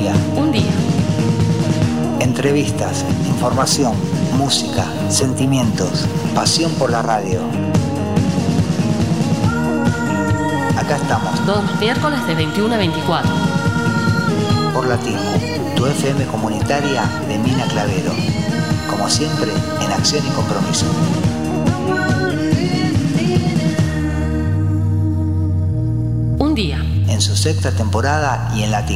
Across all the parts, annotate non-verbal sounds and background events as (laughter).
día. Un día. Entrevistas, información, música, sentimientos, pasión por la radio. Acá estamos, Todos los miércoles de 21 a 24. por la TINCU, tu FM comunitaria de Mina Clavero. Como siempre, en acción y compromiso. Un día. En su sexta temporada y en la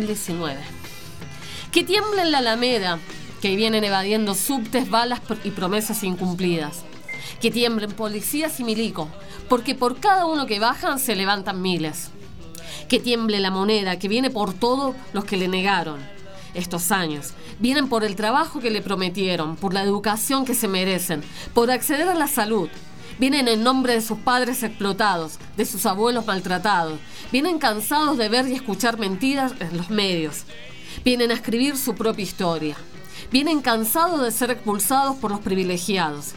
2019. Que tiembla en la Alameda, que vienen evadiendo subtes, balas y promesas incumplidas. Que tiemblen policías y milicos, porque por cada uno que bajan se levantan miles. Que tiemble la moneda, que viene por todos los que le negaron estos años. Vienen por el trabajo que le prometieron, por la educación que se merecen, por acceder a la salud. Vienen en nombre de sus padres explotados, de sus abuelos maltratados. Vienen cansados de ver y escuchar mentiras en los medios. Vienen a escribir su propia historia. Vienen cansados de ser expulsados por los privilegiados.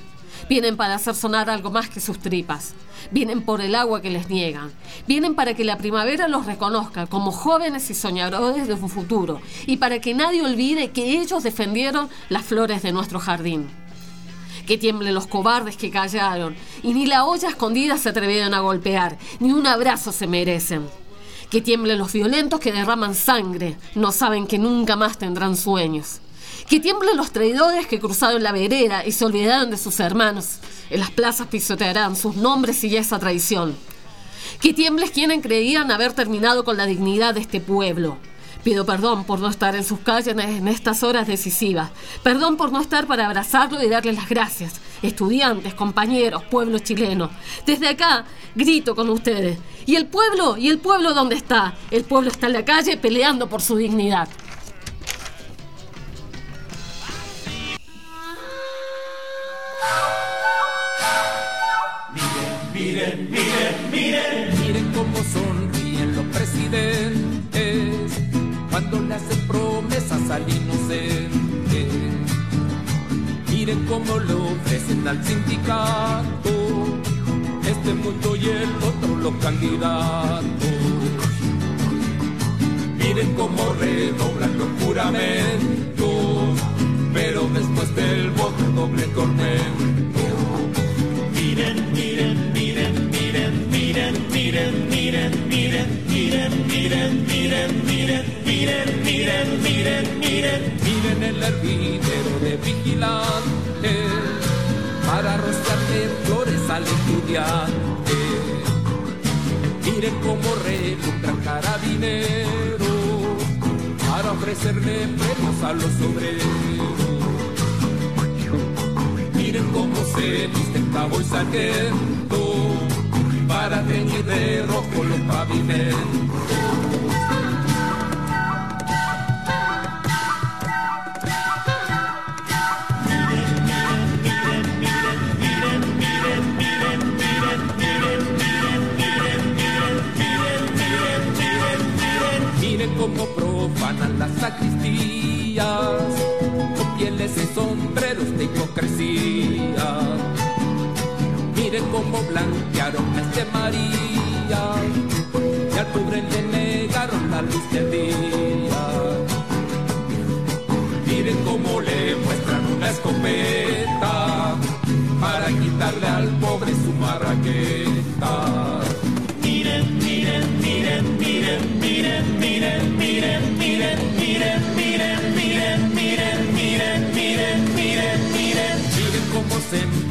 Vienen para hacer sonar algo más que sus tripas. Vienen por el agua que les niegan. Vienen para que la primavera los reconozca como jóvenes y soñadores de un futuro. Y para que nadie olvide que ellos defendieron las flores de nuestro jardín. Que tiemblen los cobardes que callaron. Y ni la olla escondida se atrevieron a golpear. Ni un abrazo se merecen. Que tiemblen los violentos que derraman sangre. No saben que nunca más tendrán sueños. Que tiemblen los traidores que cruzaron la vereda y se olvidaron de sus hermanos. En las plazas pisotearán sus nombres y esa traición. Que tiembles quienes creían haber terminado con la dignidad de este pueblo. Pido perdón por no estar en sus calles en estas horas decisivas. Perdón por no estar para abrazarlo y darle las gracias. Estudiantes, compañeros, pueblo chileno. Desde acá grito con ustedes. ¿Y el pueblo? ¿Y el pueblo dónde está? El pueblo está en la calle peleando por su dignidad. Al inocente. Miren cómo lo ofrecen al sindicato, este mundo y el otro los candidatos. Miren cómo redoblan los juramentos, pero después del voto doble tormento. Miren, miren, miren, miren, miren, miren, miren, miren, miren, miren, miren, miren, miren, miren. El hervidero de vigilantes para rociarle flores al estudiante. Miren cómo relumbran carabineros para ofrecerle premios a los obreros. Miren cómo se visten cabo y sargento para teñir de rojo los pavimentos. Cómo profanan las sacristías con pieles y sombreros de hipocresía. Miren cómo blanquearon a este María y al pobre le negaron la luz del día. Miren cómo le muestran una escopeta para quitarle al pobre su marraqueta. Miren, miren, miren, miren, miren, miren, miren, miren, miren, miren, miren, miren, miren, miren, miren, miren. Miren cómo se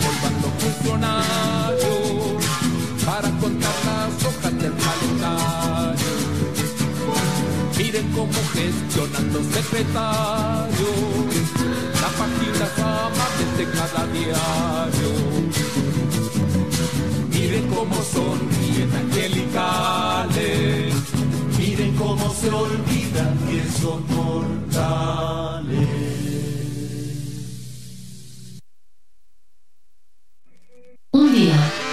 para contar las hojas del calendario. Miren cómo gestionan los secretarios las páginas amables de cada diario. Miren cómo sonríen angelicales. Miren cómo se olvidan que son mortales. Media.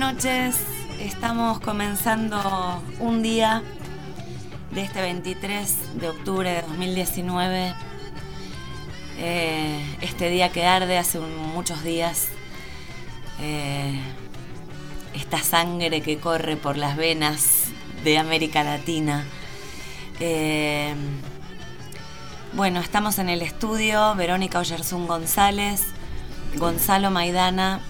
Noches. Estamos comenzando un día de este 23 de octubre de 2019. Eh, este día que arde hace muchos días. Eh, esta sangre que corre por las venas de América Latina. Eh, bueno, estamos en el estudio, Verónica Ollerzún González, Gonzalo Maidana,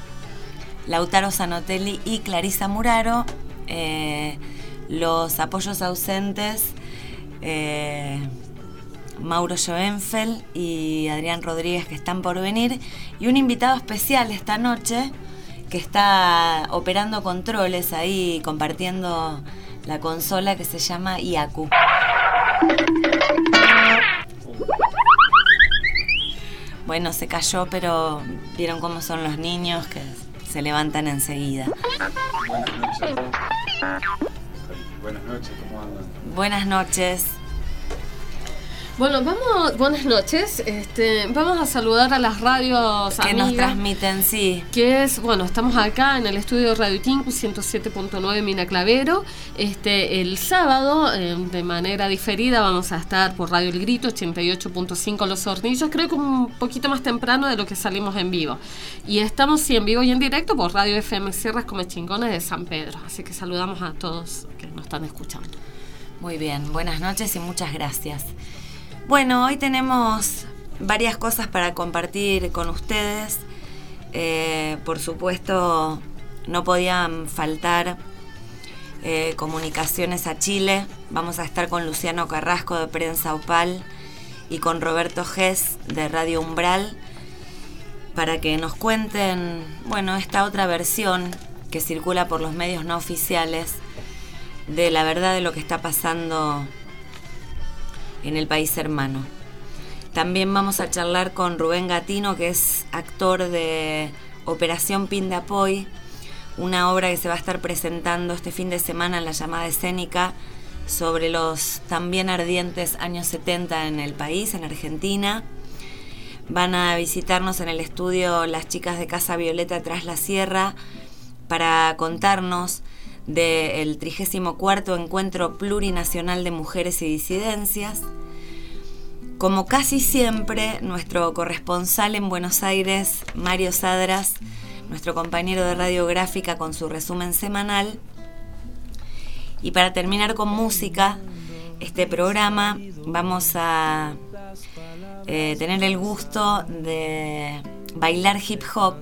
Lautaro Zanotelli y Clarisa Muraro. Eh, los apoyos ausentes, eh, Mauro Schoenfeld y Adrián Rodríguez que están por venir. Y un invitado especial esta noche que está operando controles ahí, compartiendo la consola que se llama IACU. Bueno, se cayó, pero vieron cómo son los niños que se levantan enseguida. Buenas noches. Buenas noches, ¿cómo andan? Buenas noches. Bueno, vamos, buenas noches. Este, vamos a saludar a las radios Que nos transmiten, sí. que es, bueno, estamos acá en el estudio de Radio Tinku 107.9 Mina Clavero. Este, el sábado, eh, de manera diferida, vamos a estar por Radio El Grito 88.5 Los Hornillos, creo que un poquito más temprano de lo que salimos en vivo. Y estamos sí en vivo y en directo por Radio FM Sierras Come Chingones de San Pedro. Así que saludamos a todos que nos están escuchando. Muy bien, buenas noches y muchas gracias. Bueno, hoy tenemos varias cosas para compartir con ustedes. Eh, por supuesto, no podían faltar eh, comunicaciones a Chile. Vamos a estar con Luciano Carrasco de Prensa Opal y con Roberto Gess de Radio Umbral para que nos cuenten, bueno, esta otra versión que circula por los medios no oficiales de la verdad de lo que está pasando en el país hermano. También vamos a charlar con Rubén Gatino, que es actor de Operación Pindapoy, una obra que se va a estar presentando este fin de semana en la llamada escénica sobre los también ardientes años 70 en el país, en Argentina. Van a visitarnos en el estudio las chicas de Casa Violeta tras la Sierra para contarnos del 34 Encuentro Plurinacional de Mujeres y Disidencias. Como casi siempre, nuestro corresponsal en Buenos Aires, Mario Sadras, nuestro compañero de radiográfica con su resumen semanal. Y para terminar con música, este programa vamos a eh, tener el gusto de bailar hip hop.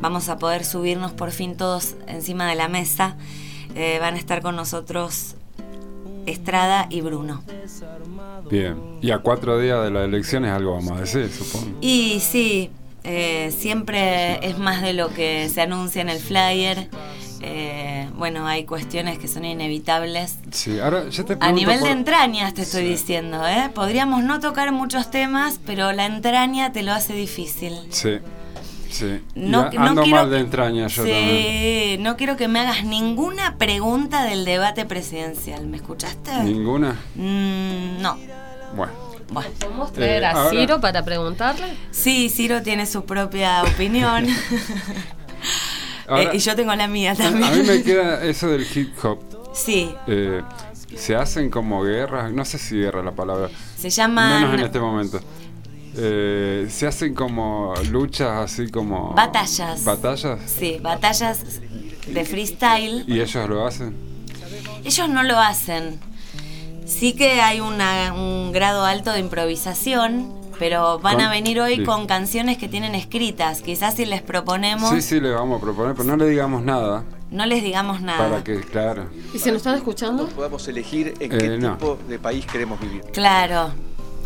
Vamos a poder subirnos por fin todos encima de la mesa. Eh, van a estar con nosotros Estrada y Bruno. Bien. Y a cuatro días de las elecciones algo vamos a decir, supongo. Y sí, eh, siempre es más de lo que se anuncia en el flyer. Eh, bueno, hay cuestiones que son inevitables. Sí, ahora yo te A nivel por- de entrañas te estoy Sí. diciendo, ¿eh? Podríamos no tocar muchos temas, pero la entraña te lo hace difícil. Sí, sí. No, a- no ando quiero mal de que- entraña yo sí, también. no quiero que me hagas ninguna pregunta del debate presidencial. ¿Me escuchaste? ¿Ninguna? Mm, no. Bueno. Bueno. ¿Podemos traer Eh, a ahora- Ciro para preguntarle? Sí, Ciro tiene su propia opinión. (laughs) Ahora, Eh, y yo tengo la mía también. a mí me queda eso del hip hop. Sí, Eh, se hacen como guerras, no sé si guerra es la palabra, se llaman menos en este momento. Eh, se hacen como luchas así como... Batallas. ¿Batallas? Sí, batallas de freestyle. ¿Y ellos lo hacen? Ellos no lo hacen. Sí que hay una- un grado alto de improvisación, pero van Con- a venir hoy sí. con canciones que tienen escritas. Quizás si les proponemos, Sí, sí, le vamos a proponer, pero no le digamos nada. no les digamos nada. Para que, claro. ¿Y si nos están escuchando? podamos elegir en Eh, qué no. tipo de país queremos vivir. Claro.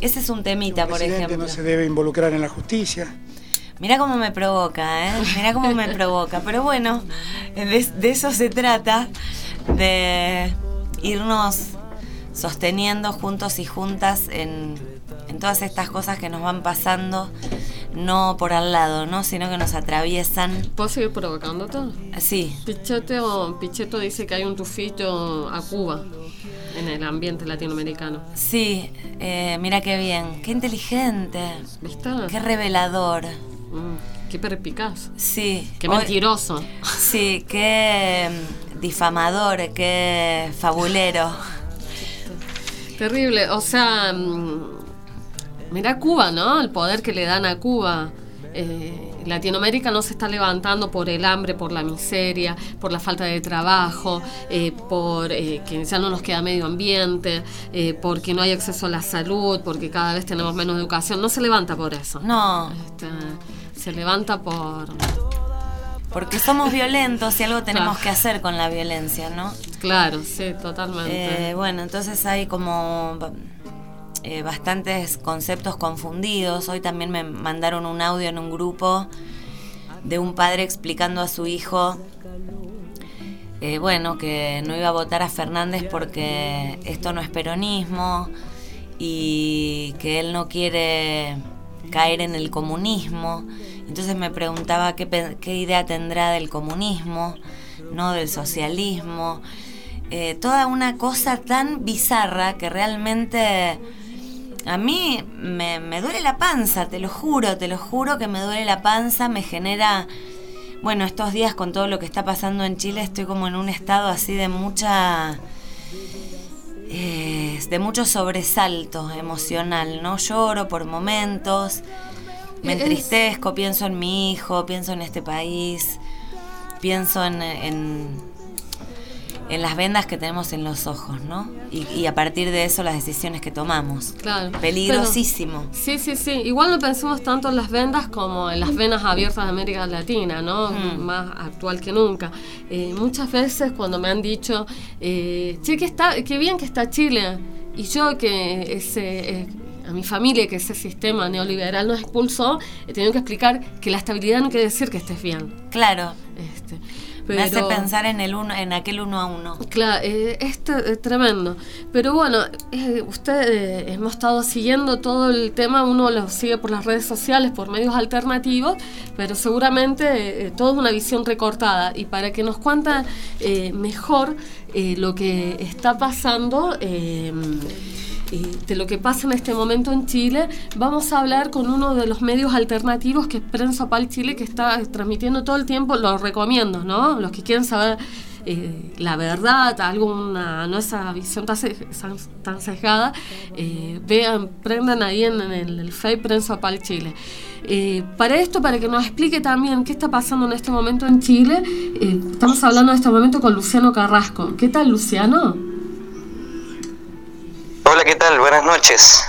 Ese es un temita, por ejemplo. no se debe involucrar en la justicia. Mirá cómo me provoca, ¿eh? Mirá cómo me provoca. Pero bueno, de, de eso se trata, de irnos sosteniendo juntos y juntas en, en todas estas cosas que nos van pasando, no por al lado, ¿no? Sino que nos atraviesan. ¿Puedo seguir provocándote? Sí, Picheto, Picheto dice que hay un tufito a Cuba en el ambiente latinoamericano. sí, eh, mira qué bien, qué inteligente, ¿Viste? qué revelador. Mm, qué perspicaz. Sí. Qué hoy- mentiroso. Sí, qué mm, difamador, qué fabulero. Terrible. O sea, mm, mirá Cuba, ¿no? El poder que le dan a Cuba. Eh, Latinoamérica no se está levantando por el hambre, por la miseria, por la falta de trabajo, eh, por eh, que ya no nos queda medio ambiente, eh, porque no hay acceso a la salud, porque cada vez tenemos menos educación. No se levanta por eso. No, Este, se levanta por... porque somos violentos y algo tenemos Claro. que hacer con la violencia, ¿no? Claro, sí, totalmente. Eh, bueno, entonces hay como eh, bastantes conceptos confundidos. Hoy también me mandaron un audio en un grupo de un padre explicando a su hijo, eh, bueno, que no iba a votar a Fernández porque esto no es peronismo y que él no quiere caer en el comunismo. Entonces me preguntaba qué, idea tendrá del comunismo, no del socialismo. Eh, toda una cosa tan bizarra que realmente a mí me, me duele la panza, te lo juro, te lo juro que me duele la panza, me genera... Bueno, estos días con todo lo que está pasando en Chile estoy como en un estado así de mucha... eh, de mucho sobresalto emocional, ¿no? Lloro por momentos, me entristezco, pienso en mi hijo, pienso en este país, pienso en, en, en las vendas que tenemos en los ojos, ¿no? Y, y a partir de eso las decisiones que tomamos. Claro. Peligrosísimo. Sí, sí, sí. Igual no pensemos tanto en las vendas como en las venas abiertas de América Latina, ¿no? Mm. Más actual que nunca. Eh, muchas veces cuando me han dicho, eh, che, que está, qué bien que está Chile. Y yo que ese, eh, a mi familia que ese sistema neoliberal nos expulsó, he tenido que explicar que la estabilidad no quiere decir que estés bien. Claro. Este, Me hace pensar en el uno, en aquel uno a uno. Claro, eh, es tre- eh, tremendo. Pero bueno, eh, usted eh, hemos estado siguiendo todo el tema, uno lo sigue por las redes sociales, por medios alternativos, pero seguramente eh, todo es una visión recortada. Y para que nos cuente eh, mejor eh, lo que está pasando, de lo que pasa en este momento en Chile, vamos a hablar con uno de los medios alternativos que es Prensa Pal Chile, que está transmitiendo todo el tiempo, lo recomiendo, ¿no? Los que quieren saber eh, la verdad, alguna, no esa visión tan, tan sesgada, eh, vean, prendan ahí en, el, el Face Prensa Pal Chile. Eh, para esto, para que nos explique también qué está pasando en este momento en Chile, eh, estamos hablando en este momento con Luciano Carrasco. ¿Qué tal, Luciano? Hola, ¿qué tal? Buenas noches.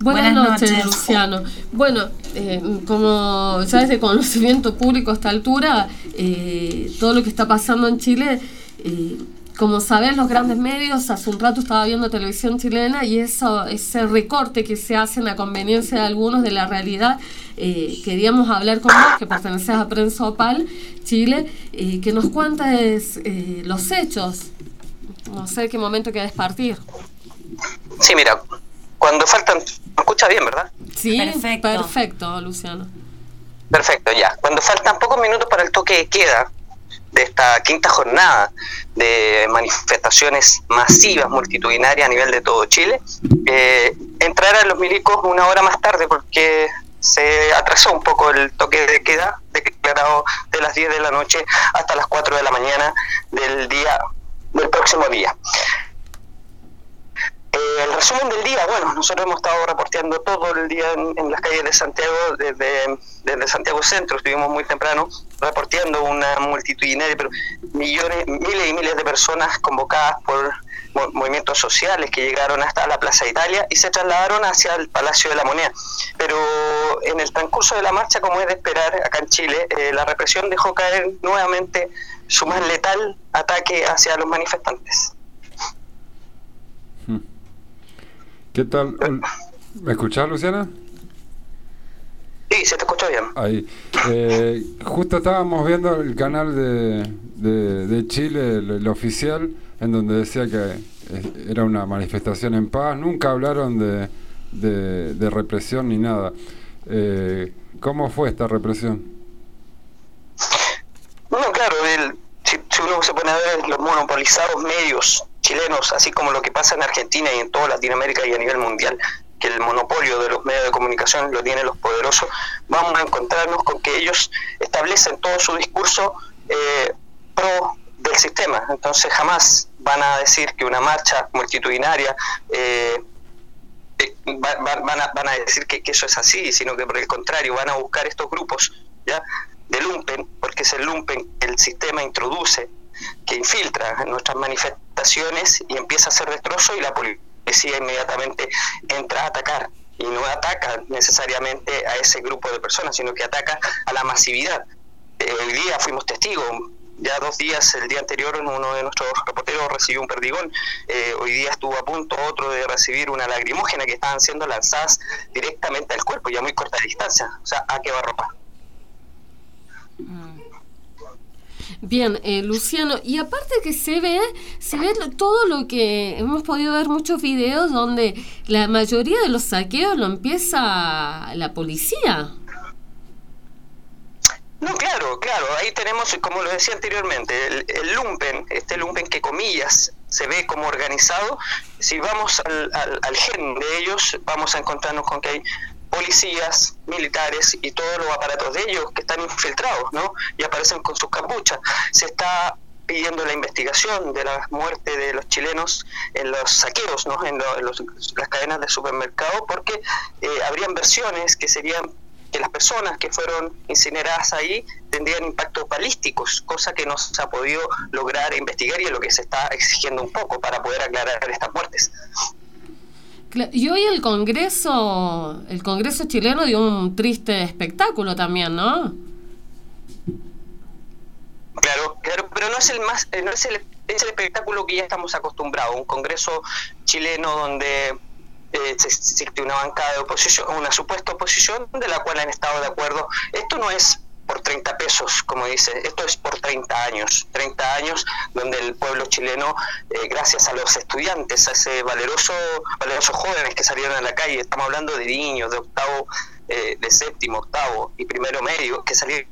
Buenas, Buenas noches, noches. Luciano. Bueno, eh, como ya es de conocimiento público a esta altura, eh, todo lo que está pasando en Chile, eh, como sabes, los grandes medios, hace un rato estaba viendo televisión chilena y eso, ese recorte que se hace en la conveniencia de algunos de la realidad, eh, queríamos hablar con vos, que perteneces a Prensa Opal, Chile, eh, que nos cuentes eh, los hechos. No sé qué momento querés partir. Sí, mira, cuando faltan... ¿Me escucha bien, verdad? Sí, Perfecto. perfecto, Luciano. Perfecto, ya. Cuando faltan pocos minutos para el toque de queda de esta quinta jornada de manifestaciones masivas, multitudinarias a nivel de todo Chile, eh, entraron los milicos una hora más tarde porque se atrasó un poco el toque de queda declarado de las 10 de la noche hasta las 4 de la mañana del día del próximo día. Eh, el resumen del día, bueno, nosotros hemos estado reporteando todo el día en, las calles de Santiago, desde, Santiago Centro, estuvimos muy temprano reporteando una multitudinaria, pero millones, miles y miles de personas convocadas por mo- movimientos sociales que llegaron hasta la Plaza Italia y se trasladaron hacia el Palacio de la Moneda. Pero en el transcurso de la marcha, como es de esperar acá en Chile, eh, la represión dejó caer nuevamente su más letal ataque hacia los manifestantes. ¿Qué tal? ¿Me escuchás, Luciana? Sí, se te escuchó bien. Ahí. Eh, justo estábamos viendo el canal de, de, de Chile, el, el oficial, en donde decía que eh, era una manifestación en paz. Nunca hablaron de, de, de represión ni nada. Eh, ¿Cómo fue esta represión? No, claro, el- si, si uno se pone a ver los monopolizados medios chilenos, así como lo que pasa en Argentina y en toda Latinoamérica y a nivel mundial, que el monopolio de los medios de comunicación lo tienen los poderosos, vamos a encontrarnos con que ellos establecen todo su discurso eh, pro del sistema. Entonces jamás van a decir que una marcha multitudinaria eh, eh, va- va- van, a, van a decir que, eso es así, sino que por el contrario van a buscar estos grupos ya de lumpen, porque es lumpen el sistema introduce, que infiltra nuestras manifestaciones y empieza a hacer destrozo y la policía inmediatamente entra a atacar. Y no ataca necesariamente a ese grupo de personas, sino que ataca a la masividad. Eh, hoy día fuimos testigos, ya dos días, el día anterior uno de nuestros reporteros recibió un perdigón, eh, hoy día estuvo a punto otro de recibir una lagrimógena que estaban siendo lanzadas directamente al cuerpo y a muy corta distancia, o sea, a qué ropa. Bien, eh, Luciano, y aparte que se ve, se ve todo lo que hemos podido ver muchos videos donde la mayoría de los saqueos lo empieza la policía. No, claro, claro, ahí tenemos, como lo decía anteriormente, el, el lumpen, este lumpen que comillas se ve como organizado, si vamos al, al, al gen de ellos, vamos a encontrarnos con que hay policías, militares y todos los aparatos de ellos que están infiltrados, ¿no? Y aparecen con sus capuchas. Se está pidiendo la investigación de la muerte de los chilenos en los saqueos, ¿no? En, lo- en los- las cadenas de supermercado, porque eh, habrían versiones que serían que las personas que fueron incineradas ahí tendrían impactos balísticos, cosa que no se ha podido lograr investigar y es lo que se está exigiendo un poco para poder aclarar estas muertes. Y hoy el Congreso, el Congreso chileno dio un triste espectáculo también, ¿no? Claro, claro, pero no es el más, eh, no es el, es el espectáculo que ya estamos acostumbrados, un Congreso chileno donde eh, existe una bancada de oposición, una supuesta oposición de la cual han estado de acuerdo. Esto no es por 30 pesos, como dice, esto es por 30 años, 30 años donde el pueblo chileno, eh, gracias a los estudiantes, a ese valeroso, valerosos jóvenes que salieron a la calle, estamos hablando de niños de octavo, eh, de séptimo, octavo y primero medio, que salieron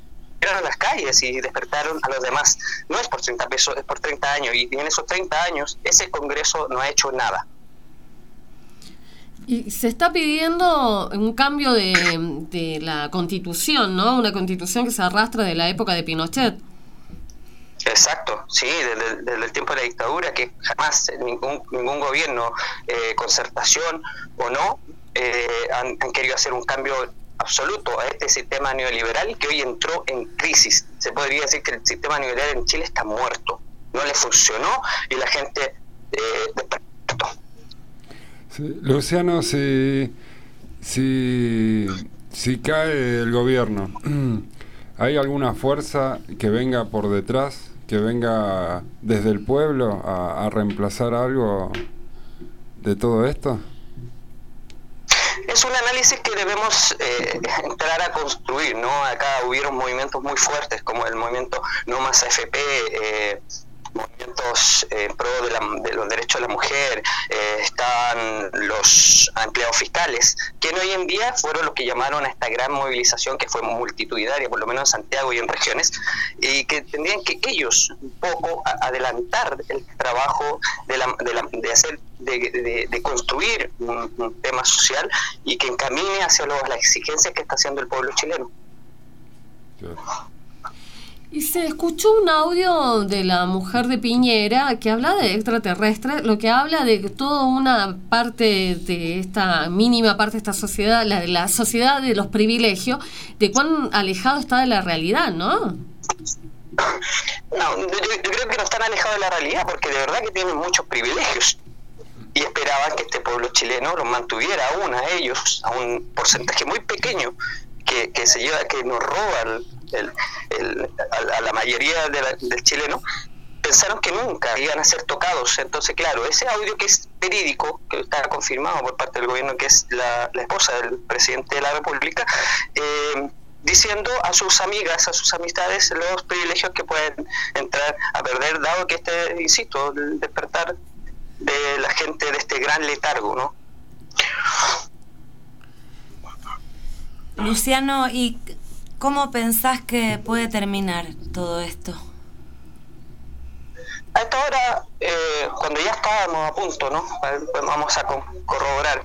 a las calles y despertaron a los demás. No es por 30 pesos, es por 30 años. Y en esos 30 años ese Congreso no ha hecho nada. Y se está pidiendo un cambio de, de la constitución, ¿no? Una constitución que se arrastra de la época de Pinochet. Exacto, sí, desde, el tiempo de la dictadura, que jamás ningún, ningún gobierno, eh, concertación o no, eh, han, han querido hacer un cambio absoluto a este sistema neoliberal que hoy entró en crisis. Se podría decir que el sistema neoliberal en Chile está muerto, no le funcionó y la gente eh, despertó. Sí, Luciano, si, si, si cae el gobierno, (clears throat) ¿hay alguna fuerza que venga por detrás, que venga desde el pueblo a, a reemplazar algo de todo esto? Es un análisis que debemos eh, entrar a construir, ¿no? Acá hubieron movimientos muy fuertes como el movimiento No Más AFP, eh, movimientos en pro de, la- de los derechos de la mujer, eh, están los empleados fiscales, que hoy en día fueron los que llamaron a esta gran movilización que fue multitudinaria, por lo menos en Santiago y en regiones, y que tendrían que ellos un poco adelantar el trabajo de, la, de, la- de hacer de, construir un, tema social y que encamine hacia las exigencias que está haciendo el pueblo chileno. Y se escuchó un audio de la mujer de Piñera que habla de extraterrestres, lo que habla de toda una parte de esta mínima parte de esta sociedad, la la sociedad de los privilegios, de cuán alejado está de la realidad, ¿no? No, yo, yo creo que no están alejados de la realidad porque de verdad que tienen muchos privilegios y esperaban que este pueblo chileno los mantuviera aún a ellos, a un porcentaje muy pequeño que, que se lleva, que nos roba el- el- a, la mayoría de la- del chileno, pensaron que nunca iban a ser tocados. Entonces, claro, ese audio que es verídico, que está confirmado por parte del gobierno, que es la, la esposa del presidente de la República, eh, diciendo a sus amigas, a sus amistades, los privilegios que pueden entrar a perder, dado que este, insisto, el despertar de la gente de este gran letargo, ¿no? Luciano, ¿y cómo pensás que puede terminar todo esto? A esta hora, eh, cuando ya estábamos a punto, ¿no? Pues vamos a co- corroborar.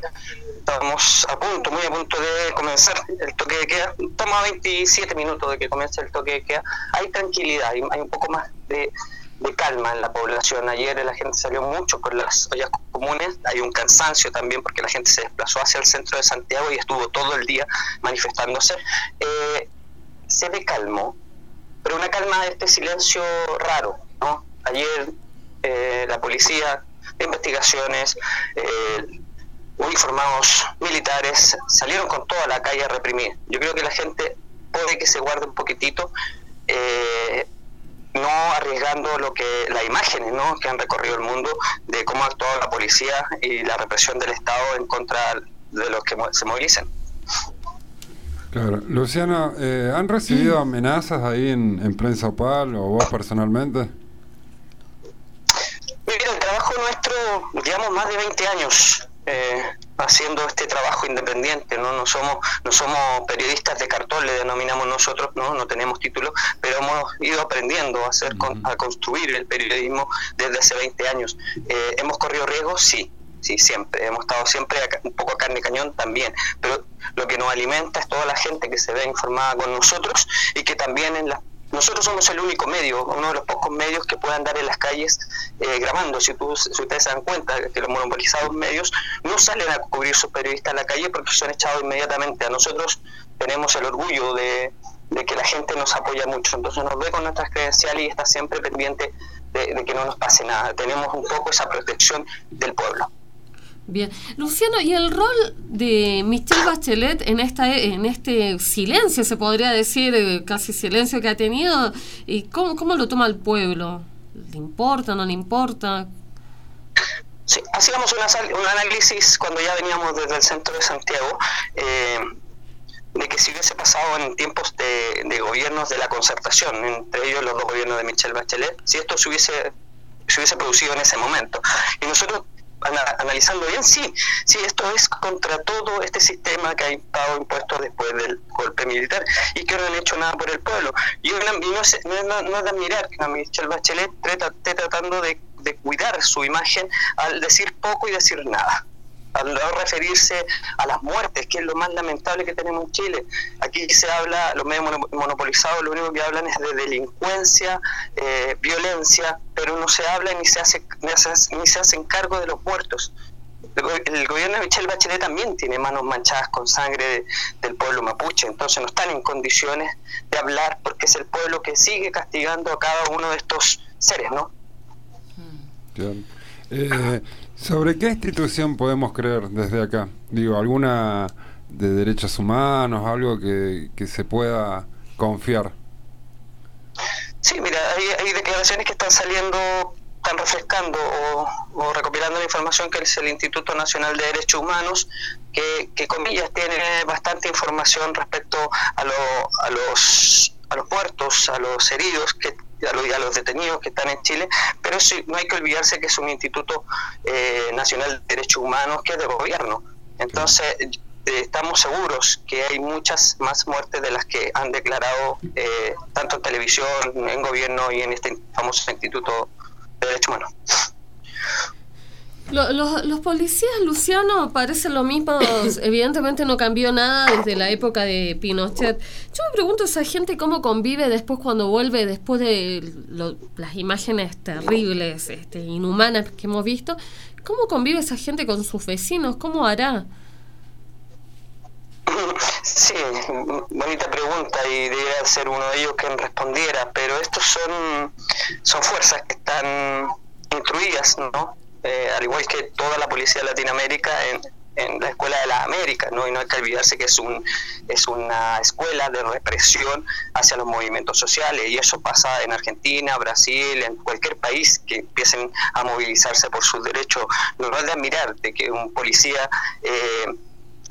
estamos a punto, muy a punto de comenzar el toque de queda. Estamos a 27 minutos de que comience el toque de queda. Hay tranquilidad, hay, un poco más de, de calma en la población. Ayer la gente salió mucho por las ollas comunes, hay un cansancio también porque la gente se desplazó hacia el centro de Santiago y estuvo todo el día manifestándose. Eh, se ve calmo, pero una calma de este silencio raro. ¿no? Ayer eh, la policía investigaciones, eh, uniformados militares salieron con toda la calle a reprimir. Yo creo que la gente puede que se guarde un poquitito, eh, no arriesgando lo que las imágenes ¿no? que han recorrido el mundo de cómo ha actuado la policía y la represión del Estado en contra de los que se movilizan. Claro. Luciano, eh, ¿han recibido amenazas ahí en, en Prensa Opal o vos personalmente? Mira, el trabajo nuestro, llevamos más de 20 años eh, haciendo este trabajo independiente, ¿no? No somos, no somos periodistas de cartón, le denominamos nosotros, no, no tenemos título, pero hemos ido aprendiendo a hacer, con- a construir el periodismo desde hace 20 años. Eh, ¿Hemos corrido riesgos? Sí, sí, siempre. Hemos estado siempre a un poco a carne y cañón también, pero lo que nos alimenta es toda la gente que se ve informada con nosotros y que también en las nosotros somos el único medio, uno de los pocos medios que puede andar en las calles eh, grabando. Si, tú, si ustedes se dan cuenta que los monopolizados medios no salen a cubrir sus periodistas a la calle porque son echados inmediatamente. A nosotros tenemos el orgullo de, que la gente nos apoya mucho. Entonces nos ve con nuestras credenciales y está siempre pendiente de que no nos pase nada. Tenemos un poco esa protección del pueblo. Bien. Luciano, ¿y el rol de Michelle Bachelet en esta en este silencio, se podría decir, eh, casi silencio que ha tenido? ¿Y cómo, cómo lo toma el pueblo? ¿Le importa, no le importa? Sí, hacíamos un análisis cuando ya veníamos desde el centro de Santiago eh, de que si hubiese pasado en tiempos de, de gobiernos de la concertación, entre ellos los dos gobiernos de Michelle Bachelet, si esto se hubiese, se hubiese producido en ese momento. Y nosotros analizando bien, sí, sí, esto es contra todo este sistema que ha pagado impuestos después del golpe militar y que no han hecho nada por el pueblo. Y, una- y no, es, no, es- de admirar que a Michelle Bachelet esté, tratando de cuidar su imagen al decir poco y decir nada al no referirse a las muertes, que es lo más lamentable que tenemos en Chile. Aquí se habla, los medios mono- monopolizados lo único que hablan es de delincuencia, eh, violencia, pero no se habla ni se hace ni se, hacen cargo de los muertos. El, go- el gobierno de Michelle Bachelet también tiene manos manchadas con sangre de- del pueblo mapuche, entonces no están en condiciones de hablar porque es el pueblo que sigue castigando a cada uno de estos seres, ¿no? Claro. Eh, ¿Sobre qué institución podemos creer desde acá? Digo, ¿alguna de derechos humanos, algo que, que se pueda confiar? Sí, mira, hay, hay declaraciones que están saliendo, están refrescando o, o recopilando la información que es el Instituto Nacional de Derechos Humanos, que, que comillas tiene bastante información respecto a, lo- a los a los muertos, a los heridos, que, a, los, a los detenidos que están en Chile, pero sí, no hay que olvidarse que es un Instituto eh, Nacional de Derechos Humanos que es de gobierno. Entonces, eh, estamos seguros que hay muchas más muertes de las que han declarado eh, tanto en televisión, en gobierno y en este famoso Instituto de Derechos Humanos. Lo- los, los policías, Luciano, parecen lo mismo. (coughs) Evidentemente no cambió nada desde la época de Pinochet. Yo me pregunto esa gente cómo convive después cuando vuelve, después de lo- las imágenes terribles, este, inhumanas que hemos visto. ¿Cómo convive esa gente con sus vecinos? ¿Cómo hará? Sí, bonita pregunta y debería ser uno de ellos quien respondiera, pero estos son, son fuerzas que están instruidas, ¿no? Eh, al igual que toda la policía de Latinoamérica en, en la Escuela de las Américas, ¿no? Y no hay que olvidarse que es, un, es una escuela de represión hacia los movimientos sociales y eso pasa en Argentina, Brasil, en cualquier país que empiecen a movilizarse por sus derechos. No es de admirar de que un policía... Eh,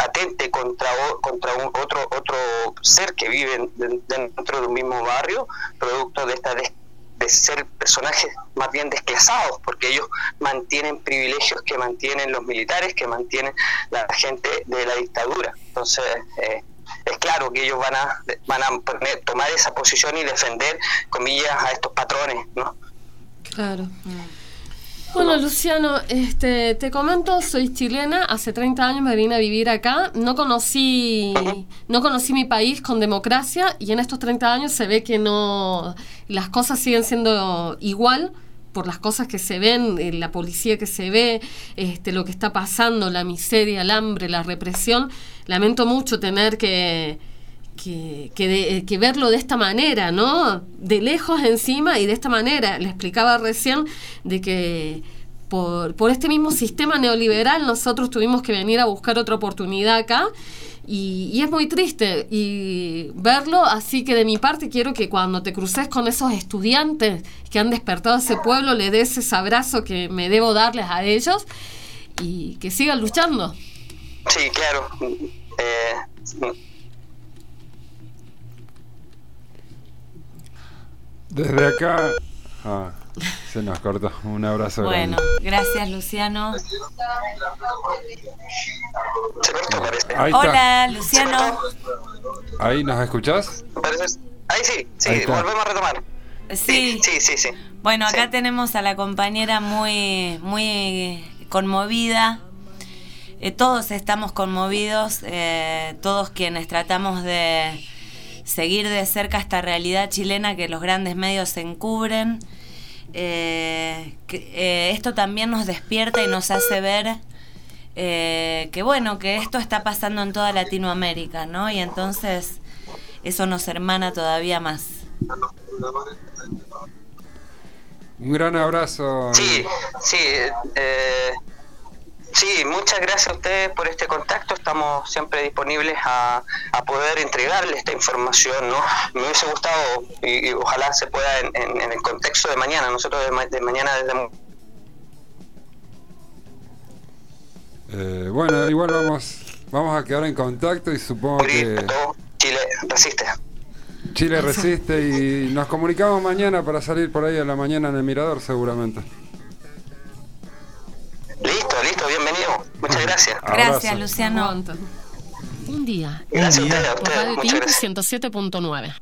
atente contra contra un, otro otro ser que vive en- de- dentro de un mismo barrio producto de esta de ser personajes más bien desclasados porque ellos mantienen privilegios que mantienen los militares que mantienen la gente de la dictadura. Entonces eh, es claro que ellos van a van a poner- tomar esa posición y defender comillas a estos patrones no Claro. Bueno, Luciano, este, te comento, soy chilena, hace 30 años me vine a vivir acá, no conocí, no conocí mi país con democracia y en estos 30 años se ve que no, las cosas siguen siendo igual por las cosas que se ven, eh, la policía que se ve, este, lo que está pasando, la miseria, el hambre, la represión. Lamento mucho tener que, que, que de- que verlo de esta manera, ¿no? De lejos encima y de esta manera. Le explicaba recién de que por, este mismo sistema neoliberal nosotros tuvimos que venir a buscar otra oportunidad acá. Y, y es muy triste y verlo, así que de mi parte quiero que cuando te cruces con esos estudiantes que han despertado a ese pueblo, le des ese abrazo que me debo darles a ellos y que sigan luchando. Sí, claro. Eh, Desde acá. Ah, se nos cortó. Un abrazo Bueno, grande. gracias Luciano. Ahí está. Hola Luciano. Ahí nos escuchás. Parece- Ahí sí, sí, Ahí volvemos a retomar. Sí. Sí, sí, sí. Bueno, acá Sí. tenemos a la compañera muy, muy conmovida. Eh, todos estamos conmovidos, eh, todos quienes tratamos de seguir de cerca esta realidad chilena que los grandes medios encubren. Eh, que, eh, esto también nos despierta y nos hace ver eh, que bueno, que esto está pasando en toda Latinoamérica, ¿no? Y entonces eso nos hermana todavía más. Un gran abrazo. Sí, sí, eh, sí, muchas gracias a ustedes por este contacto. Estamos siempre disponibles a, a poder entregarle esta información, ¿no? Me hubiese gustado y, y ojalá se pueda en, en- en el contexto de mañana. Nosotros de, ma- de mañana desde Eh, bueno, igual vamos, vamos a quedar en contacto y supongo que Chile resiste. Chile resiste y nos comunicamos mañana para salir por ahí a la mañana en el mirador seguramente. Listo, listo. Muchas gracias. Gracias Abrazo. Luciano. Un día. Gracias a ustedes, a Por ustedes. Radio Muchas Tinto gracias. 107.9.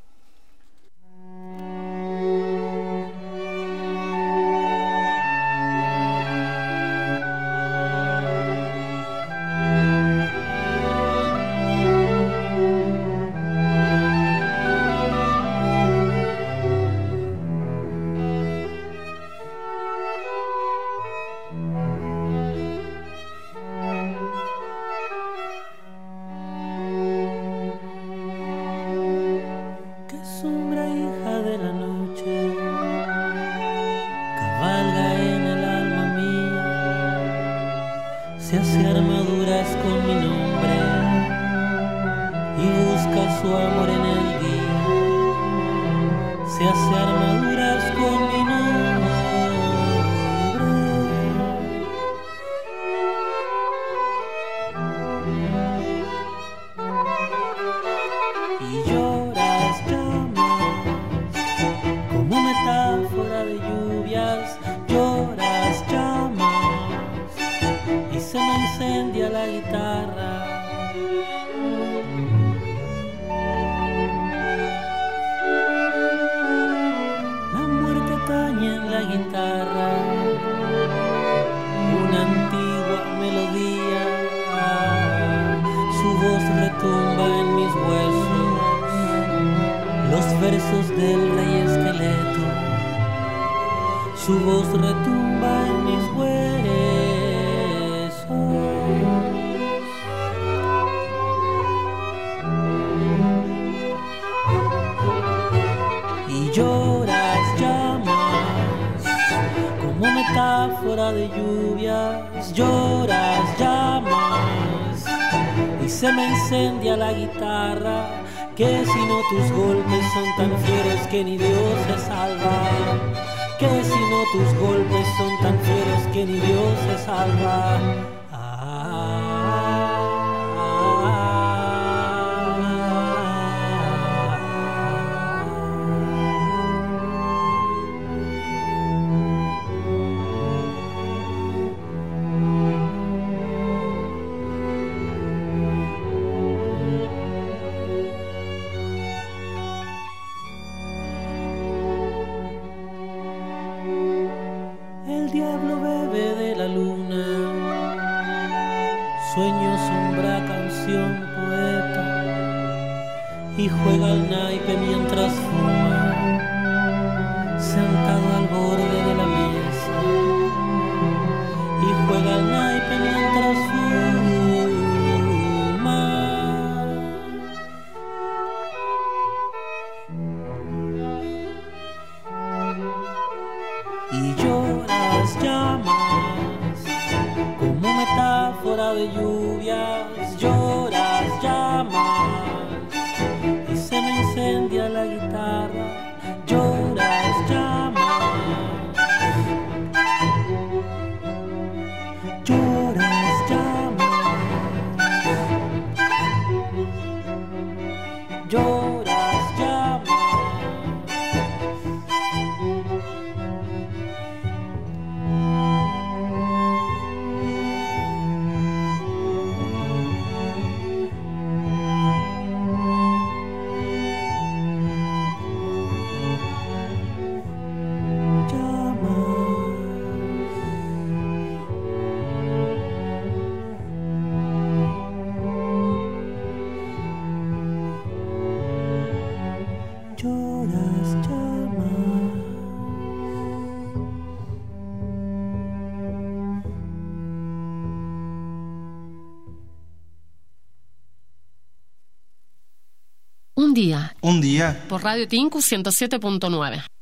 por Radio Tinku 107.9.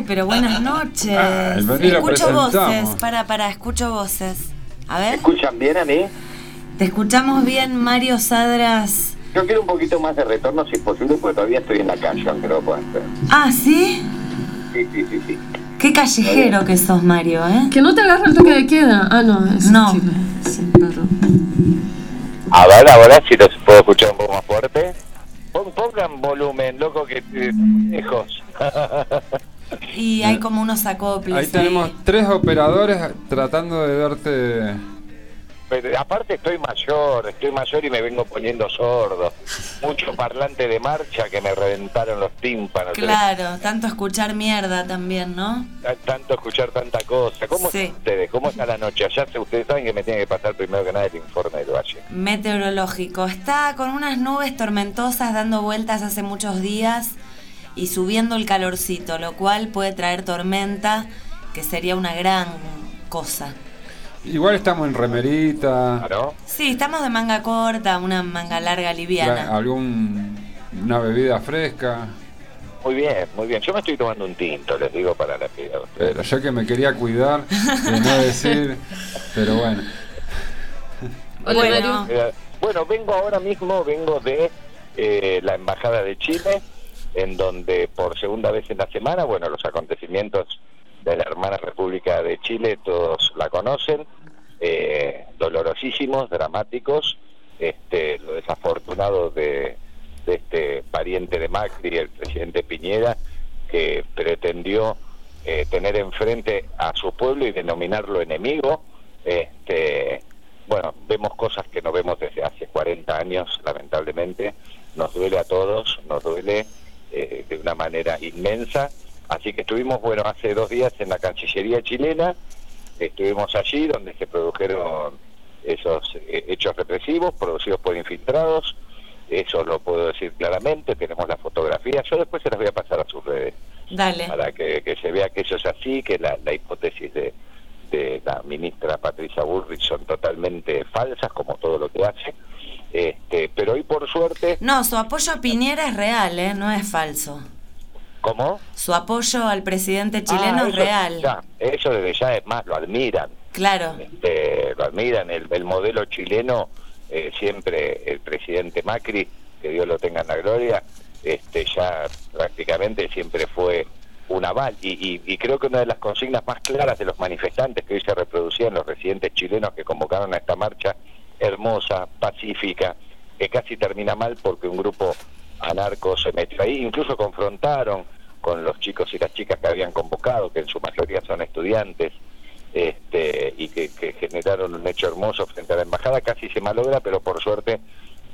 Ay, pero buenas noches. Ay, vení, lo escucho voces. Para, para, escucho voces. A ¿Me ver. escuchan bien a mí? Te escuchamos bien, Mario Sadras. Yo quiero un poquito más de retorno si es posible, porque todavía estoy en la calle, aunque no lo hacer. Ah, ¿sí? Sí, sí, sí, sí. Qué callejero que sos, Mario, ¿eh? Que no te agarra el toque de queda. Ah, no, es No. Chile. Sí, perdón. A ver, ahora si los como unos acoples. Ahí sí. tenemos tres operadores tratando de darte. Pero aparte estoy mayor, estoy mayor y me vengo poniendo sordo. Mucho parlante de marcha que me reventaron los tímpanos. Claro, tanto escuchar mierda también, ¿no? T- Tanto escuchar tanta cosa. ¿Cómo Sí. están ustedes? ¿Cómo está la noche? Allá ustedes saben que me tiene que pasar primero que nada el informe del valle. Meteorológico. Está con unas nubes tormentosas dando vueltas hace muchos días y subiendo el calorcito, lo cual puede traer tormenta, que sería una gran cosa. Igual estamos en remerita. ¿No? Sí, estamos de manga corta, una manga larga liviana. algún una bebida fresca. Muy bien, muy bien. Yo me estoy tomando un tinto, les digo para la piedra. Pero yo que me quería cuidar de no (laughs) decir. Pero bueno. Hola, Bueno. Eh, bueno, vengo ahora mismo, vengo de eh, la Embajada de Chile, en donde por segunda vez en la semana, bueno, los acontecimientos de la hermana República de Chile, todos la conocen, eh, dolorosísimos, dramáticos, este, lo desafortunado de, de este pariente de Macri, el presidente Piñera, que pretendió eh, tener enfrente a su pueblo y denominarlo enemigo. Este, bueno, vemos cosas que no vemos desde hace 40 años, lamentablemente. Nos duele a todos, nos duele eh, de una manera inmensa. Así que estuvimos, bueno, hace dos días en la Cancillería chilena, estuvimos allí donde se produjeron esos eh, hechos represivos producidos por infiltrados. Eso lo puedo decir claramente, tenemos la fotografía. Yo después se las voy a pasar a sus redes Dale. para que, que se vea que eso es así, que la, la hipótesis de, de la ministra Patricia Bullrich son totalmente falsas, como todo lo que hace. Este, pero hoy por suerte, No, su apoyo a Piñera es real, ¿eh? No es falso. ¿Cómo? Su apoyo al presidente chileno Ah, es eso real. ya, eso desde ya es más, lo admiran. Claro. Este, lo admiran. El, el modelo chileno, eh, siempre el presidente Macri, que Dios lo tenga en la gloria, este, ya prácticamente siempre fue un aval. Y, y- y creo que una de las consignas más claras de los manifestantes que hoy se reproducían los residentes chilenos que convocaron a esta marcha hermosa, pacífica, que casi termina mal porque un grupo anarco se metió ahí, incluso confrontaron con los chicos y las chicas que habían convocado, que en su mayoría son estudiantes, este, y que, que generaron un hecho hermoso frente a la embajada, casi se malogra, pero por suerte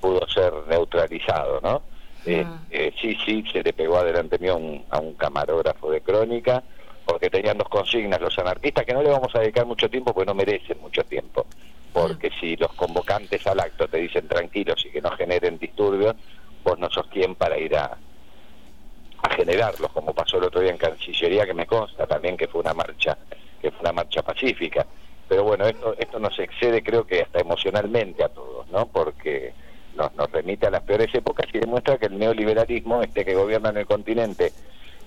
pudo ser neutralizado, ¿no? Eh, eh, sí, sí, se le pegó adelante mío a un, a un camarógrafo de crónica, porque tenían dos consignas los anarquistas, que no le vamos a dedicar mucho tiempo, porque no merecen mucho tiempo, porque si los convocantes al acto te dicen tranquilos y que no generen disturbios, vos no sos quien para ir a, generarlos, como pasó el otro día en Cancillería, que me consta también que fue una marcha, que fue una marcha pacífica. Pero bueno, esto, esto nos excede creo que hasta emocionalmente a todos, ¿no? Porque nos, nos remite a las peores épocas y demuestra que el neoliberalismo, este que gobierna en el continente,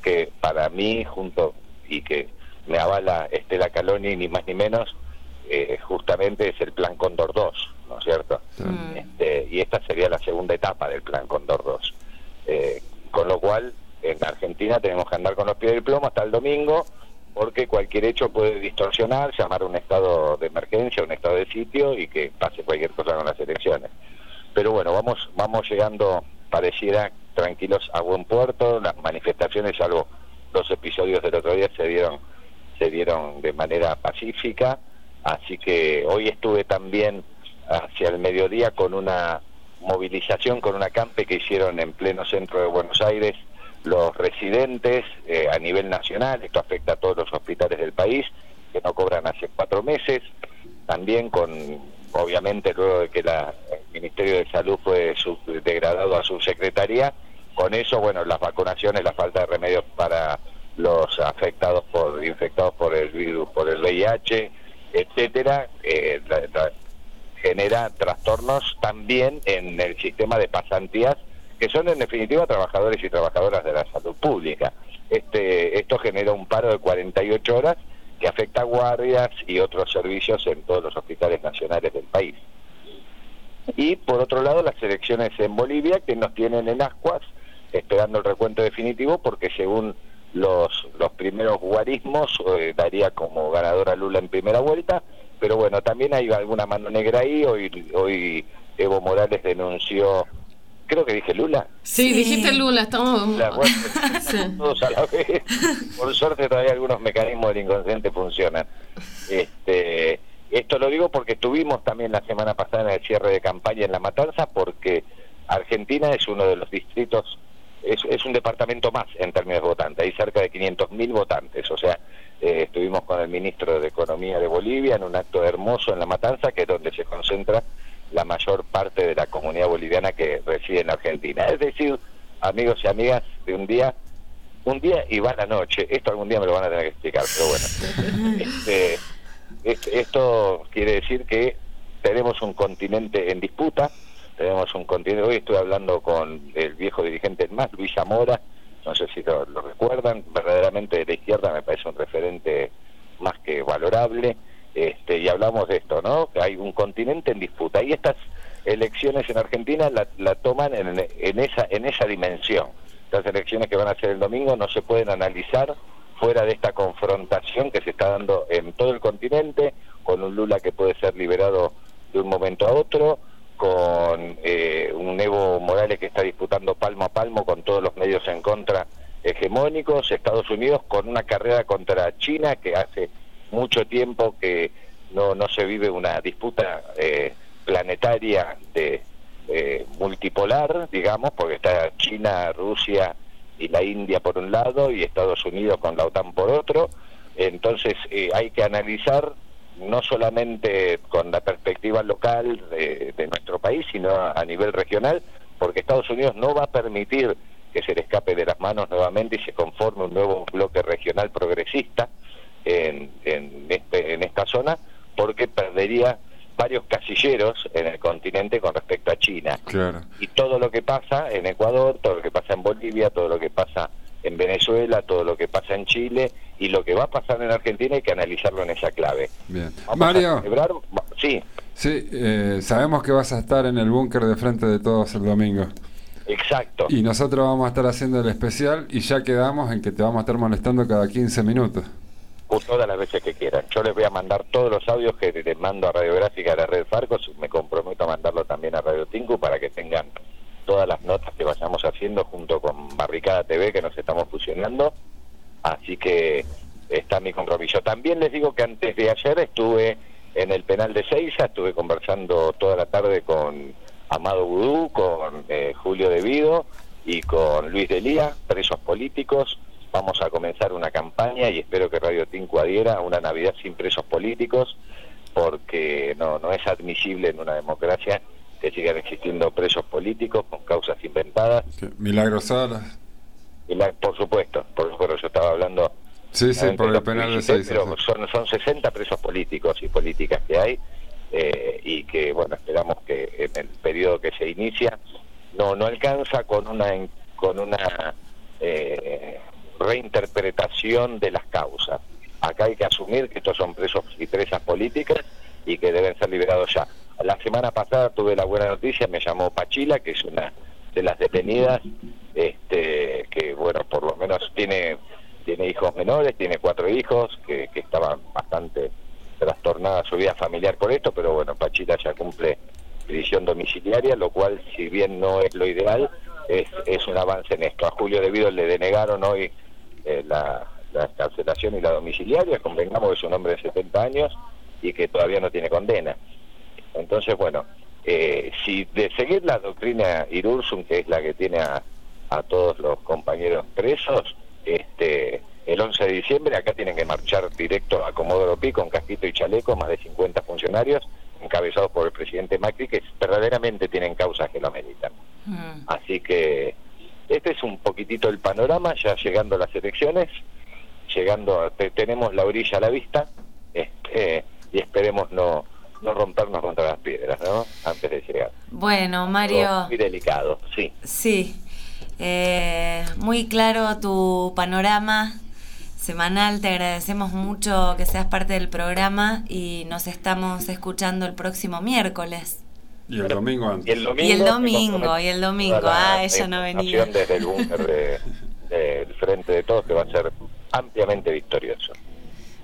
que para mí, junto y que me avala Estela Caloni, ni más ni menos, eh, justamente es el Plan Cóndor 2, ¿no es cierto? Este, y esta sería la segunda etapa del Plan Cóndor 2. Eh, con lo cual, en Argentina tenemos que andar con los pies del plomo hasta el domingo, porque cualquier hecho puede distorsionar, llamar a un estado de emergencia, un estado de sitio y que pase cualquier cosa con las elecciones. Pero bueno, vamos, vamos llegando, pareciera, tranquilos a buen puerto. Las manifestaciones, salvo los episodios del otro día, se dieron, se dieron de manera pacífica. Así que hoy estuve también hacia el mediodía con una movilización, con una campe que hicieron en pleno centro de Buenos Aires los residentes eh, a nivel nacional. Esto afecta a todos los hospitales del país que no cobran hace cuatro meses. También con, obviamente, luego de que la, el Ministerio de Salud fue sub- degradado a subsecretaría, con eso, bueno, las vacunaciones, la falta de remedios para los afectados por, infectados por el virus, por el VIH, etcétera, eh, genera trastornos también en el sistema de pasantías que son en definitiva trabajadores y trabajadoras de la salud pública. Este, esto genera un paro de 48 horas que afecta a guardias y otros servicios en todos los hospitales nacionales del país. Y por otro lado, las elecciones en Bolivia que nos tienen en ascuas, esperando el recuento definitivo, porque según los, los primeros guarismos eh, daría como ganadora Lula en primera vuelta, pero bueno, también hay alguna mano negra ahí. Hoy, hoy Evo Morales denunció, creo que dije Lula. Sí, dijiste Lula, estamos... La- bueno, (laughs) Sí. todos a la vez. Por suerte todavía algunos mecanismos del inconsciente funcionan. Este, esto lo digo porque estuvimos también la semana pasada en el cierre de campaña en La Matanza, porque Argentina es uno de los distritos, es, es un departamento más en términos de votantes, hay cerca de 500.000 votantes, o sea, eh, estuvimos con el ministro de Economía de Bolivia en un acto hermoso en La Matanza, que es donde se concentra la mayor parte de la comunidad boliviana que reside en Argentina. Es decir, amigos y amigas, de un día, un día y va la noche. Esto algún día me lo van a tener que explicar, pero bueno. (laughs) Este, este- esto quiere decir que tenemos un continente en disputa, tenemos un continente, hoy estuve hablando con el viejo dirigente del MAS, Luis Zamora, no sé si lo, lo recuerdan, verdaderamente de la izquierda me parece un referente más que valorable, este, y hablamos de esto, ¿no? Que hay un continente en disputa, y estas elecciones en Argentina la, la toman en, en esa, en esa dimensión. Las elecciones que van a ser el domingo no se pueden analizar fuera de esta confrontación que se está dando en todo el continente, con un Lula que puede ser liberado de un momento a otro, con eh, un Evo Morales que está disputando palmo a palmo con todos los medios en contra hegemónicos, Estados Unidos con una carrera contra China que hace mucho tiempo que no, no se vive una disputa eh, planetaria de eh, multipolar, digamos, porque está China, Rusia y la India por un lado y Estados Unidos con la OTAN por otro. Entonces eh, hay que analizar no solamente con la perspectiva local de, de nuestro país, sino a, a nivel regional, porque Estados Unidos no va a permitir que se le escape de las manos nuevamente y se conforme un nuevo bloque regional progresista en, en, este, en esta zona, porque perdería varios casilleros en el continente con respecto a China. Claro. Y todo lo que pasa en Ecuador, todo lo que pasa en Bolivia, todo lo que pasa en Venezuela, todo lo que pasa en Chile y lo que va a pasar en Argentina hay que analizarlo en esa clave. Bien. Vamos Mario. a celebrar, va- sí, Sí, eh, sabemos que vas a estar en el búnker de frente de todos el domingo. exacto. Y nosotros vamos a estar haciendo el especial y ya quedamos en que te vamos a estar molestando cada 15 minutos. o todas las veces que quieran. Yo les voy a mandar todos los audios que les mando a Radiográfica de la Red Farcos. Me comprometo a mandarlo también a Radio Tinku para que tengan todas las notas que vayamos haciendo junto con Barricada TV que nos estamos fusionando. Así que está mi compromiso. También les digo que antes de ayer estuve en el penal de Seiza, estuve conversando toda la tarde con Amado Vudú, con eh, Julio Devido y con Luis Delía, presos políticos. Vamos a comenzar una campaña y espero que Radio Tinku adhiera a una Navidad sin presos políticos, porque no, no es admisible en una democracia que sigan existiendo presos políticos con causas inventadas. Que- Milagro Salas. Y la- por supuesto, por supuesto, yo estaba hablando Sí, sí, por el penal de publicités, 6. pero son, son 60 presos políticos y políticas que hay eh, y que, bueno, esperamos que en el periodo que se inicia no no alcanza con una con una eh, reinterpretación de las causas. Acá hay que asumir que estos son presos y presas políticas y que deben ser liberados ya. La semana pasada tuve la buena noticia, me llamó Pachila, que es una de las detenidas, este, que bueno, por lo menos tiene tiene hijos menores, tiene cuatro hijos, que, que estaban bastante trastornada su vida familiar por esto, pero bueno, Pachila ya cumple prisión domiciliaria, lo cual, si bien no es lo ideal, es, es un avance en esto. A Julio Devido le denegaron hoy eh, la, la y la domiciliaria, convengamos que es un hombre de 70 años y que todavía no tiene condena. Entonces, bueno, eh, si de seguir la doctrina Irursum, que es la que tiene a, a todos los compañeros presos, este, el 11 de diciembre acá tienen que marchar directo a Comodoro Pi con casquito y chaleco, más de 50 funcionarios, encabezados por el presidente Macri, que verdaderamente tienen causas que lo ameritan. Mm. Así que este es un poquitito el panorama, ya llegando a las elecciones, llegando, a- te- tenemos la orilla a la vista, este, y esperemos no, no rompernos contra las piedras, ¿no? Antes de llegar. Bueno, Todo Mario, Muy delicado, sí. sí. Eh, muy claro tu panorama semanal. Te agradecemos mucho que seas parte del programa y nos estamos escuchando el próximo miércoles. Y el domingo Y antes. el domingo, Y el domingo, y el domingo. Ah, ella no venía. desde el búnker de- del frente de todos que va a ser ampliamente victorioso.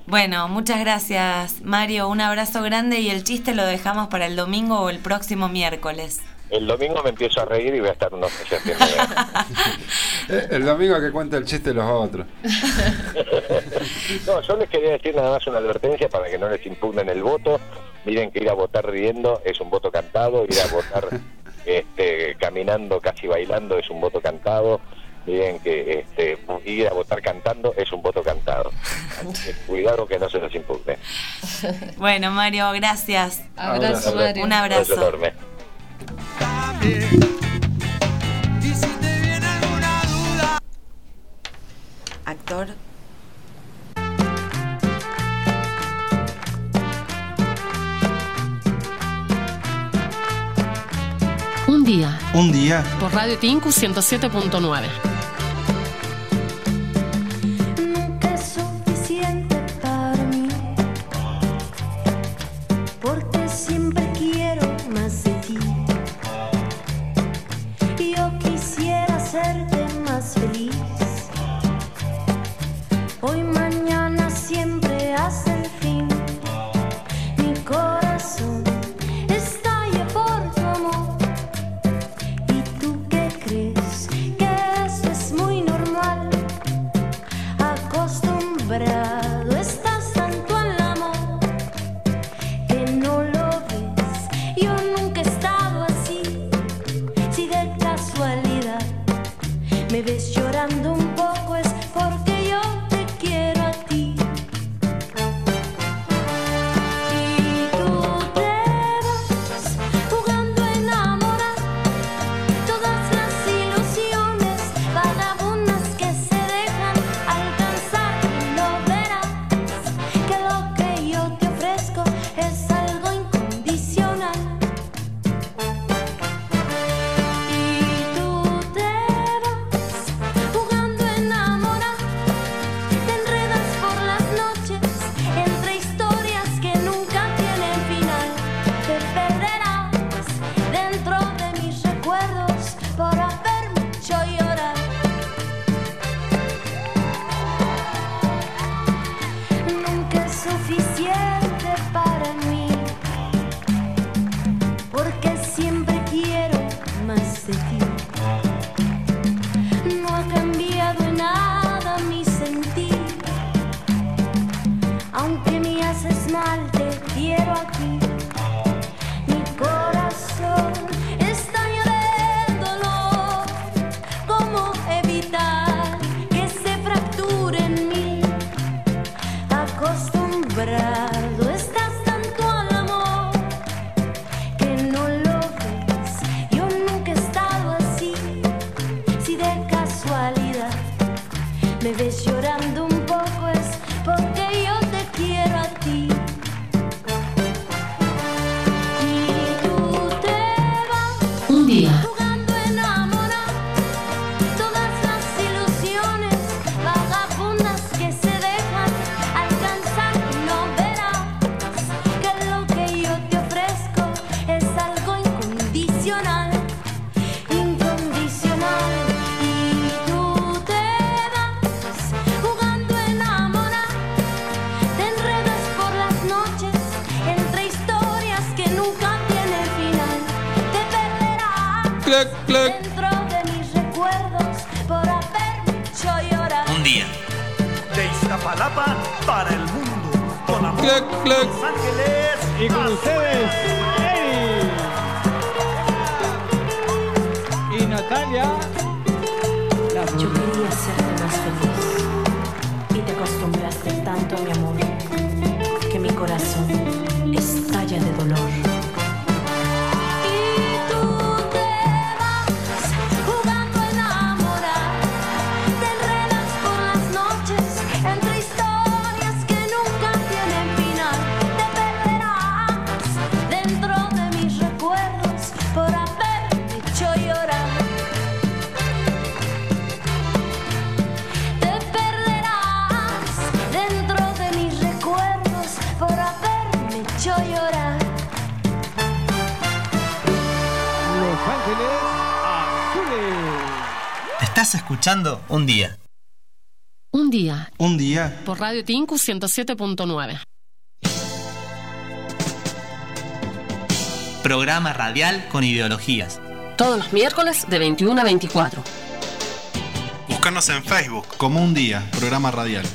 Bueno, muchas gracias, Mario. Un abrazo grande y el chiste lo dejamos para el domingo o el próximo miércoles. El domingo me empiezo a reír y voy a estar unos meses (laughs) Eh, el domingo que cuenta el chiste los otros. (laughs) No, yo les quería decir nada más una advertencia para que no les impugnen el voto. Miren que ir a votar riendo es un voto cantado, ir a votar (laughs) este, caminando, casi bailando es un voto cantado. Miren que este, ir a votar cantando es un voto cantado. Así que (laughs) cuidado que no se los impugne. Bueno, Mario, gracias. Abrazo, Abrazo. Mario. Un Un abrazo. enorme. Alguna duda, Actor. Un día, Un día por Radio Tinku 107.9. Maybe it's por Radio Tinku 107.9. Programa radial con ideologías. Todos los miércoles de 21 a 24. Búscanos en Facebook como un día, programa radial.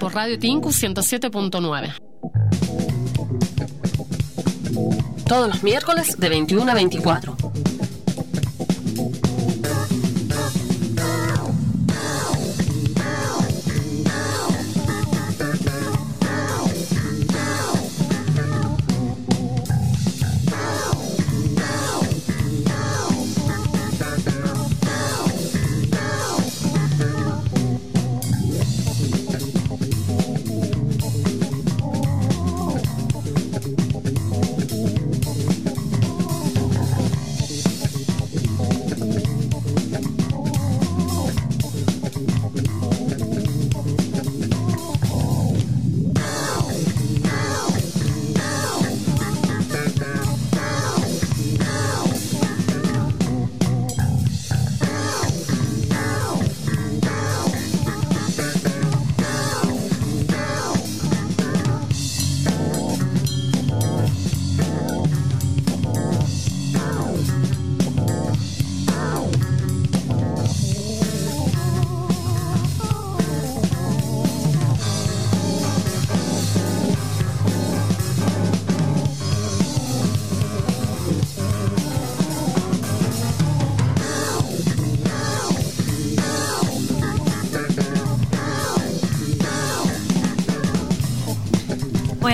Por Radio Tinku 107.9. Todos los miércoles de 21 a 24.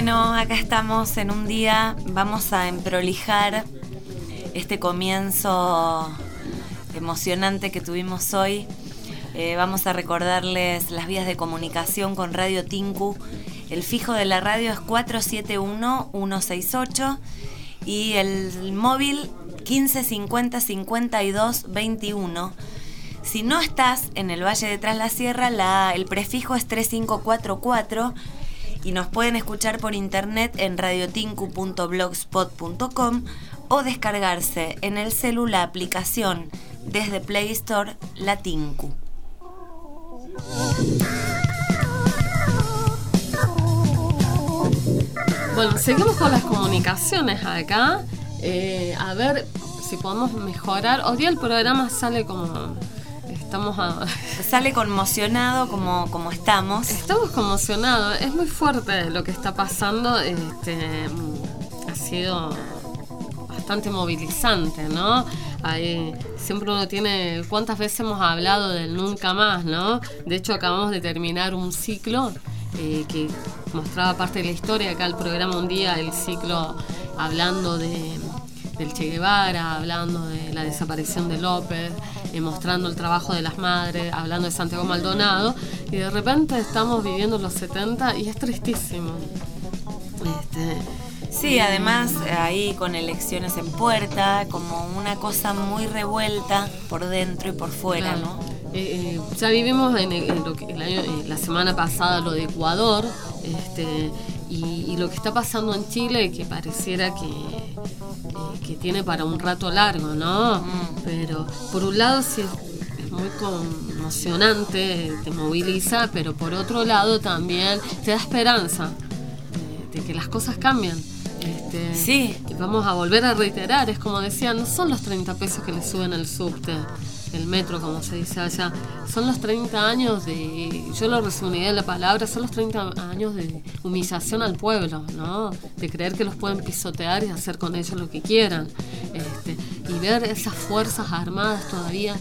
Bueno, acá estamos en un día, vamos a emprolijar este comienzo emocionante que tuvimos hoy. Eh, vamos a recordarles las vías de comunicación con Radio Tinku. El fijo de la radio es 471-168 y el móvil 1550 52 21. Si no estás en el Valle de Tras la Sierra, el prefijo es 3544 y nos pueden escuchar por internet en radiotinku.blogspot.com o descargarse en el celular la aplicación desde Play Store La Tinku. Bueno, seguimos con las comunicaciones acá. Eh, a ver si podemos mejorar. Hoy día el programa sale como. Estamos a- (laughs) Sale conmocionado como, como estamos. Estamos conmocionados. Es muy fuerte lo que está pasando. Este, mm, ha sido bastante movilizante, ¿no? Ahí siempre uno tiene. ¿Cuántas veces hemos hablado del nunca más, no? De hecho, acabamos de terminar un ciclo eh, que mostraba parte de la historia. Acá el programa un día, el ciclo hablando de del Che Guevara, hablando de la desaparición de López, eh, mostrando el trabajo de las madres, hablando de Santiago Maldonado, y de repente estamos viviendo los 70 y es tristísimo. Este, Sí, además ahí con elecciones en puerta, como una cosa muy revuelta por dentro y por fuera, Claro. ¿no? Eh, eh, ya vivimos en, el- en lo que el año- eh, la semana pasada lo de Ecuador este, y, y lo que está pasando en Chile que pareciera que, que tiene para un rato largo, ¿no? Pero por un lado sí es, es muy conmocionante, te moviliza, pero por otro lado también te da esperanza de, de que las cosas cambian. Este, Sí. y vamos a volver a reiterar, es como decía, no son los 30 pesos que le suben al subte, el metro como se dice allá, son los 30 años de, yo lo resumiría en la palabra, son los 30 años de humillación al pueblo, ¿no? De creer que los pueden pisotear y hacer con ellos lo que quieran. Este, y ver esas fuerzas armadas todavía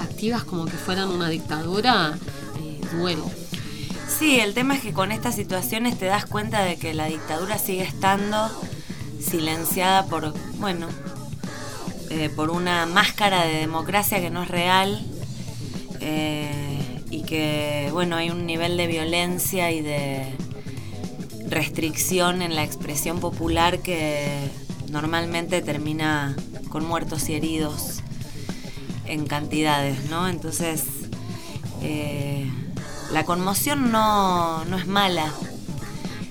activas como que fueran una dictadura, eh. Sí, el tema es que con estas situaciones te das cuenta de que la dictadura sigue estando silenciada por, bueno, eh, por una máscara de democracia que no es real eh, y que, bueno, hay un nivel de violencia y de restricción en la expresión popular que normalmente termina con muertos y heridos en cantidades, ¿no? Entonces, eh, la conmoción no, no es mala.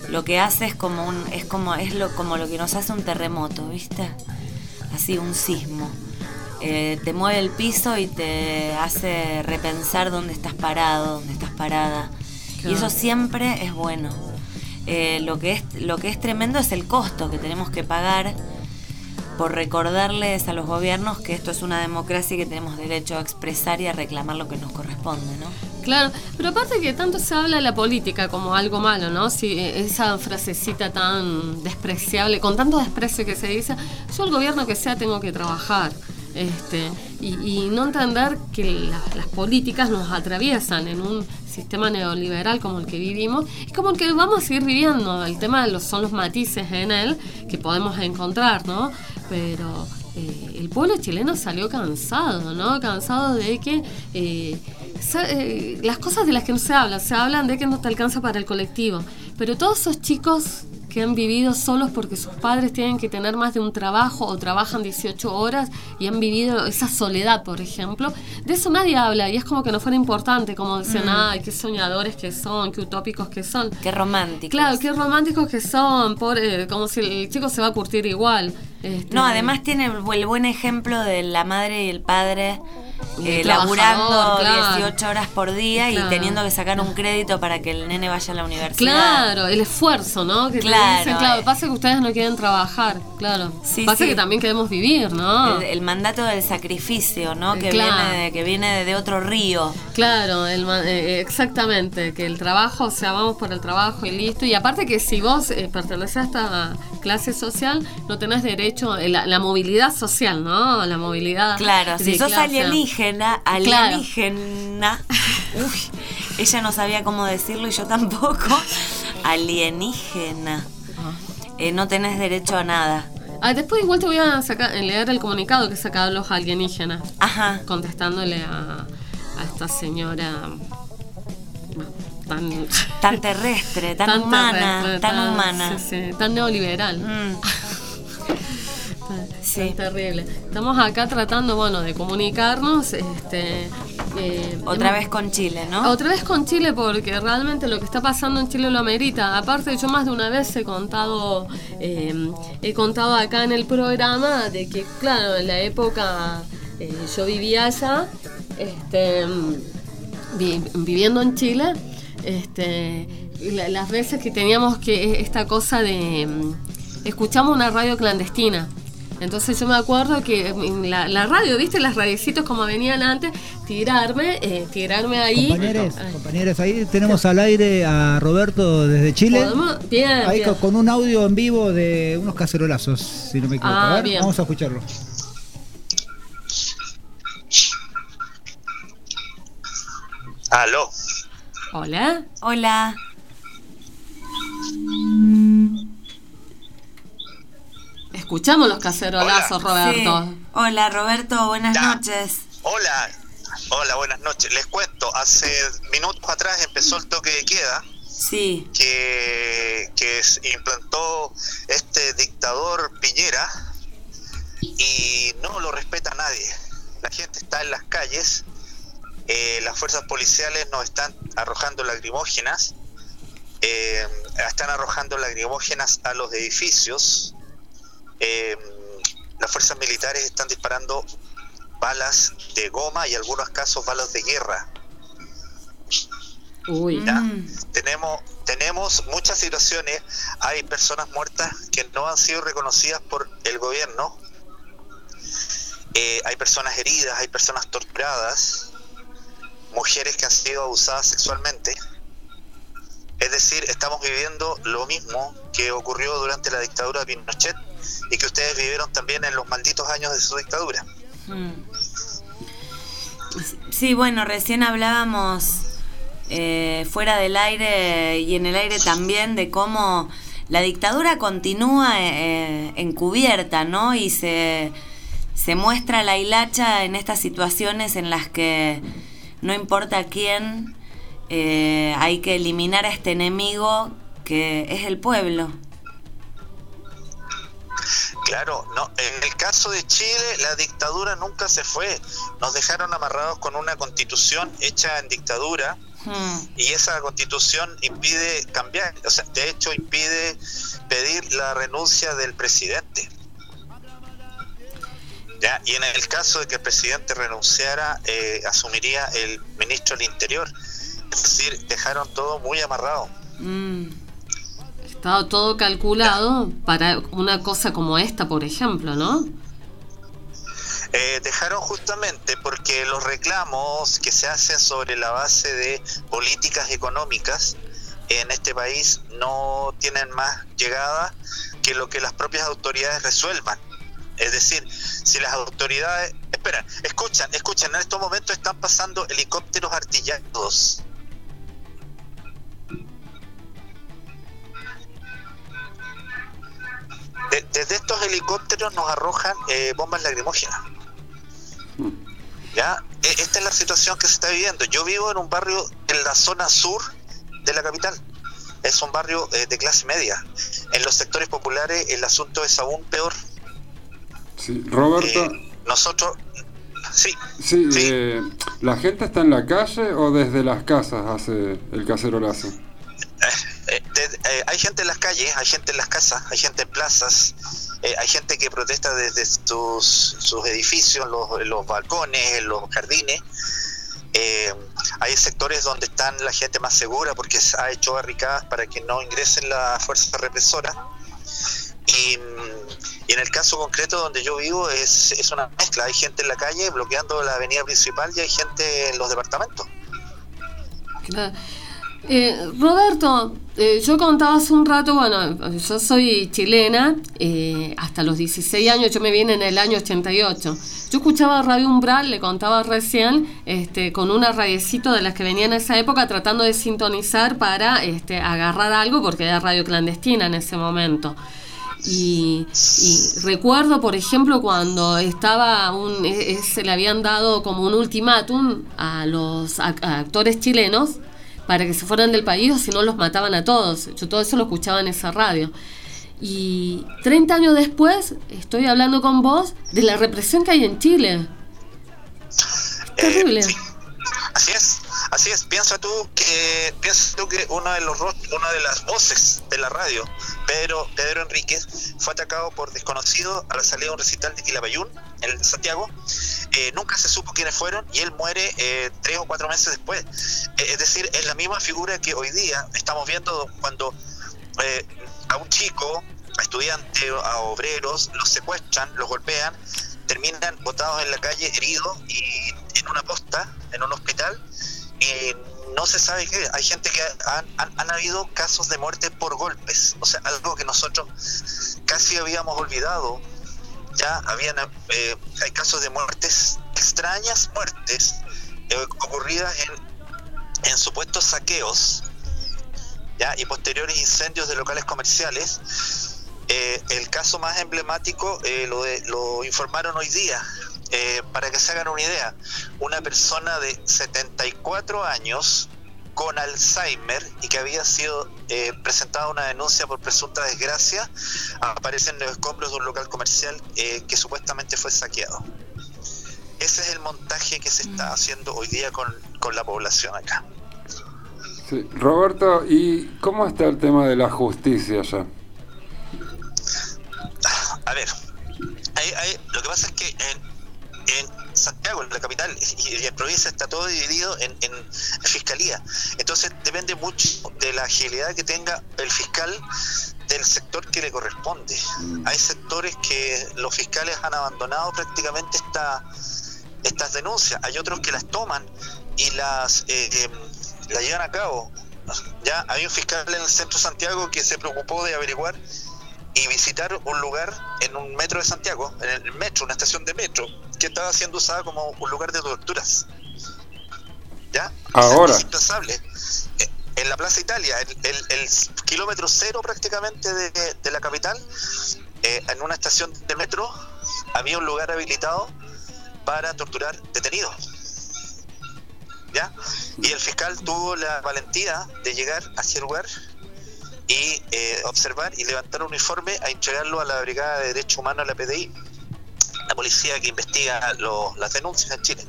Lo que hace es como un, es como, es lo, como lo que nos hace un terremoto, ¿viste? Así, un sismo. Eh, te mueve el piso y te hace repensar dónde estás parado, dónde estás parada. Y eso siempre es bueno. Eh, lo, que es, lo que es tremendo es el costo que tenemos que pagar por recordarles a los gobiernos que esto es una democracia y que tenemos derecho a expresar y a reclamar lo que nos corresponde, ¿no? Claro, pero aparte que tanto se habla de la política como algo malo, ¿no? Si eh, esa frasecita tan despreciable, con tanto desprecio que se dice, yo el gobierno que sea tengo que trabajar. Este, y, no entender que la- las políticas nos atraviesan en un sistema neoliberal como el que vivimos y como el que vamos a seguir viviendo. El tema de los, son los matices en él que podemos encontrar, ¿no? Pero eh, el pueblo chileno salió cansado, ¿no? Cansado de que eh, eh, las cosas de las que no se habla, se hablan de que no te alcanza para el colectivo, pero todos esos chicos que han vivido solos porque sus padres tienen que tener más de un trabajo o trabajan 18 horas y han vivido esa soledad, por ejemplo, de eso nadie habla y es como que no fuera importante, como dicen, Mm. ay, qué soñadores que son, qué utópicos que son. Qué románticos. Claro, qué románticos que son, pobre, como si el chico se va a curtir igual. Este, No, además tiene el bu- el buen ejemplo de la madre y el padre eh, laburando claro. 18 horas por día Claro. y teniendo que sacar un crédito para que el nene vaya a la universidad. Claro, el esfuerzo, ¿no? Que te Claro, dicen, claro, eh. pasa que ustedes no quieren trabajar, claro. Sí, pasa sí. que también queremos vivir, ¿no? El, el mandato del sacrificio, ¿no? Que Claro. viene de, que viene de, otro río. Claro, el ma- eh, exactamente, que el trabajo, o sea, vamos por el trabajo y listo. Y aparte que si vos eh, pertenecés a esta clase social, no tenés derecho, eh, la, la movilidad social, ¿no? La movilidad. Claro, si sos clase. alienígena, alienígena, (laughs) uy, ella no sabía cómo decirlo y yo tampoco. Alienígena. Eh, no tenés derecho a nada. Ah, después igual te voy a sacar, leer el comunicado que sacaron los alienígenas. Ajá. Contestándole a, a esta señora tan... Tan terrestre, tan, (laughs) humana, terrestre, tan, humana. Mm. sí, sí, tan neoliberal. Sí. terrible. Estamos acá tratando, bueno, de comunicarnos. Este, eh, Otra vez con Chile, ¿no? Otra vez con Chile porque realmente lo que está pasando en Chile lo amerita. Aparte, yo más de una vez he contado, eh, he contado acá en el programa de que, claro, en la época eh, yo vivía allá, este, vi- viviendo en Chile, este, la- las veces que teníamos que esta cosa de escuchamos una radio clandestina. Entonces yo me acuerdo que en la, la radio, ¿viste? Las radiecitos como venían antes, tirarme, eh, tirarme ahí. Compañeros, compañeros, ahí tenemos al aire a Roberto desde Chile. ¿Podemos? Bien, Ahí bien. con, con un audio en vivo de unos cacerolazos, si no me equivoco. Ah, a ver, bien. vamos a escucharlo. Aló. Hola. Hola. Escuchamos los cacerolazos, Roberto. Sí. Hola, Roberto, buenas noches. Hola, hola, buenas noches. Les cuento, hace minutos atrás empezó el toque de queda Sí. que, que implantó este dictador Piñera y no lo respeta nadie. La gente está en las calles, eh, las fuerzas policiales nos están arrojando lacrimógenas, eh, están arrojando lacrimógenas a los edificios, eh, las fuerzas militares están disparando balas de goma y en algunos casos balas de guerra. Uy. ¿ya? Tenemos, tenemos muchas situaciones, hay personas muertas que no han sido reconocidas por el gobierno, Eh, hay personas heridas, hay personas torturadas, mujeres que han sido abusadas sexualmente. Es decir, estamos viviendo lo mismo que ocurrió durante la dictadura de Pinochet y que ustedes vivieron también en los malditos años de su dictadura. Mm. Sí, bueno, recién hablábamos eh, fuera del aire y en el aire también de cómo la dictadura continúa eh, encubierta, ¿no? Y se, se muestra la hilacha en estas situaciones en las que no importa quién, eh, hay que eliminar a este enemigo que es el pueblo. Claro, no, en el caso de Chile la dictadura nunca se fue. Nos dejaron amarrados con una constitución hecha en dictadura Hmm. y esa constitución impide cambiar, o sea, de hecho impide pedir la renuncia del presidente. ¿Ya? Y en el caso de que el presidente renunciara, eh, asumiría el ministro del Interior. Es decir, dejaron todo muy amarrado. Mm. Estaba todo calculado para una cosa como esta, por ejemplo, ¿no? Eh, dejaron justamente porque los reclamos que se hacen sobre la base de políticas económicas en este país no tienen más llegada que lo que las propias autoridades resuelvan. Es decir, si las autoridades... Espera, escuchan, escuchan, en estos momentos están pasando helicópteros artillados. De- desde estos helicópteros nos arrojan eh, bombas lacrimógenas. ¿Ya? E- Esta es la situación que se está viviendo. Yo vivo en un barrio en la zona sur de la capital. Es un barrio eh, de clase media. En los sectores populares el asunto es aún peor. Sí, Roberto, Eh, nosotros, sí, sí, eh, ¿la gente está en la calle o desde las casas hace el cacerolazo? Eh, eh, hay gente en las calles, hay gente en las casas, hay gente en plazas, eh, hay gente que protesta desde sus, sus edificios, los, los balcones, los jardines. Hay sectores donde están la gente más segura porque se ha hecho barricadas para que no ingresen las fuerzas represoras. Y, en el caso concreto donde yo vivo es, es una mezcla. Hay gente en la calle bloqueando la avenida principal y hay gente en los departamentos. Claro. Eh, Roberto, eh, yo contaba hace un rato, bueno, yo soy chilena, eh, hasta los 16 años, yo me vine en el año 88. Yo escuchaba Radio Umbral, le contaba recién, este, con una radiecito de las que venía en esa época, tratando de sintonizar para este, agarrar algo, porque era radio clandestina en ese momento. Y, y recuerdo, por ejemplo, cuando estaba un, e- e- se le habían dado como un ultimátum a los a actores chilenos para que se fueran del país o si no los mataban a todos. Yo todo eso lo escuchaba en esa radio. Y 30 años después estoy hablando con vos de la represión que hay en Chile. Terrible. Así es, así es. Piensa tú que piensa tú que uno de los una de las voces de la radio, Pedro Pedro Enríquez, fue atacado por desconocidos a la salida de un recital de Quilapayún en Santiago. Eh, nunca se supo quiénes fueron y él muere eh, tres o cuatro meses después. Eh, es decir, es la misma figura que hoy día estamos viendo cuando eh, a un chico, a estudiante, a obreros, los secuestran, los golpean, terminan botados en la calle, heridos y en una posta, en un hospital, y no se sabe qué. Hay gente que han- han habido casos de muerte por golpes, o sea, algo que nosotros casi habíamos olvidado. Ya habían, eh, hay casos de muertes, extrañas muertes, eh, ocurridas en, supuestos saqueos ya y posteriores incendios de locales comerciales. Eh, el caso más emblemático lo, de- lo informaron hoy día. Para que se hagan una idea, una persona de 74 años con Alzheimer y que había sido eh, presentada una denuncia por presunta desgracia, aparece en los escombros de un local comercial eh, que supuestamente fue saqueado. Ese es el montaje que se está haciendo hoy día con, con la población acá. Sí. Roberto, ¿y cómo está el tema de la justicia allá? A ver, hay- hay- lo que pasa es que en, en Santiago, en la capital y en provincia está todo dividido en, en fiscalía. Entonces depende mucho de la agilidad que tenga el fiscal del sector que le corresponde. Hay sectores que los fiscales han abandonado prácticamente esta, estas denuncias. Hay otros que las toman y las, eh, eh, las llevan a cabo. Ya hay un fiscal en el centro de Santiago que se preocupó de averiguar y visitar un lugar en un metro de Santiago, en el metro, una estación de metro, que estaba siendo usada como un lugar de torturas. ¿Ya? Ahora. Es impensable. Eh, En la Plaza Italia, el, el- el kilómetro cero prácticamente de, de la capital, eh, en una estación de metro, había un lugar habilitado para torturar detenidos. ¿Ya? Y el fiscal tuvo la valentía de llegar a ese lugar y eh, observar y levantar un uniforme a entregarlo a la Brigada de Derechos Humanos, la PDI, la policía que investiga lo- las denuncias en Chile.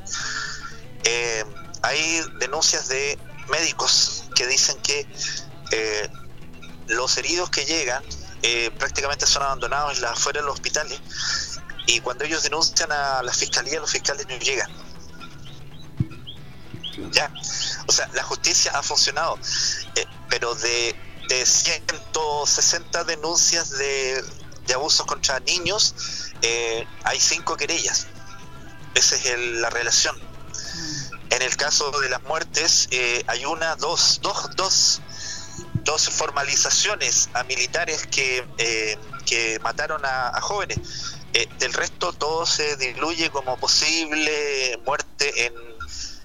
Eh, hay denuncias de médicos que dicen que eh, los heridos que llegan eh, prácticamente son abandonados en afuera de los hospitales y cuando ellos denuncian a la fiscalía, los fiscales no llegan. Ya, o sea, la justicia ha funcionado, pero de, de 160 denuncias de, de abusos contra niños, eh, hay cinco querellas. Esa es el- la relación. En el caso de las muertes, eh, hay una, dos, dos, dos, dos formalizaciones a militares que, eh, que mataron a, a jóvenes. Eh, del resto, todo se diluye como posible muerte en,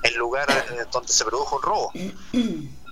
en lugar donde se produjo un robo. (clears throat)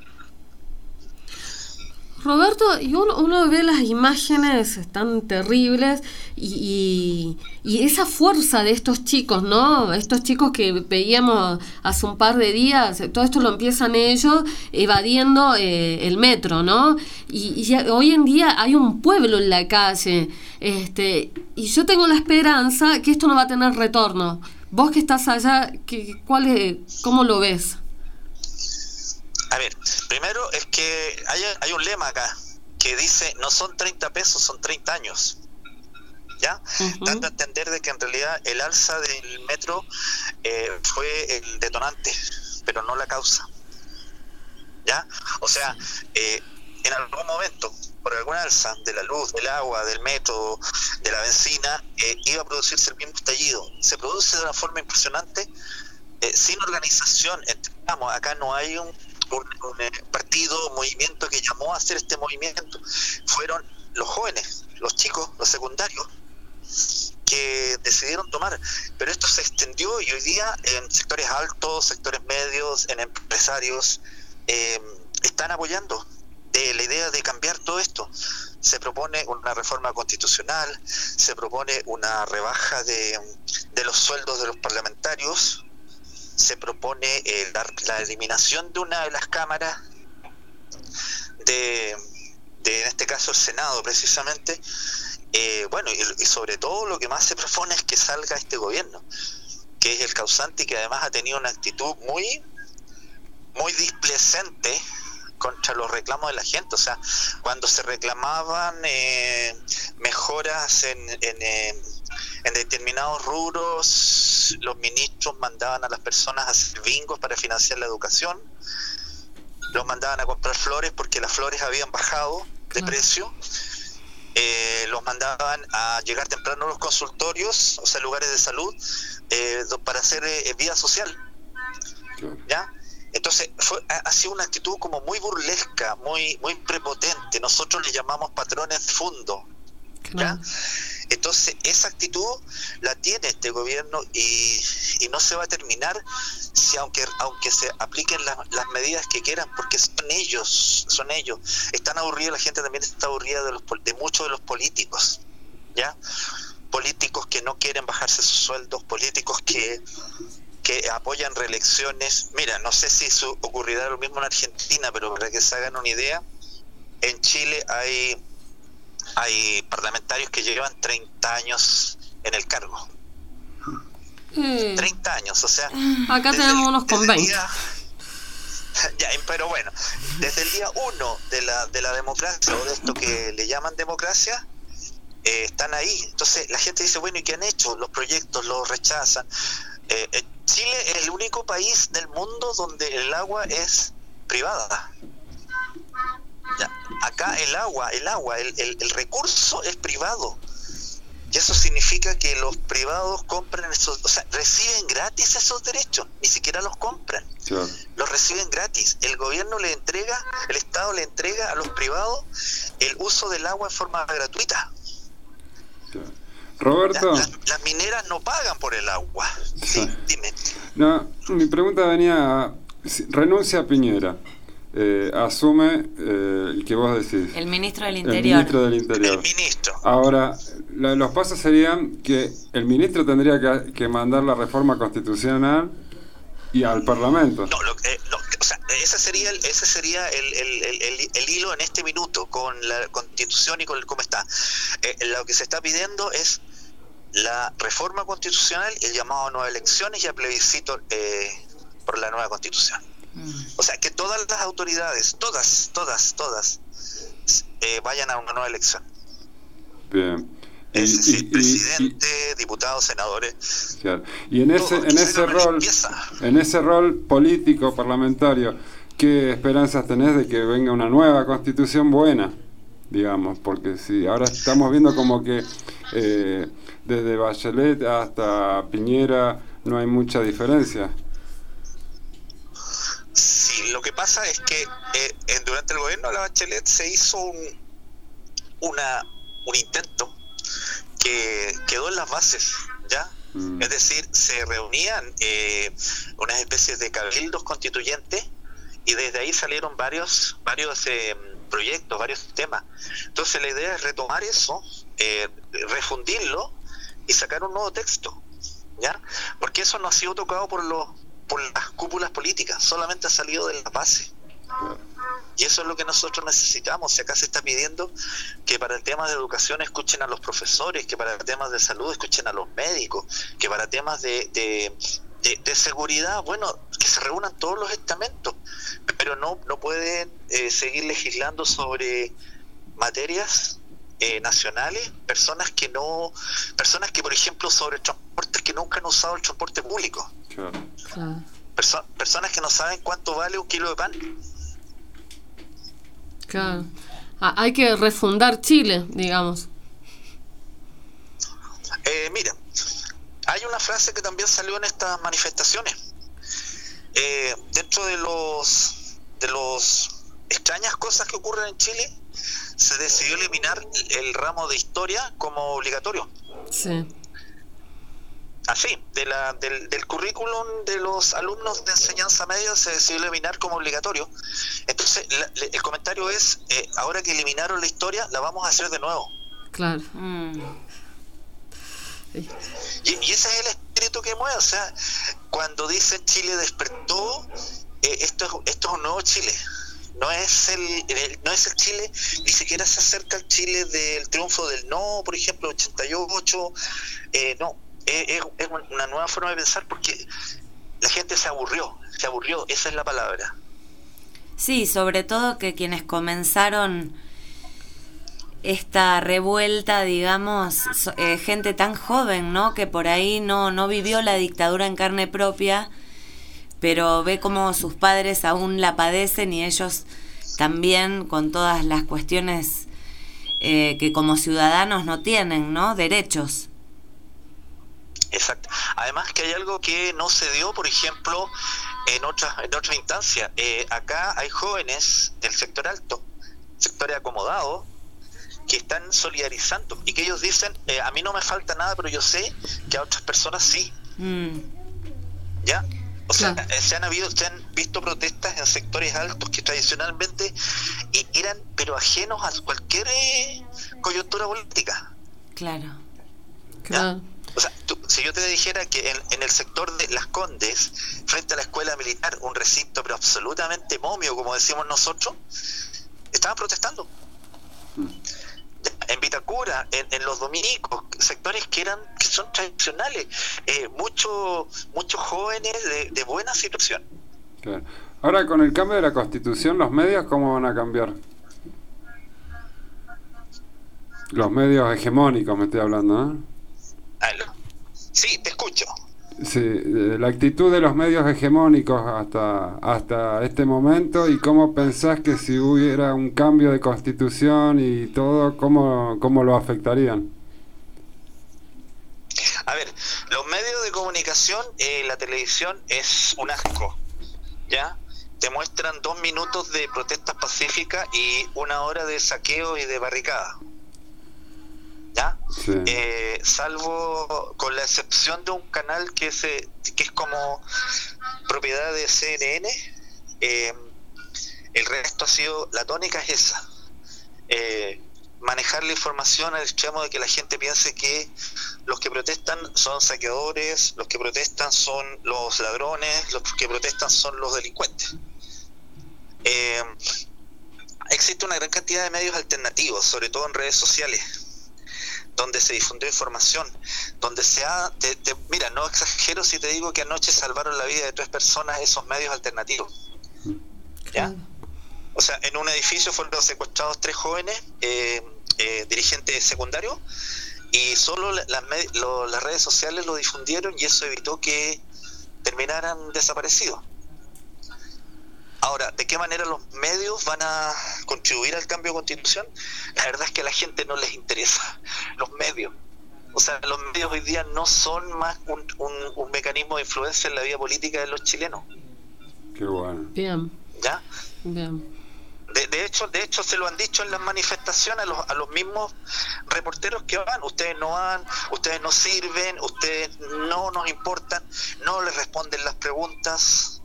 Roberto, y uno, uno ve las imágenes tan terribles y, esa fuerza de estos chicos, ¿no? Estos chicos que veíamos hace un par de días, todo esto lo empiezan ellos evadiendo eh, el metro, ¿no? Y, y hoy en día hay un pueblo en la calle, este, y yo tengo la esperanza que esto no va a tener retorno. Vos que estás allá, ¿qué, cuál es, ¿cómo lo ves? A ver, primero es que hay, hay un lema acá que dice no son 30 pesos, son 30 años. ¿Ya? Dando a entender de que en realidad el alza del metro eh, fue el detonante, pero no la causa. ¿Ya? O sea, eh, en algún momento, por alguna alza de la luz, del agua, del metro, de la benzina, eh, iba a producirse el mismo estallido. Se produce de una forma impresionante, eh, sin organización. Entendamos, acá no hay un, un, un, eh, partido, movimiento que llamó a hacer este movimiento. Fueron los jóvenes, los chicos, los secundarios, que decidieron tomar. Pero esto se extendió y hoy día en sectores altos, sectores medios, en empresarios, eh, están apoyando eh, la idea de cambiar todo esto. Se propone una reforma constitucional, se propone una rebaja de, de los sueldos de los parlamentarios, se propone eh, la, la eliminación de una de las cámaras de, de, en este caso, el Senado, precisamente. Eh, bueno, y, sobre todo lo que más se propone es que salga este gobierno, que es el causante y que además ha tenido una actitud muy, muy displecente contra los reclamos de la gente. O sea, cuando se reclamaban eh, mejoras en, en, en determinados rubros, los ministros mandaban a las personas a hacer bingos para financiar la educación, los mandaban a comprar flores porque las flores habían bajado de precio. Eh, los mandaban a llegar temprano a los consultorios, o sea, lugares de salud, eh, para hacer eh, vida social. ¿Ya? Entonces, fue, ha, ha sido una actitud como muy burlesca, muy, muy prepotente. Nosotros le llamamos patrones de fondo. ¿ya? Entonces, esa actitud la tiene este gobierno y, no se va a terminar si aunque aunque se apliquen las, medidas que quieran, porque son ellos, son ellos. Están aburridos, la gente también está aburrida de, los, de muchos de los políticos, ¿ya? Políticos que no quieren bajarse sus sueldos, políticos que que apoyan reelecciones. Mira, no sé si eso ocurrirá lo mismo en Argentina, pero para que se hagan una idea, en Chile hay hay parlamentarios que llevan 30 años en el cargo. 30 años, o sea. Acá desde tenemos unos con desde el 20. día- (laughs) Ya, pero bueno, desde el día uno de la, de la democracia o de esto que le llaman democracia, eh, están ahí. Entonces la gente dice, bueno, ¿y qué han hecho? Los proyectos los rechazan. Eh, eh, Chile es el único país del mundo donde el agua es privada. Acá el agua, el agua, el, el- el recurso es privado. Y eso significa que los privados compran esos, o sea, reciben gratis esos derechos, ni siquiera los compran, Claro. los reciben gratis. El gobierno le entrega, el Estado le entrega a los privados el uso del agua en forma gratuita. Roberto, Las, las mineras no pagan por el agua. Sí, dime. no, mi pregunta venía, renuncia a Piñera, eh, asume eh, el que vos decís. El ministro del El Interior. ministro del Interior. Ahora, la- los pasos serían que el ministro tendría que, que mandar la reforma constitucional y al Parlamento. No, lo- eh, lo- o sea, ese sería el, ese sería el, el- el- el- el hilo en este minuto con la constitución y con el cómo está. Eh, lo que se está pidiendo es la reforma constitucional, el llamado a nuevas elecciones y a plebiscito eh, por la nueva constitución. O sea, que todas las autoridades, todas, todas, todas, eh, vayan a una nueva elección. Bien. Y, Es decir, y- y- presidente, diputados, senadores. claro. Y en ese, en ese rol, en ese rol político parlamentario, ¿qué esperanzas tenés de que venga una nueva constitución buena? Digamos, porque si ahora estamos viendo como que eh, desde Bachelet hasta Piñera no hay mucha diferencia. Lo que pasa es que eh, durante el gobierno de la Bachelet se hizo un, una, un intento que quedó en las bases, ¿ya? Es decir, se reunían eh, unas especies de cabildos constituyentes y desde ahí salieron varios, varios eh, proyectos, varios temas. Entonces la idea es retomar eso, eh, refundirlo y sacar un nuevo texto, ¿ya? Porque eso no ha sido tocado por los por las cúpulas políticas, solamente ha salido de la base. Y eso es lo que nosotros necesitamos. Si acá se está pidiendo que para el tema de educación escuchen a los profesores, que para temas de salud escuchen a los médicos, que para temas de, de, seguridad, bueno, que se reúnan todos los estamentos, pero no, no pueden eh, seguir legislando sobre materias eh, nacionales, personas que no, personas que por ejemplo sobre transportes que nunca han usado el transporte público, Perso- personas que no saben cuánto vale un kilo de pan. Claro. Ah, hay que refundar Chile, digamos. Eh, mira, hay una frase que también salió en estas manifestaciones. Eh, dentro de los de los extrañas cosas que ocurren en Chile, se decidió eliminar el ramo de historia como obligatorio. Sí. Así, de la, del, del currículum de los alumnos de enseñanza media se decidió eliminar como obligatorio. Entonces, la- le- el comentario es, eh, ahora que eliminaron la historia, la vamos a hacer de nuevo. Claro. Y, y ese es el espíritu que mueve, o sea, cuando dicen Chile despertó, eh, esto, es, esto es un nuevo Chile. No es el, no es el Chile, ni siquiera se acerca al Chile del triunfo del no, por ejemplo, 88. Eh, no, es, una nueva forma de pensar porque la gente se aburrió, se aburrió, esa es la palabra. Sí, sobre todo que quienes comenzaron esta revuelta, digamos, eh, gente tan joven, ¿no? Que por ahí no, no vivió la dictadura en carne propia, pero ve como sus padres aún la padecen y ellos también con todas las cuestiones eh, que como ciudadanos no tienen, ¿no? Derechos. Exacto. Además que hay algo que no se dio, por ejemplo, en otras en otras instancias. Eh, acá hay jóvenes del sector alto, sector acomodado, que están solidarizando y que ellos dicen, eh, a mí no me falta nada, pero yo sé que a otras personas sí. Mm, ¿Ya? O sea, se han habido, se han visto protestas en sectores altos que tradicionalmente eh, eran pero ajenos a cualquier eh, coyuntura política. claro. Claro. O sea, tú- si yo te dijera que en, en el sector de Las Condes, frente a la escuela militar, un recinto pero absolutamente momio, como decimos nosotros, estaban protestando. En Vitacura, en, en los dominicos, sectores que eran que son tradicionales, eh, muchos muchos jóvenes de, de buena situación. Claro. Ahora con el cambio de la constitución, ¿los medios cómo van a cambiar? Los medios hegemónicos me estoy hablando, ¿no? Aló. Sí, te escucho. Sí, eh, la actitud de los medios hegemónicos hasta, hasta este momento y cómo pensás que si hubiera un cambio de constitución y todo, cómo, cómo lo afectarían. A ver, los medios de comunicación, eh, la televisión es un asco, ¿ya? Te muestran dos minutos de protestas pacíficas y una hora de saqueo y de barricada, ¿ya? Sí. Eh, salvo con la excepción de un canal que, se, que es como propiedad de CNN, eh, el resto ha sido, la tónica es esa. Eh, manejar la información al extremo de que la gente piense que los que protestan son saqueadores, los que protestan son los ladrones, los que protestan son los delincuentes. Eh, existe una gran cantidad de medios alternativos, sobre todo en redes sociales, donde se difundió información, donde se ha... te- te- mira, no exagero si te digo que anoche salvaron la vida de tres personas esos medios alternativos. ¿Ya? O sea, en un edificio fueron secuestrados tres jóvenes, eh, eh, dirigentes secundarios, y solo lo- las redes sociales lo difundieron y eso evitó que terminaran desaparecidos. Ahora, ¿de qué manera los medios van a contribuir al cambio de constitución? La verdad es que a la gente no les interesa los medios. O sea, los medios hoy día no son más un, un- un mecanismo de influencia en la vida política de los chilenos. Qué bueno. Bien, ¿Ya? bien. De, de hecho, de hecho se lo han dicho en las manifestaciones a los, a los mismos reporteros que van. Ustedes no van, ustedes no sirven, ustedes no nos importan, no les responden las preguntas.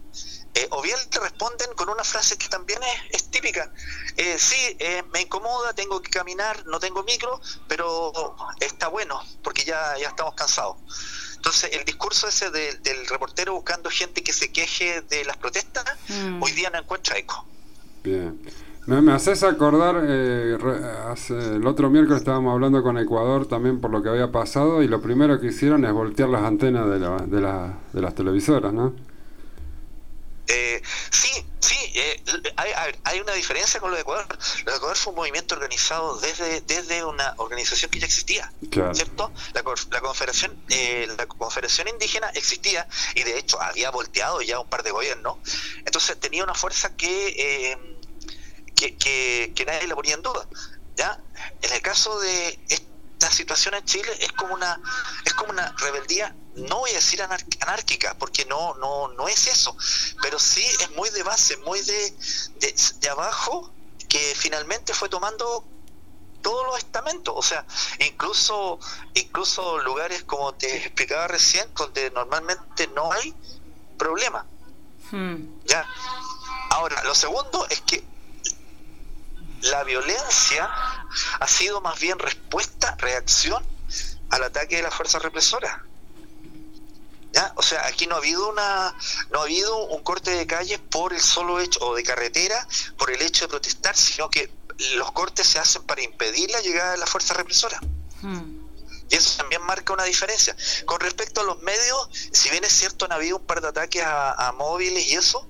Eh, o bien te responden con una frase que también es, es típica. Eh, sí, eh, me incomoda, tengo que caminar, no tengo micro, pero está bueno, porque ya, ya estamos cansados. Entonces, el discurso ese de- del reportero buscando gente que se queje de las protestas, Mm. hoy día no encuentra eco. Bien. Me, me haces acordar, eh, re- hace, el otro miércoles estábamos hablando con Ecuador también por lo que había pasado y lo primero que hicieron es voltear las antenas de, la- de, la- de las televisoras, ¿no? Eh, sí, sí, eh, hay, hay- una diferencia con lo de Ecuador. Lo de Ecuador fue un movimiento organizado desde, desde una organización que ya existía, Claro. ¿cierto? La, la confederación eh, la confederación indígena existía y de hecho había volteado ya un par de gobiernos. Entonces tenía una fuerza que, eh, que, que, que nadie la ponía en duda. ¿ya? En el caso de la situación en Chile es como una es como una rebeldía no voy a decir anar- anárquica porque no no no es eso pero sí es muy de base muy de de, de abajo que finalmente fue tomando todos los estamentos, o sea, incluso incluso lugares como te explicaba recién, donde normalmente no hay problema. Ya. Ahora, lo segundo es que la violencia ha sido más bien respuesta, reacción al ataque de las fuerzas represoras. ¿Ya? O sea, aquí no ha habido una no ha habido un corte de calles por el solo hecho o de carretera por el hecho de protestar, sino que los cortes se hacen para impedir la llegada de la fuerza represora. Y eso también marca una diferencia. Con respecto a los medios, si bien es cierto, han habido un par de ataques a, a móviles y eso,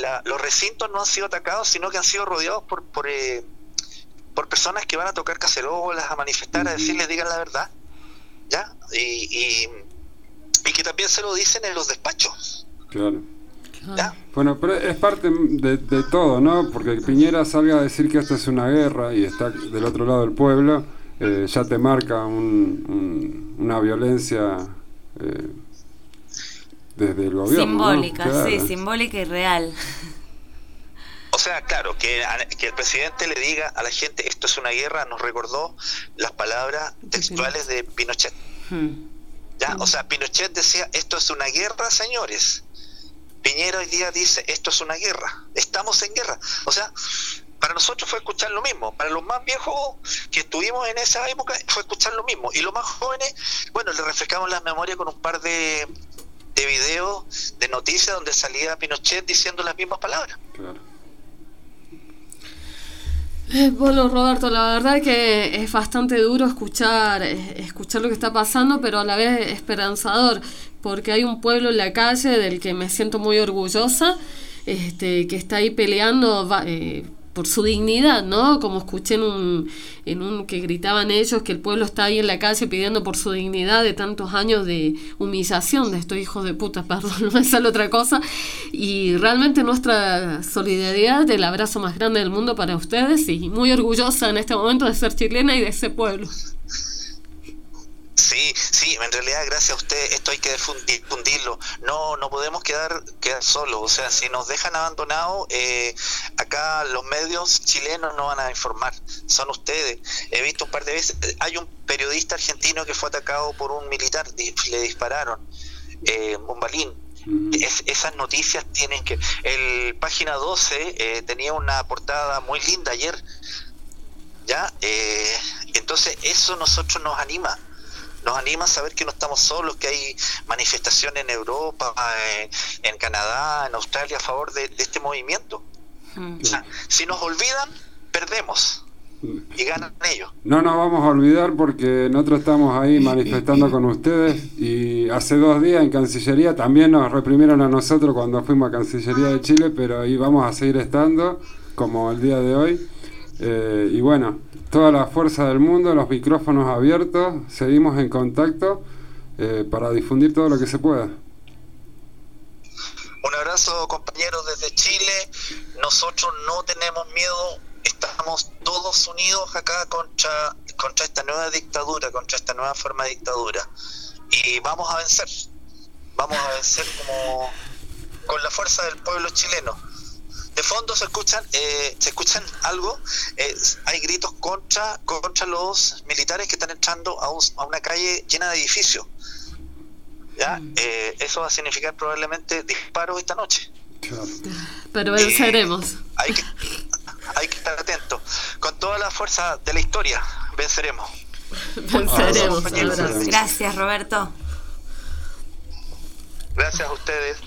la- los recintos no han sido atacados, sino que han sido rodeados por, por, eh, por personas que van a tocar cacerolas, a manifestar, a decirles digan la verdad. ¿Ya? Y, y, y que también se lo dicen en los despachos. Claro. Bueno, pero es parte de, de todo, ¿no? Porque Piñera salga a decir que esto es una guerra y está del otro lado del pueblo, eh, ya te marca un- un- una violencia eh, desde el gobierno. ¿no? Simbólica, Claro. sí, simbólica y real. O sea, claro, que, a- que el presidente le diga a la gente esto es una guerra, nos recordó las palabras textuales de Pinochet. ¿ya? O sea, Pinochet decía esto es una guerra, señores. Piñera hoy día dice esto es una guerra, estamos en guerra. O sea, para nosotros fue escuchar lo mismo, para los más viejos que estuvimos en esa época fue escuchar lo mismo. Y los más jóvenes, bueno, le refrescamos la memoria con un par de, de videos de noticias donde salía Pinochet diciendo las mismas palabras. Eh, Bueno, Roberto, la verdad es que es bastante duro escuchar, eh, escuchar lo que está pasando, pero a la vez esperanzador, porque hay un pueblo en la calle del que me siento muy orgullosa, este, que está ahí peleando va- eh, por su dignidad, ¿no? Como escuché en un, en un que gritaban ellos que el pueblo está ahí en la calle pidiendo por su dignidad de tantos años de humillación de estos hijos de puta, (laughs) perdón, no me sale otra cosa. Y realmente nuestra solidaridad, el abrazo más grande del mundo para ustedes y muy orgullosa en este momento de ser chilena y de ese pueblo. Sí, sí, en realidad gracias a usted esto hay que difundi- difundirlo. No, no podemos quedar quedar solos. O sea, si nos dejan abandonados, eh, acá los medios chilenos no van a informar. Son ustedes. He visto un par de veces. Hay un periodista argentino que fue atacado por un militar, le dispararon, eh, un balín. Es- esas noticias tienen que. El página 12 eh, tenía una portada muy linda ayer. ¿Ya? Eh, entonces, eso nosotros nos anima nos anima a saber que no estamos solos, que hay manifestaciones en Europa, eh, en Canadá, en Australia a favor de, de este movimiento. O sea, si nos olvidan, perdemos y ganan ellos. No nos vamos a olvidar porque nosotros estamos ahí manifestando con ustedes y hace dos días en Cancillería también nos reprimieron a nosotros cuando fuimos a Cancillería de Chile, pero ahí vamos a seguir estando como el día de hoy. Eh, y bueno, toda la fuerza del mundo, los micrófonos abiertos, seguimos en contacto eh, para difundir todo lo que se pueda. Un abrazo compañeros desde Chile. Nosotros no tenemos miedo, estamos todos unidos acá contra, contra esta nueva dictadura, contra esta nueva forma de dictadura. Y vamos a vencer. Vamos a vencer como con la fuerza del pueblo chileno. De fondo se escuchan, eh, se escuchan algo, eh, hay gritos contra, contra los militares que están entrando a, un- a una calle llena de edificios. ¿ya? Eh, eso va a significar probablemente disparos esta noche. Pero venceremos. Hay que, hay que estar atentos. Con toda la fuerza de la historia, venceremos. Venceremos. Gracias, Roberto. Gracias a ustedes.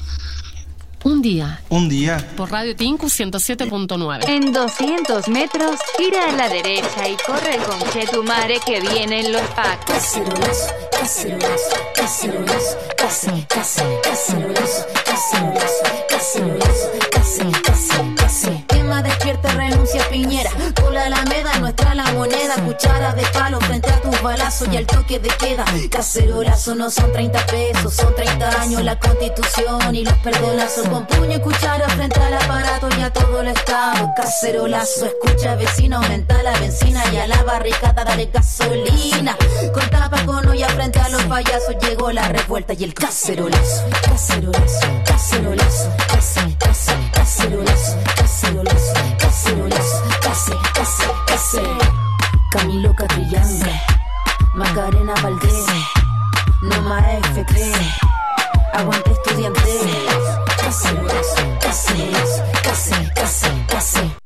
Un día. Un día. Por Radio Tinku 107.9. En 200 metros, gira a la derecha y corre con Chetumare que vienen los pacos. Cacerolazo, cacerolazo, cacerolazo, cace, cace, cacerolazo, cacerolazo, cacerolazo, cace, cace, cace. Quema despierta renuncia Piñera. Con la Alameda, nuestra la moneda. Cuchara de palo frente a tus balazos y al toque de queda. Cacerolazo no son 30 pesos, son 30 años la constitución y los perdonazos. Con puño y cuchara frente al aparato y a todo el estado. Cacerolazo, escucha vecino, aumenta la benzina y a la barricada dale gasolina. Con tapa con olla frente a los payasos llegó la revuelta y el cacerolazo. Cacerolazo, cacerolazo, case, case, cacerolazo, cacerolazo, cacerolazo, case, case, case. Camilo Catrillanza, Macarena Valdés, Noma FP, Aguante Estudiante, cacerolazo, cacerolazo, case, case, case.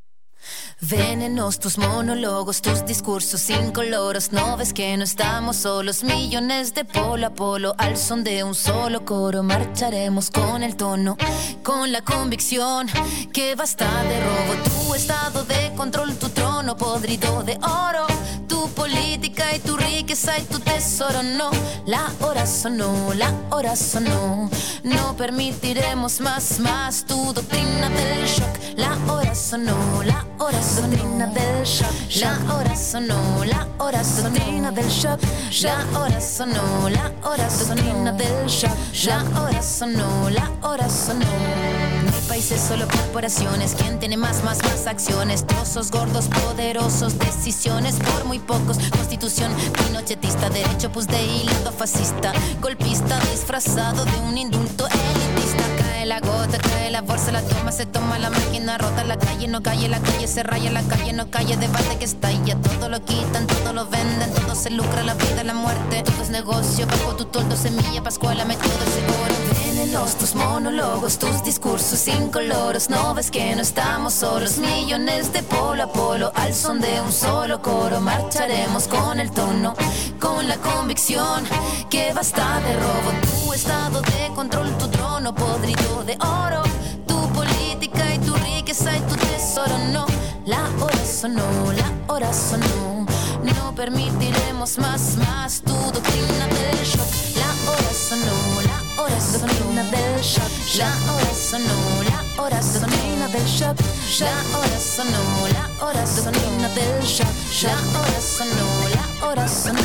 Venenos, tus monólogos, tus discursos incoloros. No ves que no estamos solos, millones de polo a polo. Al son de un solo coro, marcharemos con el tono, con la convicción que basta de robo. Tu estado de control, tu trono podrido de oro. Tu política y tu riqueza y tu tesoro. No, la hora sonó, la hora sonó. No permitiremos más, más tu doctrina del shock. La hora sonó, la hora sonó. Doctrina del shock. La hora sonó, la hora sonó. Doctrina del shock. La hora sonó, la hora sonó. Doctrina del shock. La hora sonó, la hora sonó. Países, solo corporaciones. ¿Quién tiene más, más, más acciones? Trozos gordos, poderosos, decisiones por muy pocos. Constitución pinochetista, derecho pues de hilo fascista. Golpista disfrazado de un indulto elitista. La gota, cae la bolsa, la toma, se toma la máquina rota. La calle no calle, la calle se raya, la calle no calle. Debate que estalla, todo lo quitan, todo lo venden, todo se lucra, la vida, la muerte. Todo es negocio, bajo tu toldo, semilla, pascuala, método seguro. Venenos, tus monólogos, tus discursos incoloros. No ves que no estamos solos, millones de polo a polo. Al son de un solo coro, marcharemos con el tono, con la convicción que basta de robo. Tu estado de control, tu trono podrido de oro. Tu política y tu riqueza y tu tesoro. No, la hora sonó, la hora sonó. No permitiremos más, más tu doctrina del shock. La hora sonó, la hora sonó. Doctrina del shock. La hora sonó, la hora sonó. Doctrina del shock. La hora sonó, la hora sonó. Doctrina del shock. La hora sonó, la hora sonó.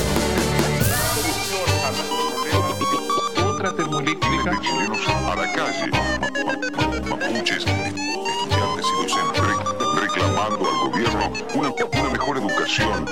Otra chilenos a la calle. Mapuches, estudiantes y docentes re- reclamando al gobierno una mejor educación.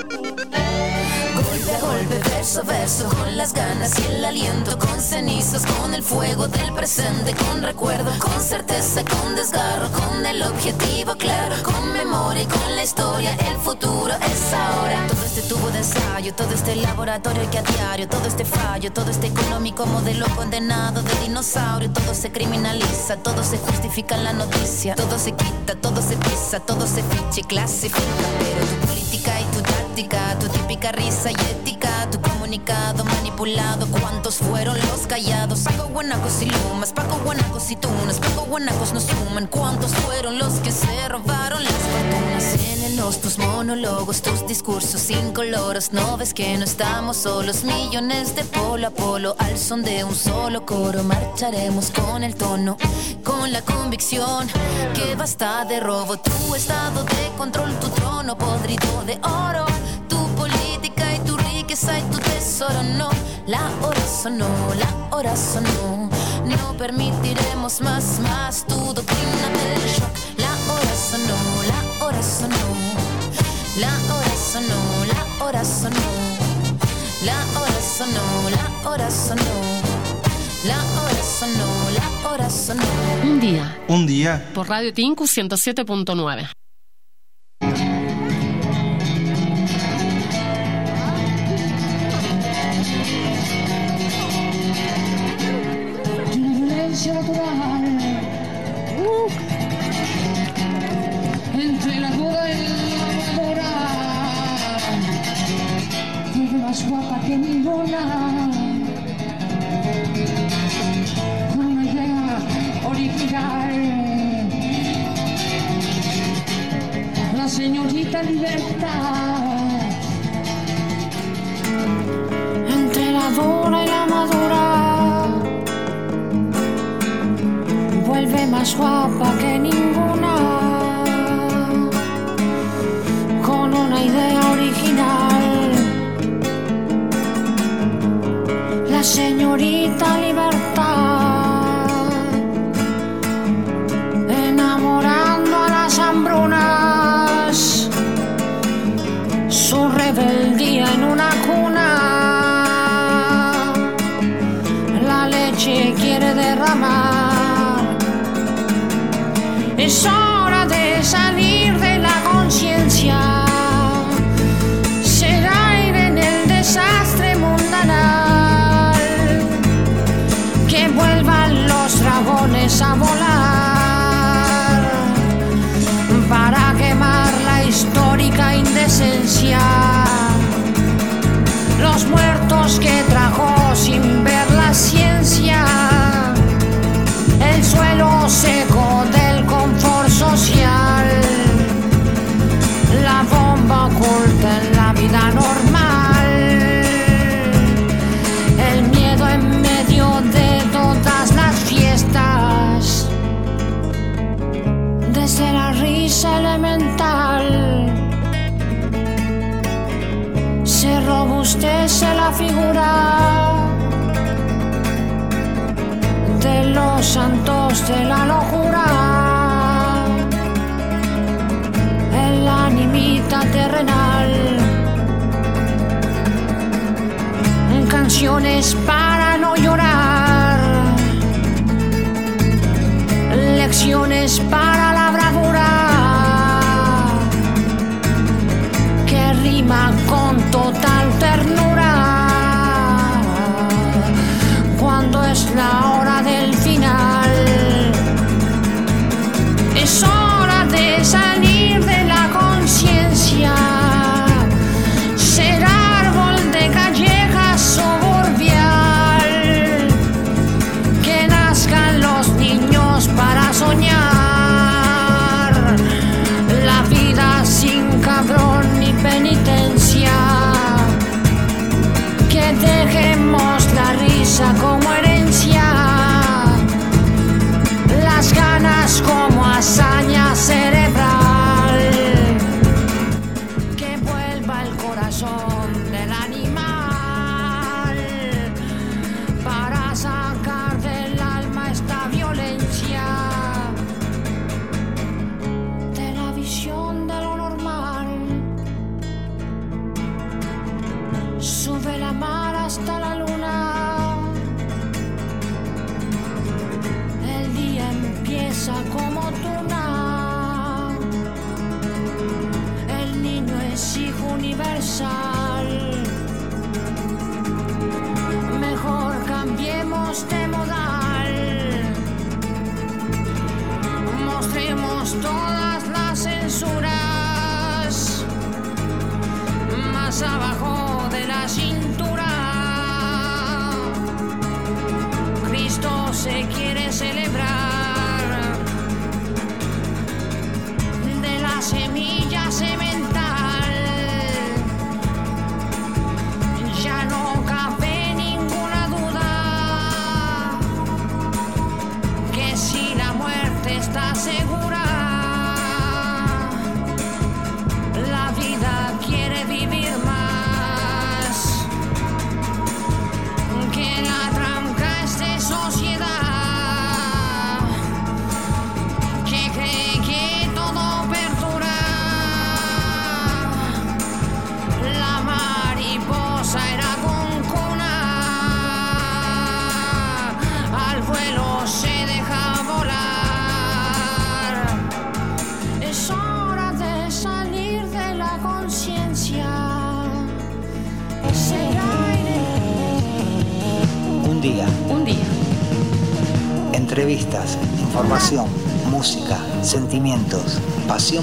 Golpe verso verso, con las ganas y el aliento, con cenizas, con el fuego del presente, con recuerdo, con certeza, con desgarro, con el objetivo claro, con memoria y con la historia, el futuro es ahora. Todo este tubo de ensayo, todo este laboratorio que a diario, todo este fallo, todo este económico modelo condenado de dinosaurio, todo se criminaliza, todo se justifica en la noticia, todo se quita, todo se pisa, todo se ficha y clasifica, pero tu política y tu táctica, tu típica risa y tu comunicado manipulado, ¿cuántos fueron los callados? Paco guanacos y lumas, Paco guanacos y tunas, Paco guanacos nos suman, ¿cuántos fueron los que se robaron las fortunas? Venenos, tus monólogos, tus discursos incoloros, no ves que no estamos solos, millones de polo a polo, al son de un solo coro, marcharemos con el tono, con la convicción que basta de robo, tu estado de control, tu trono podrido de oro, sonó, la hora sonó, la hora sonó. No permitiremos más, más tu doctrina del shock. La hora sonó, la hora sonó, la hora sonó, la hora sonó. La hora sonó, la hora sonó. La hora sonó, la hora sonó. Un día. Un día. Por Radio Tinku 107.9.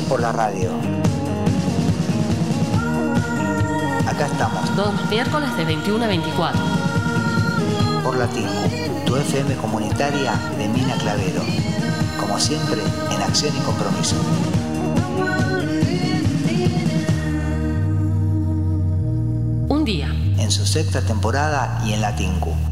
por la radio. Acá estamos. Todos los miércoles de 21 a 24. Por Latín, tu FM comunitaria de Mina Clavero. Como siempre, en acción y compromiso. Un día. En su sexta temporada y en Latinku.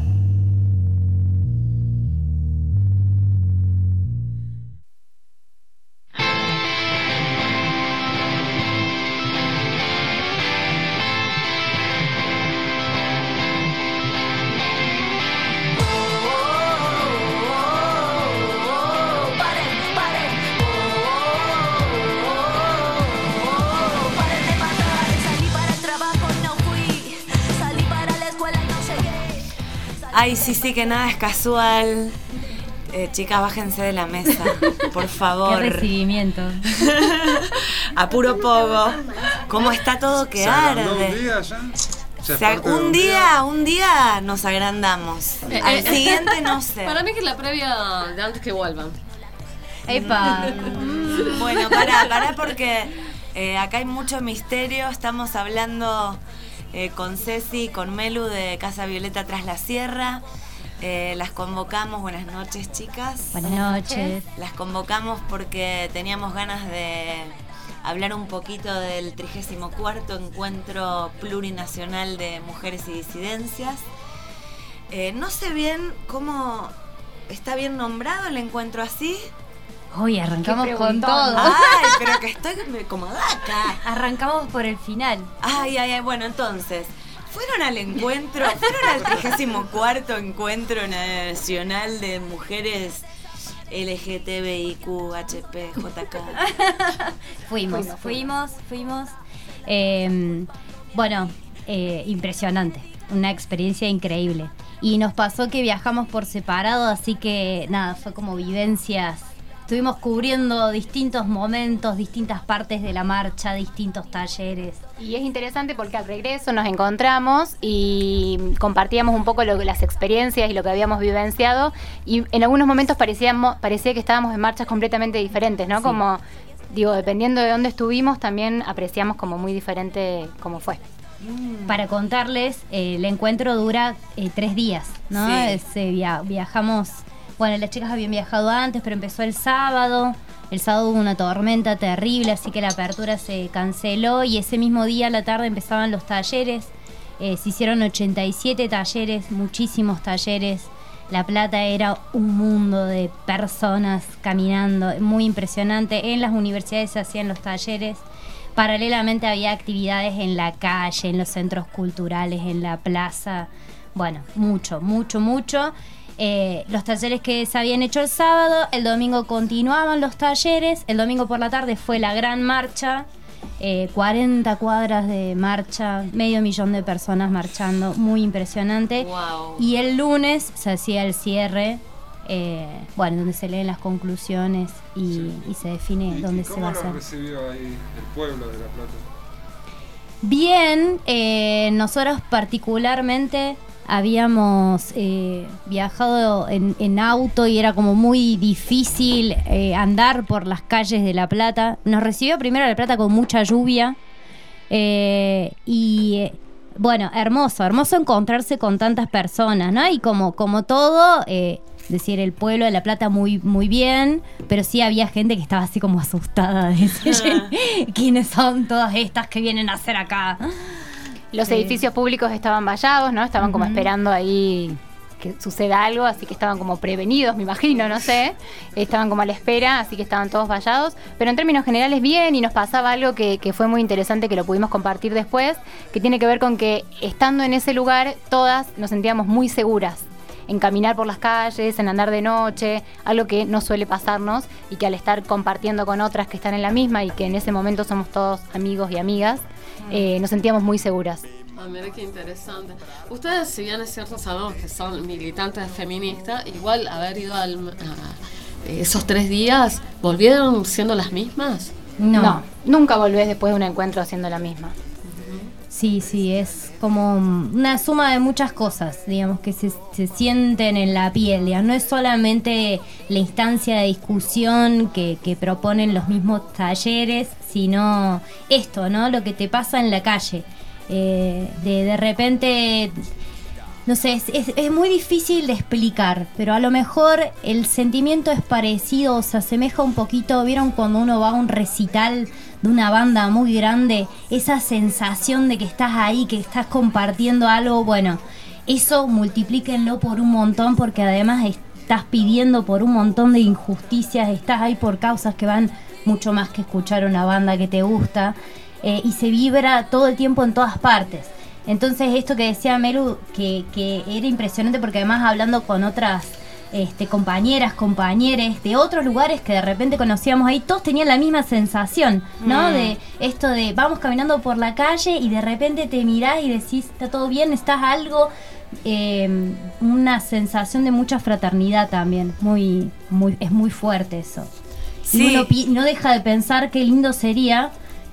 Ay, sí, sí, que nada es casual. Eh, chicas, bájense de la mesa, (laughs) por favor. Qué recibimiento. (laughs) A puro poco. ¿Cómo está todo que ¿Se agrandó un arde? día ya? ¿Ya es Se ag- parte de un día, un día nos agrandamos. Eh, Al eh, siguiente no (laughs) sé. Para mí que es la previa de antes que vuelvan. Epa. Bueno, pará, pará porque eh, acá hay mucho misterio. Estamos hablando eh, con Ceci, con Melu de Casa Violeta Tras la Sierra. Eh, las convocamos, buenas noches chicas. Buenas noches. Las convocamos porque teníamos ganas de hablar un poquito del 34 Encuentro Plurinacional de Mujeres y Disidencias. Eh, no sé bien cómo está bien nombrado el encuentro así. Hoy arrancamos con todo. (laughs) Ay, pero que estoy como vaca. Arrancamos por el final. Ay, ay, ay. Bueno, entonces, fueron al encuentro, fueron al 34 Encuentro Nacional de Mujeres LGTBIQ, HP, JK. (laughs) Fuimos, fuimos, fuimos. Eh, bueno, eh, impresionante. Una experiencia increíble. Y nos pasó que viajamos por separado, así que nada, fue como vivencias. Estuvimos cubriendo distintos momentos, distintas partes de la marcha, distintos talleres. Y es interesante porque al regreso nos encontramos y compartíamos un poco lo- las experiencias y lo que habíamos vivenciado y en algunos momentos parecíamos, parecía que estábamos en marchas completamente diferentes, ¿no? Sí. Como, digo, dependiendo de dónde estuvimos, también apreciamos como muy diferente cómo fue. Para contarles, eh, el encuentro dura eh, tres días, ¿no? Sí. Es, eh, via- viajamos, bueno, las chicas habían viajado antes, pero empezó el sábado. El sábado hubo una tormenta terrible, así que la apertura se canceló y ese mismo día a la tarde empezaban los talleres. Eh, se hicieron 87 talleres, muchísimos talleres. La Plata era un mundo de personas caminando, muy impresionante. En las universidades se hacían los talleres. Paralelamente había actividades en la calle, en los centros culturales, en la plaza. Bueno, mucho, mucho, mucho. Eh, los talleres que se habían hecho el sábado, el domingo continuaban los talleres, el domingo por la tarde fue la gran marcha, eh, 40 cuadras de marcha, medio millón de personas marchando, muy impresionante. Wow. Y el lunes se hacía el cierre, eh, bueno, donde se leen las conclusiones y, y se define dónde se va ¿Cómo a hacer. recibió ahí el pueblo de La Plata? Bien, eh, nosotros particularmente habíamos eh, viajado en, en auto y era como muy difícil eh, andar por las calles de La Plata. Nos recibió primero La Plata con mucha lluvia eh, y eh, bueno, hermoso, hermoso encontrarse con tantas personas, ¿no? Y como, como todo, eh, decir, el pueblo de La Plata muy, muy bien, pero sí había gente que estaba así como asustada (laughs) de decir, (laughs) ¿quiénes son todas estas que vienen a hacer acá? Los Sí. edificios públicos estaban vallados, ¿no? Estaban como esperando ahí que suceda algo, así que estaban como prevenidos, me imagino, no sé. Estaban como a la espera, así que estaban todos vallados. Pero en términos generales bien y nos pasaba algo que, que fue muy interesante que lo pudimos compartir después, que tiene que ver con que estando en ese lugar todas nos sentíamos muy seguras en caminar por las calles, en andar de noche, algo que no suele pasarnos y que al estar compartiendo con otras que están en la misma y que en ese momento somos todos amigos y amigas, eh, nos sentíamos muy seguras. Ah, mira qué interesante. Ustedes, si bien es cierto, sabemos que son militantes feministas, igual haber ido al, a esos tres días, ¿volvieron siendo las mismas? No. nunca volvés después de un encuentro haciendo la misma. Sí, sí, es como una suma de muchas cosas, digamos, que se, se sienten en la piel. No es solamente la instancia de discusión que, proponen los mismos talleres, sino esto, ¿no? Lo que te pasa en la calle. Eh, de, de repente, no sé, es, es- es muy difícil de explicar, pero a lo mejor el sentimiento es parecido se asemeja un poquito. ¿Vieron cuando uno va a un recital de una banda muy grande? Esa sensación de que estás ahí, que estás compartiendo algo, bueno, eso multiplíquenlo por un montón porque además estás pidiendo por un montón de injusticias, estás ahí por causas que van mucho más que escuchar una banda que te gusta eh, y se vibra todo el tiempo en todas partes. Entonces esto que decía Melu, que, que era impresionante porque además hablando con otras este, compañeras, compañeros de otros lugares que de repente conocíamos ahí, todos tenían la misma sensación, ¿no? Mm. De esto de vamos caminando por la calle y de repente te mirás y decís, está todo bien, estás algo, eh, una sensación de mucha fraternidad también. Muy, muy, es muy fuerte eso. Sí. Y uno no deja de pensar qué lindo sería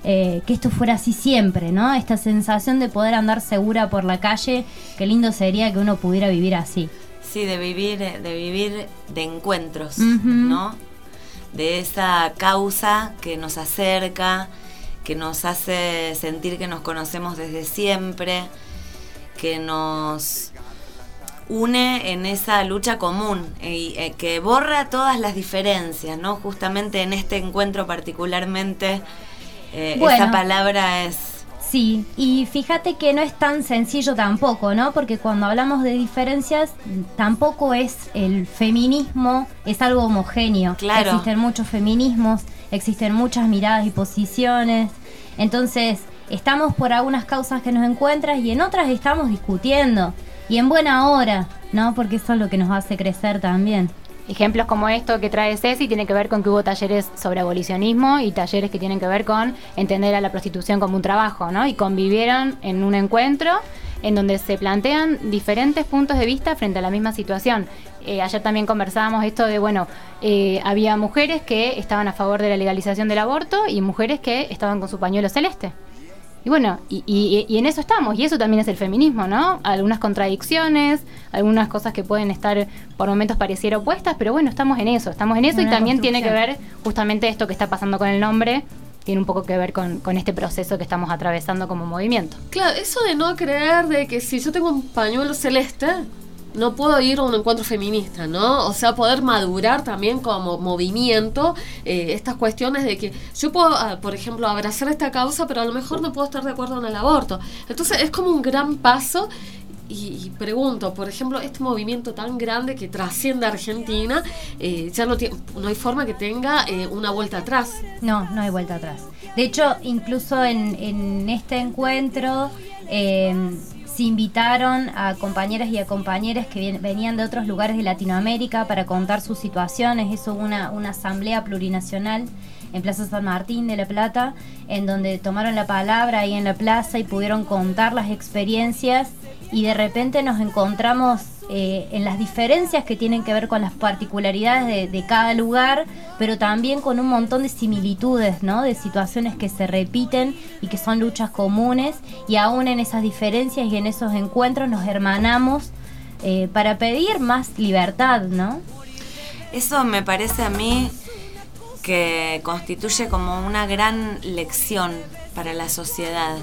eh, que esto fuera así siempre, ¿no? Esta sensación de poder andar segura por la calle, qué lindo sería que uno pudiera vivir así. Sí, de vivir, de vivir de encuentros. ¿no? De esa causa que nos acerca, que nos hace sentir que nos conocemos desde siempre, que nos une en esa lucha común y eh, que borra todas las diferencias, ¿no? Justamente en este encuentro particularmente eh, Bueno. esa palabra es Sí, y fíjate que no es tan sencillo tampoco, ¿no? Porque cuando hablamos de diferencias, tampoco es el feminismo, es algo homogéneo. Claro. Existen muchos feminismos, existen muchas miradas y posiciones. Entonces, estamos por algunas causas que nos encuentran y en otras estamos discutiendo. Y en buena hora, ¿no? Porque eso es lo que nos hace crecer también. Ejemplos como esto que trae Ceci tienen que ver con que hubo talleres sobre abolicionismo y talleres que tienen que ver con entender a la prostitución como un trabajo, ¿no? Y convivieron en un encuentro en donde se plantean diferentes puntos de vista frente a la misma situación. Eh, ayer también conversábamos esto de, bueno, eh, había mujeres que estaban a favor de la legalización del aborto y mujeres que estaban con su pañuelo celeste. Y bueno, y, y- y en eso estamos, y eso también es el feminismo, ¿no? Algunas contradicciones, algunas cosas que pueden estar por momentos pareciera opuestas, pero bueno, estamos en eso, estamos en eso y también tiene que ver justamente esto que está pasando con el nombre, tiene un poco que ver con, con este proceso que estamos atravesando como movimiento. Claro, eso de no creer de que si yo tengo un pañuelo celeste, no puedo ir a un encuentro feminista, ¿no? O sea, poder madurar también como movimiento eh, estas cuestiones de que yo puedo, ah, por ejemplo, abrazar esta causa, pero a lo mejor no puedo estar de acuerdo en el aborto. Entonces es como un gran paso. Y, pregunto, por ejemplo, este movimiento tan grande que trasciende a Argentina, eh, ya no, tiene, no hay forma que tenga eh, una vuelta atrás. No, no hay vuelta atrás. De hecho, incluso en, en este encuentro eh, se invitaron a compañeras y a compañeros que venían de otros lugares de Latinoamérica para contar sus situaciones. Eso una, una asamblea plurinacional en Plaza San Martín de La Plata, en donde tomaron la palabra ahí en la plaza y pudieron contar las experiencias y de repente nos encontramos eh, en las diferencias que tienen que ver con las particularidades de, cada lugar, pero también con un montón de similitudes, ¿no? De situaciones que se repiten y que son luchas comunes y aún en esas diferencias y en esos encuentros nos hermanamos eh, para pedir más libertad, ¿no? Eso me parece a mí que constituye como una gran lección para la sociedad.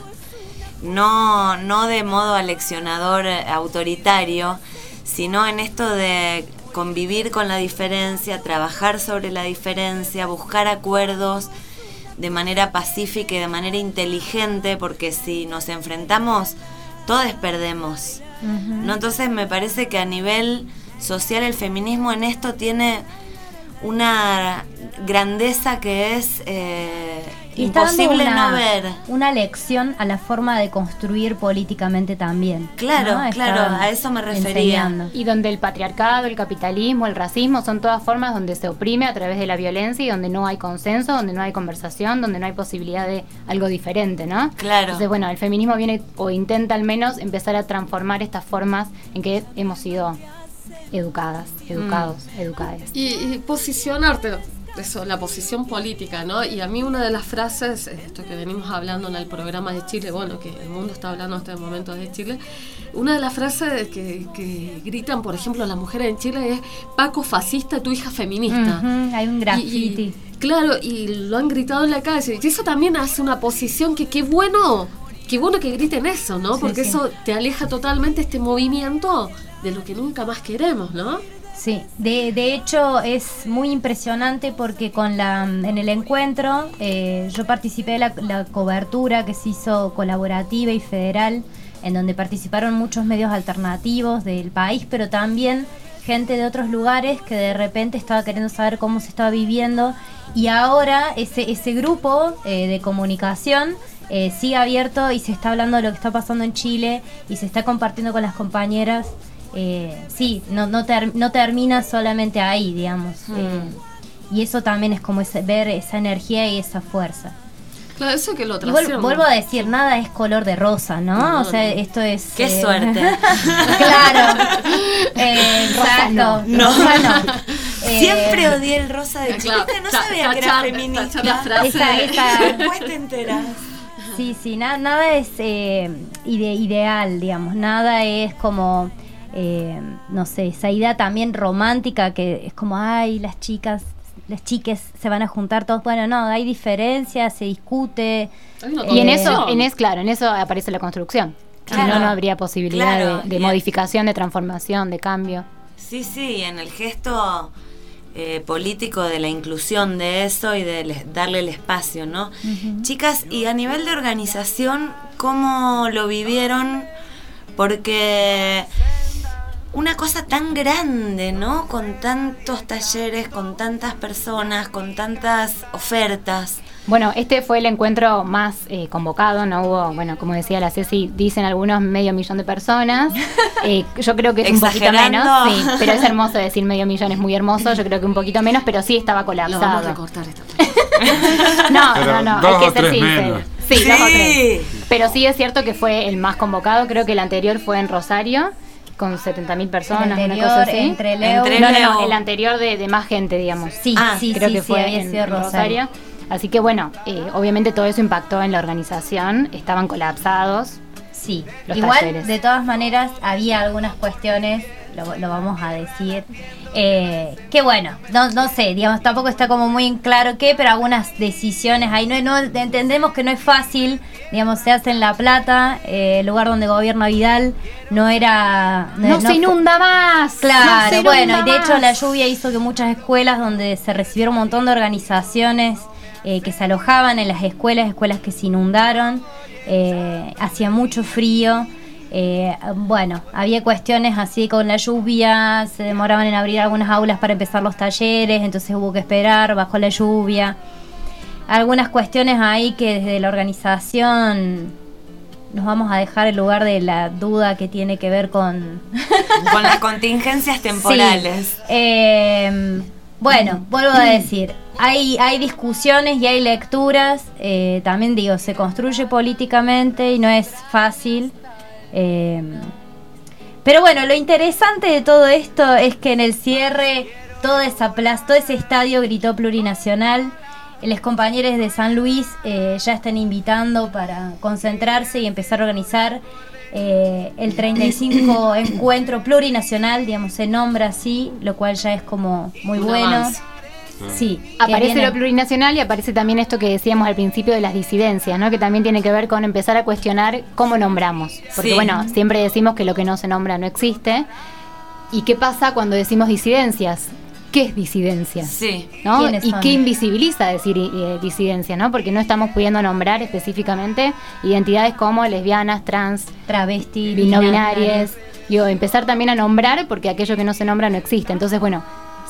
No, no de modo aleccionador eh, autoritario, sino en esto de convivir con la diferencia, trabajar sobre la diferencia, buscar acuerdos de manera pacífica y de manera inteligente, porque si nos enfrentamos, todos perdemos. ¿no? Entonces me parece que a nivel social el feminismo en esto tiene una grandeza que es eh, Y está dando imposible una, no ver. Una lección a la forma de construir políticamente también. Claro, claro, a eso me refería. enseñando. Y donde el patriarcado, el capitalismo, el racismo son todas formas donde se oprime a través de la violencia y donde no hay consenso, donde no hay conversación, donde no hay posibilidad de algo diferente, ¿no? Claro. Entonces, bueno, el feminismo viene o intenta al menos empezar a transformar estas formas en que hemos sido educadas, educados, educades. Y, y posicionarte, eso, la posición política, ¿no? Y a mí una de las frases, esto que venimos hablando en el programa de Chile, bueno, que el mundo está hablando en este momento de Chile, una de las frases que, que gritan, por ejemplo, las mujeres en Chile es Paco fascista, tu hija feminista. Hay un graffiti. Y- y, claro, y lo han gritado en la calle. Y eso también hace una posición que qué bueno, qué bueno que griten eso, ¿no? Sí, Porque sí. eso te aleja totalmente este movimiento de lo que nunca más queremos, ¿no? Sí, de, de hecho es muy impresionante porque con la en el encuentro eh, yo participé de la, la cobertura que se hizo colaborativa y federal, en donde participaron muchos medios alternativos del país, pero también gente de otros lugares que de repente estaba queriendo saber cómo se estaba viviendo y ahora ese, ese grupo eh, de comunicación eh, sigue abierto y se está hablando de lo que está pasando en Chile y se está compartiendo con las compañeras. Eh, sí, no, no, ter- no termina solamente ahí, digamos. Mm. Eh, y eso también es como ese- ver esa energía y esa fuerza. Claro, eso que lo Y vuel- trasciende. vuelvo a decir, nada es color de rosa, ¿no? No, o sea, no. esto es... Qué eh, suerte. (laughs) claro. (laughs) Eh, exacto. no. No. Rosa no. (laughs) Eh, Siempre odié el rosa de Claro, chiquita, no ta- sabía que era feminista. Esa- esa- Después te enteras. Sí, sí, na- nada es eh, ide- ideal, digamos, nada es como, eh, no sé, esa idea también romántica que es como, ay, las chicas, las chiques se van a juntar todos, bueno, no, hay diferencias, se discute. Y en eso, en es claro, en eso aparece la construcción. Si Claro. no, no habría posibilidad Claro, de, modificación, de transformación, de cambio. Sí, sí, en el gesto eh, político de la inclusión de eso y de le- darle el espacio, ¿no? Chicas, y a nivel de organización, ¿cómo lo vivieron? Porque una cosa tan grande, ¿no? Con tantos talleres, con tantas personas, con tantas ofertas. Bueno, este fue el encuentro más eh, convocado, no hubo, bueno, como decía la Ceci, dicen algunos medio millón de personas. (laughs) Eh, yo creo que es un poquito menos, sí, pero es hermoso decir medio millón, es muy hermoso, yo creo que un poquito menos, pero sí estaba Lo vamos a colapsado. recortar esta (laughs) (laughs) No, Pero no, no, dos hay que ser sincero. menos. Sí, dos o Sí. tres. Pero sí es cierto que fue el más convocado, creo que el anterior fue en Rosario, con 70.000 personas, una anterior, cosa así. entre Leo- Entre no, no, Leo. no, el anterior de, de más gente, digamos. Sí, Ah, sí, creo sí, que sí, fue había en, sido en Rosario. Así que bueno, eh, obviamente todo eso impactó en la organización, estaban colapsados. Sí, Los igual talleres. de todas maneras había algunas cuestiones, lo, lo vamos a decir, eh, que bueno, no, no sé, digamos, tampoco está como muy en claro qué, pero algunas decisiones ahí, no, no entendemos que no es fácil, digamos, se hace en La Plata, eh, el lugar donde gobierna Vidal, no era... No, se inunda más. Claro, bueno, y de hecho más. la lluvia hizo que muchas escuelas donde se recibieron un montón de organizaciones eh, que se alojaban en las escuelas, escuelas que se inundaron, eh, hacía mucho frío. Eh, bueno, había cuestiones así con la lluvia, se demoraban en abrir algunas aulas para empezar los talleres, entonces hubo que esperar bajo la lluvia. Algunas cuestiones ahí que desde la organización nos vamos a dejar el lugar de la duda que tiene que ver con (laughs) Con las (laughs) contingencias temporales. Sí. Eh, bueno, vuelvo a decir, hay, hay discusiones y hay lecturas, eh, también digo, se construye políticamente y no es fácil. Eh, pero bueno, lo interesante de todo esto es que en el cierre toda esa plaza, todo ese estadio gritó plurinacional. Los compañeros de San Luis eh, ya están invitando para concentrarse y empezar a organizar eh, el 35 (coughs) encuentro plurinacional, digamos, se nombra así, lo cual ya es como muy Un bueno. avance. Sí, Aparece viene- lo plurinacional y aparece también esto que decíamos al principio de las disidencias, ¿no? Que también tiene que ver con empezar a cuestionar cómo nombramos. Porque Sí. bueno, siempre decimos que lo que no se nombra no existe. ¿Y qué pasa cuando decimos disidencias? ¿Qué es disidencia? Sí. ¿no? ¿Quiénes Y son? qué invisibiliza decir eh, disidencia, ¿no? Porque no estamos pudiendo nombrar específicamente identidades como lesbianas, trans, travesti, no binarias. binarias. Digo, empezar también a nombrar porque aquello que no se nombra no existe. Entonces, bueno,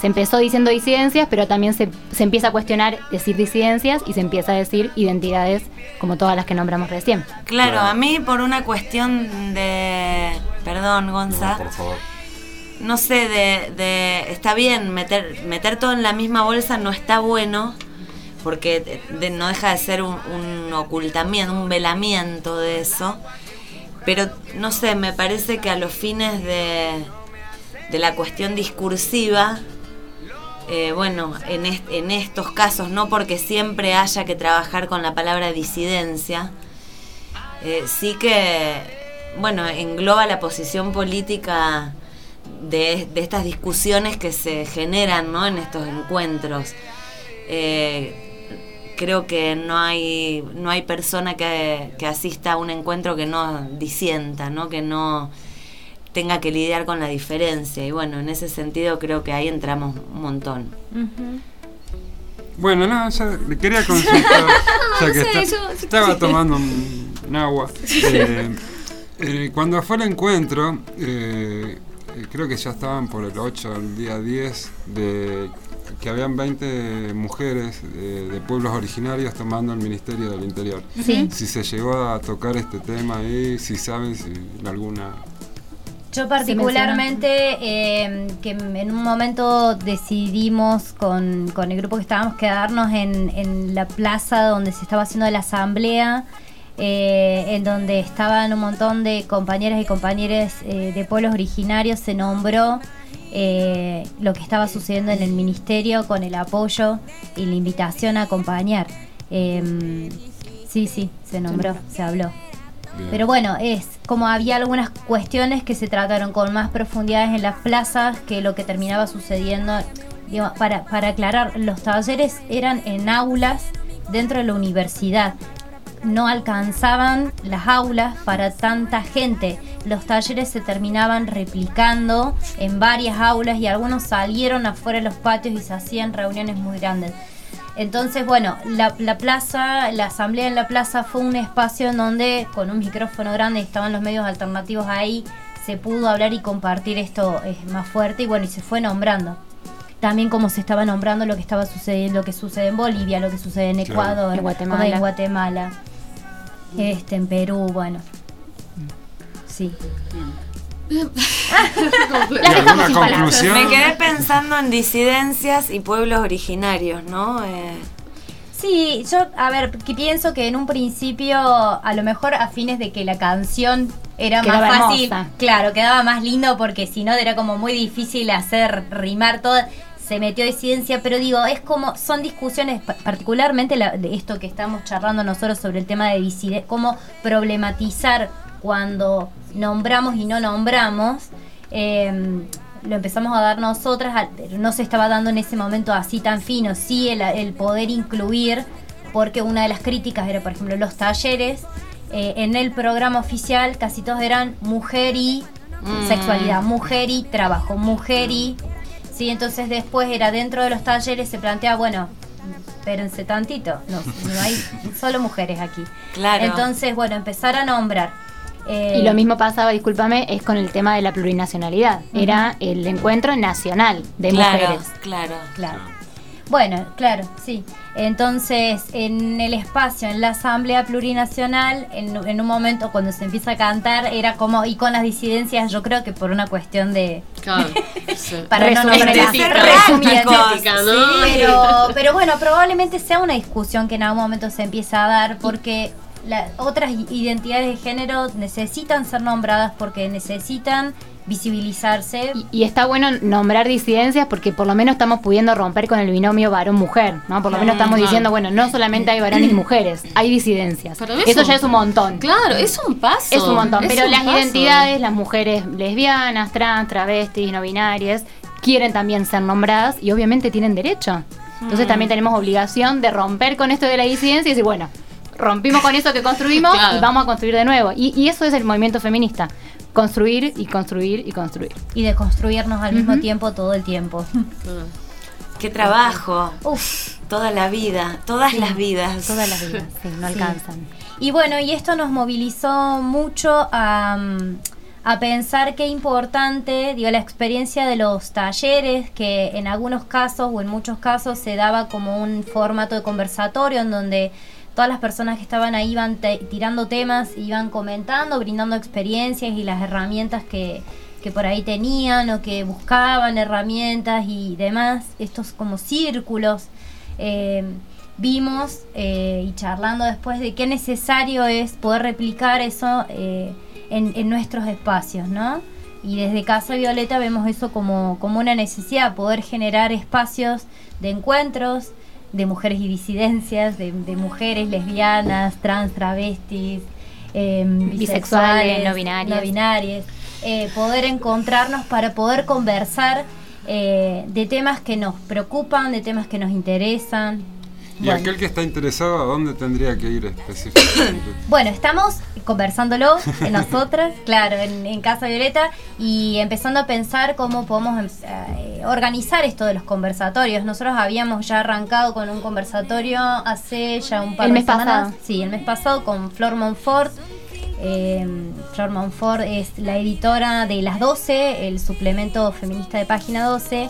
se empezó diciendo disidencias, pero también se, se empieza a cuestionar decir disidencias y se empieza a decir identidades como todas las que nombramos recién. Claro, a mí por una cuestión de... Perdón, Gonza. por favor. no sé, de, de- está bien, meter, meter todo en la misma bolsa no está bueno, porque de- de- no deja de ser un, un ocultamiento, un velamiento de eso. Pero no sé, me parece que a los fines de, de la cuestión discursiva, eh, bueno, en, est- en estos casos, no porque siempre haya que trabajar con la palabra disidencia, eh, sí que, bueno, engloba la posición política de, estas discusiones que se generan ¿no? en estos encuentros. Eh, creo que no hay, no hay persona que, que asista a un encuentro que no disienta, ¿no? que no tenga que lidiar con la diferencia. Y bueno, en ese sentido creo que ahí entramos un montón. Bueno, no, ya le quería consultar, (laughs) ya que No sé, está- yo- estaba sí. tomando un, un agua. (laughs) Eh, eh, cuando fue el encuentro, eh, eh, creo que ya estaban por el 8, el día 10, de que habían 20 mujeres de, de pueblos originarios tomando el Ministerio del Interior. Sí. Si se llegó a tocar este tema ahí, si saben si alguna Yo particularmente, eh, que en un momento decidimos con, con el grupo que estábamos quedarnos en, en la plaza donde se estaba haciendo la asamblea, eh, en donde estaban un montón de compañeras y compañeros eh, de pueblos originarios, se nombró eh, lo que estaba sucediendo en el ministerio con el apoyo y la invitación a acompañar. Em, sí, sí, se nombró, se habló. Pero bueno, es como había algunas cuestiones que se trataron con más profundidades en las plazas que lo que terminaba sucediendo. Para, para aclarar, los talleres eran en aulas dentro de la universidad. No alcanzaban las aulas para tanta gente. Los talleres se terminaban replicando en varias aulas y algunos salieron afuera de los patios y se hacían reuniones muy grandes. Entonces, bueno, la, la plaza, la asamblea en la plaza fue un espacio en donde con un micrófono grande estaban los medios alternativos ahí, se pudo hablar y compartir esto eh, más fuerte y bueno, y se fue nombrando. También como se estaba nombrando lo que estaba sucediendo, lo que sucede en Bolivia, lo que sucede en Claro. Ecuador, En Guatemala. en Guatemala, este, en Perú, bueno. Sí. Las dejamos sin palabras. conclusión? Me quedé pensando en disidencias y pueblos originarios, ¿no? Eh, Sí, yo, a ver, que pienso que en un principio, a lo mejor a fines de que la canción era Quedaba más fácil, hermosa. claro, quedaba más lindo porque si no era como muy difícil hacer rimar todo, se metió disidencia, pero digo, es como, son discusiones, pa- particularmente la- de esto que estamos charlando nosotros sobre el tema de disidencia, cómo problematizar cuando nombramos y no nombramos. eh, lo empezamos a dar nosotras, pero no se estaba dando en ese momento así tan fino, sí el, el poder incluir, porque una de las críticas era, por ejemplo, los talleres. eh, en el programa oficial casi todos eran mujer y Mm. sexualidad, mujer y trabajo, mujer y... Sí, entonces después era dentro de los talleres se plantea, bueno, espérense tantito, no, no hay solo mujeres aquí. Claro. Entonces, bueno, empezar a nombrar. Eh, Y lo mismo pasaba, discúlpame, es con el tema de la plurinacionalidad. Era el encuentro nacional de claro, mujeres. claro. Claro. Bueno, claro, sí. Entonces, en el espacio, en la Asamblea Plurinacional, en, en un momento cuando se empieza a cantar, era como, y con las disidencias, yo creo que por una cuestión de... Claro, (laughs) sí. Para no nombrar. Sí, pero, pero bueno, probablemente sea una discusión que en algún momento se empieza a dar porque las otras identidades de género necesitan ser nombradas porque necesitan visibilizarse. Y, y está bueno nombrar disidencias porque por lo menos estamos pudiendo romper con el binomio varón-mujer, ¿no? Por lo menos estamos diciendo, bueno, no solamente hay varones y mujeres, hay disidencias. Pero Eso eso- ya es un montón. Claro, es un paso. Es un montón, es pero un las paso. identidades, las mujeres lesbianas, trans, travestis, no binarias, quieren también ser nombradas y obviamente tienen derecho. Entonces Mm. también tenemos obligación de romper con esto de la disidencia y decir, bueno, rompimos con eso que construimos Claro. y vamos a construir de nuevo. Y, y eso es el movimiento feminista. Construir y construir y construir. Y de construirnos al mismo tiempo todo el tiempo. Qué trabajo. Uf. Toda la vida, todas Sí. las vidas. Todas las vidas, sí, no Sí. alcanzan. Y bueno, y esto nos movilizó mucho a, mm, a pensar qué importante, digo, la experiencia de los talleres, que en algunos casos o en muchos casos se daba como un formato de conversatorio en donde todas las personas que estaban ahí iban te- tirando temas, iban comentando, brindando experiencias y las herramientas que, que por ahí tenían o que buscaban herramientas y demás, estos como círculos. eh, vimos eh, y charlando después de qué necesario es poder replicar eso eh, en, en nuestros espacios, ¿no? Y desde Casa Violeta vemos eso como, como una necesidad, poder generar espacios de encuentros de mujeres y disidencias, de, de mujeres lesbianas, trans, travestis, eh, Bisexuales, no binarias. no binarias, eh, poder encontrarnos para poder conversar eh, de temas que nos preocupan, de temas que nos interesan. Y Bueno. aquel que está interesado, ¿a dónde tendría que ir específicamente? (coughs) Bueno, estamos conversándolo en (laughs) nosotras, claro, en, en Casa Violeta y empezando a pensar cómo podemos em, eh, organizar esto de los conversatorios. Nosotros habíamos ya arrancado con un conversatorio hace ya un par El de mes semanas. pasado. Sí, el mes pasado con Flor Monfort. Eh, Flor Monfort es la editora de Las 12, el suplemento feminista de Página 12.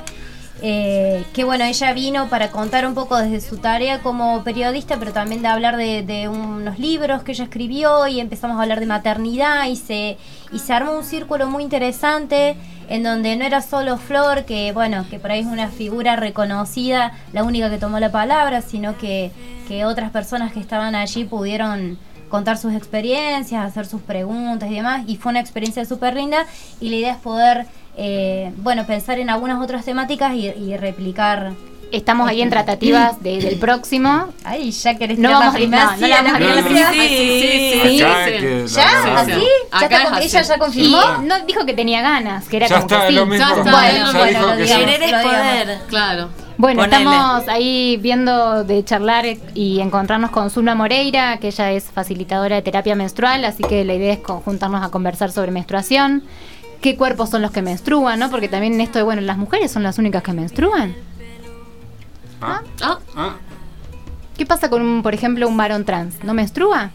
Eh, que bueno, ella vino para contar un poco desde su tarea como periodista, pero también de hablar de, de unos libros que ella escribió y empezamos a hablar de maternidad y se, y se armó un círculo muy interesante en donde no era solo Flor, que bueno, que por ahí es una figura reconocida, la única que tomó la palabra, sino que, que otras personas que estaban allí pudieron contar sus experiencias, hacer sus preguntas y demás, y fue una experiencia súper linda, y la idea es poder, eh, bueno, pensar en algunas otras temáticas y, y replicar. Estamos ahí en tratativas de- del (clears throat) próximo. Ay, ya querés no tirar la vamos, primera, no, no sí, la vamos a primera. Sí, sí, sí, ¿Ya? ¿Así? ¿Ya, ella ya confirmó? Y no dijo que tenía ganas, que era Ya como está, que sí. lo mismo. Ya está, sí. digamos, Querer es poder. Claro. Bueno, Ponele. estamos ahí viendo de charlar y encontrarnos con Zulma Moreira, que ella es facilitadora de terapia menstrual, así que la idea es con- juntarnos a conversar sobre menstruación, qué cuerpos son los que menstruan, ¿no? Porque también en esto de, bueno, las mujeres son las únicas que menstruan. Ah, Ah, ah. ¿Qué pasa con, un, por ejemplo, un varón trans? ¿No menstrua?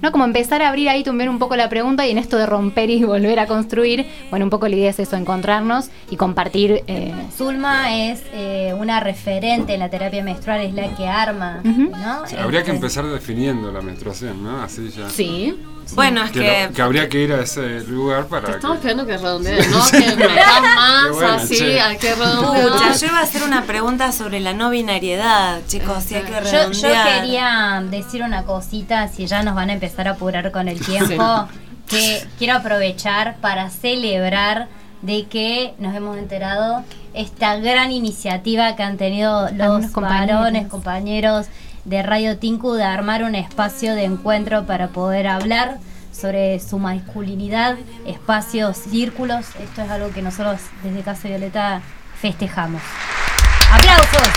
¿No? Como empezar a abrir ahí también un poco la pregunta y en esto de romper y (laughs) volver a construir, bueno, un poco la idea es eso, encontrarnos y compartir. eh, Zulma es eh, una referente en la terapia menstrual, es la que arma. ¿no? Sí, habría que empezar definiendo la menstruación, ¿no? Así ya. sí. Bueno, es Que, que lo- que habría que ir a ese lugar para Te que... estamos esperando que redondees, ¿no? Que (laughs) metas más, bueno, así, che. hay que redondear. Pucha, yo iba a hacer una pregunta sobre la no binariedad, chicos, si hay que Yo, redondear. yo quería decir una cosita, si ya nos van a empezar a apurar con el tiempo, que quiero aprovechar para celebrar de que nos hemos enterado esta gran iniciativa que han tenido los Algunos compañeros. varones, compañeros de Radio Tinku de armar un espacio de encuentro para poder hablar sobre su masculinidad, espacios, círculos. Esto es algo que nosotros desde Casa Violeta festejamos. ¡Aplausos!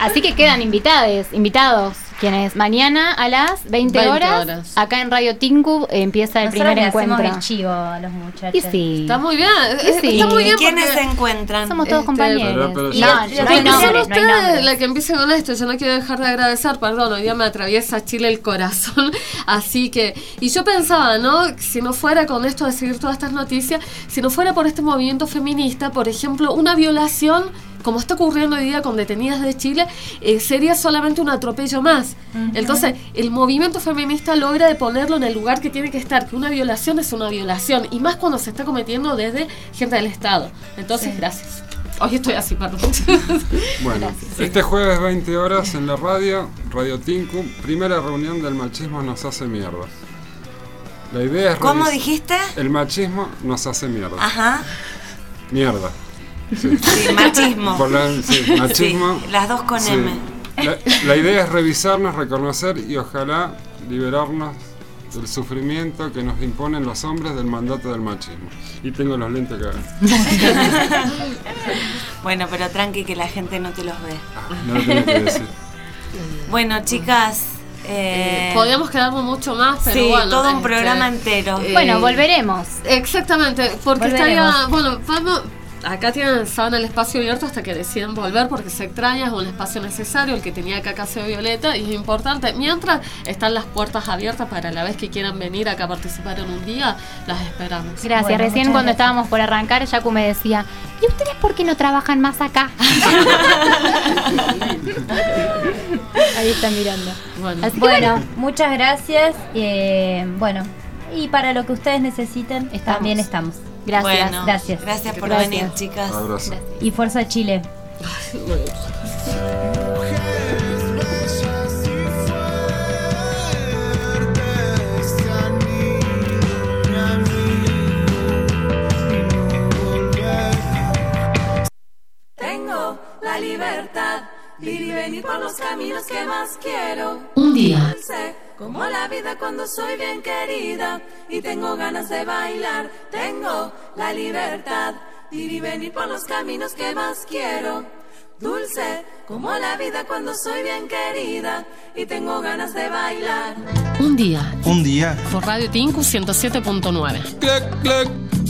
Así que quedan invitades, invitados, quienes mañana a las 20, 20 horas, horas. acá en Radio Tinku empieza el Nosotros primer le encuentro. hacemos el chivo a los muchachos. Y sí. Está muy bien, Y eh, sí. está muy bien ¿Quiénes se encuentran? Somos todos Este, compañeros. Pero- pero no, ya- no hay no ustedes, la que empiece con esto, yo no quiero dejar de agradecer, perdón, hoy día me atraviesa Chile el corazón, (laughs) así que, y yo pensaba, ¿no? Si no fuera con esto de seguir todas estas noticias, si no fuera por este movimiento feminista, por ejemplo, una violación, como está ocurriendo hoy día con detenidas de Chile, eh, sería solamente un atropello más. Entonces, el movimiento feminista logra de ponerlo en el lugar que tiene que estar, que una violación es una violación, y más cuando se está cometiendo desde gente del Estado. Entonces, gracias. Hoy estoy así, perdón. Bueno, este jueves 20 horas en la radio, Radio Tinku, primera reunión del machismo nos hace mierda. La idea es ¿Cómo dijiste? El machismo nos hace mierda. Ajá. Mierda. Sí. Sí, machismo. Por la- sí, machismo. Sí, las dos con Sí. M. La, la idea es revisarnos, reconocer y ojalá liberarnos del sufrimiento que nos imponen los hombres del mandato del machismo. Y tengo los lentes acá. (laughs) Bueno, pero tranqui que la gente no te los ve. No lo tengo que decir. (laughs) Bueno, chicas. Eh, Podríamos quedarnos mucho más, pero sí, bueno. todo un este, programa entero. eh, Bueno, volveremos. Exactamente, porque Volveremos. estaría, bueno, vamos, acá tienen, estaban el espacio abierto hasta que deciden volver porque se extraña, es un espacio necesario, el que tenía acá Caseo Violeta, y es importante. Mientras están las puertas abiertas para la vez que quieran venir acá a participar en un día, las esperamos. Gracias. Bueno, Recién cuando gracias. estábamos por arrancar, Yacu me decía, ¿y ustedes por qué no trabajan más acá? (laughs) Ahí están mirando. Bueno, Así que Bueno, muchas gracias. eh, bueno, y para lo que ustedes necesiten, Estamos. también estamos. Gracias. Bueno, gracias. Gracias por Gracias. venir, chicas. Abrazo. Y fuerza Chile. Tengo la libertad de ir y venir por los caminos que más quiero. Un día. Como la vida cuando soy bien querida y tengo ganas de bailar. Tengo la libertad de ir y venir por los caminos que más quiero. Dulce como la vida cuando soy bien querida y tengo ganas de bailar. un día, Un día. por Radio Tinku 107.9.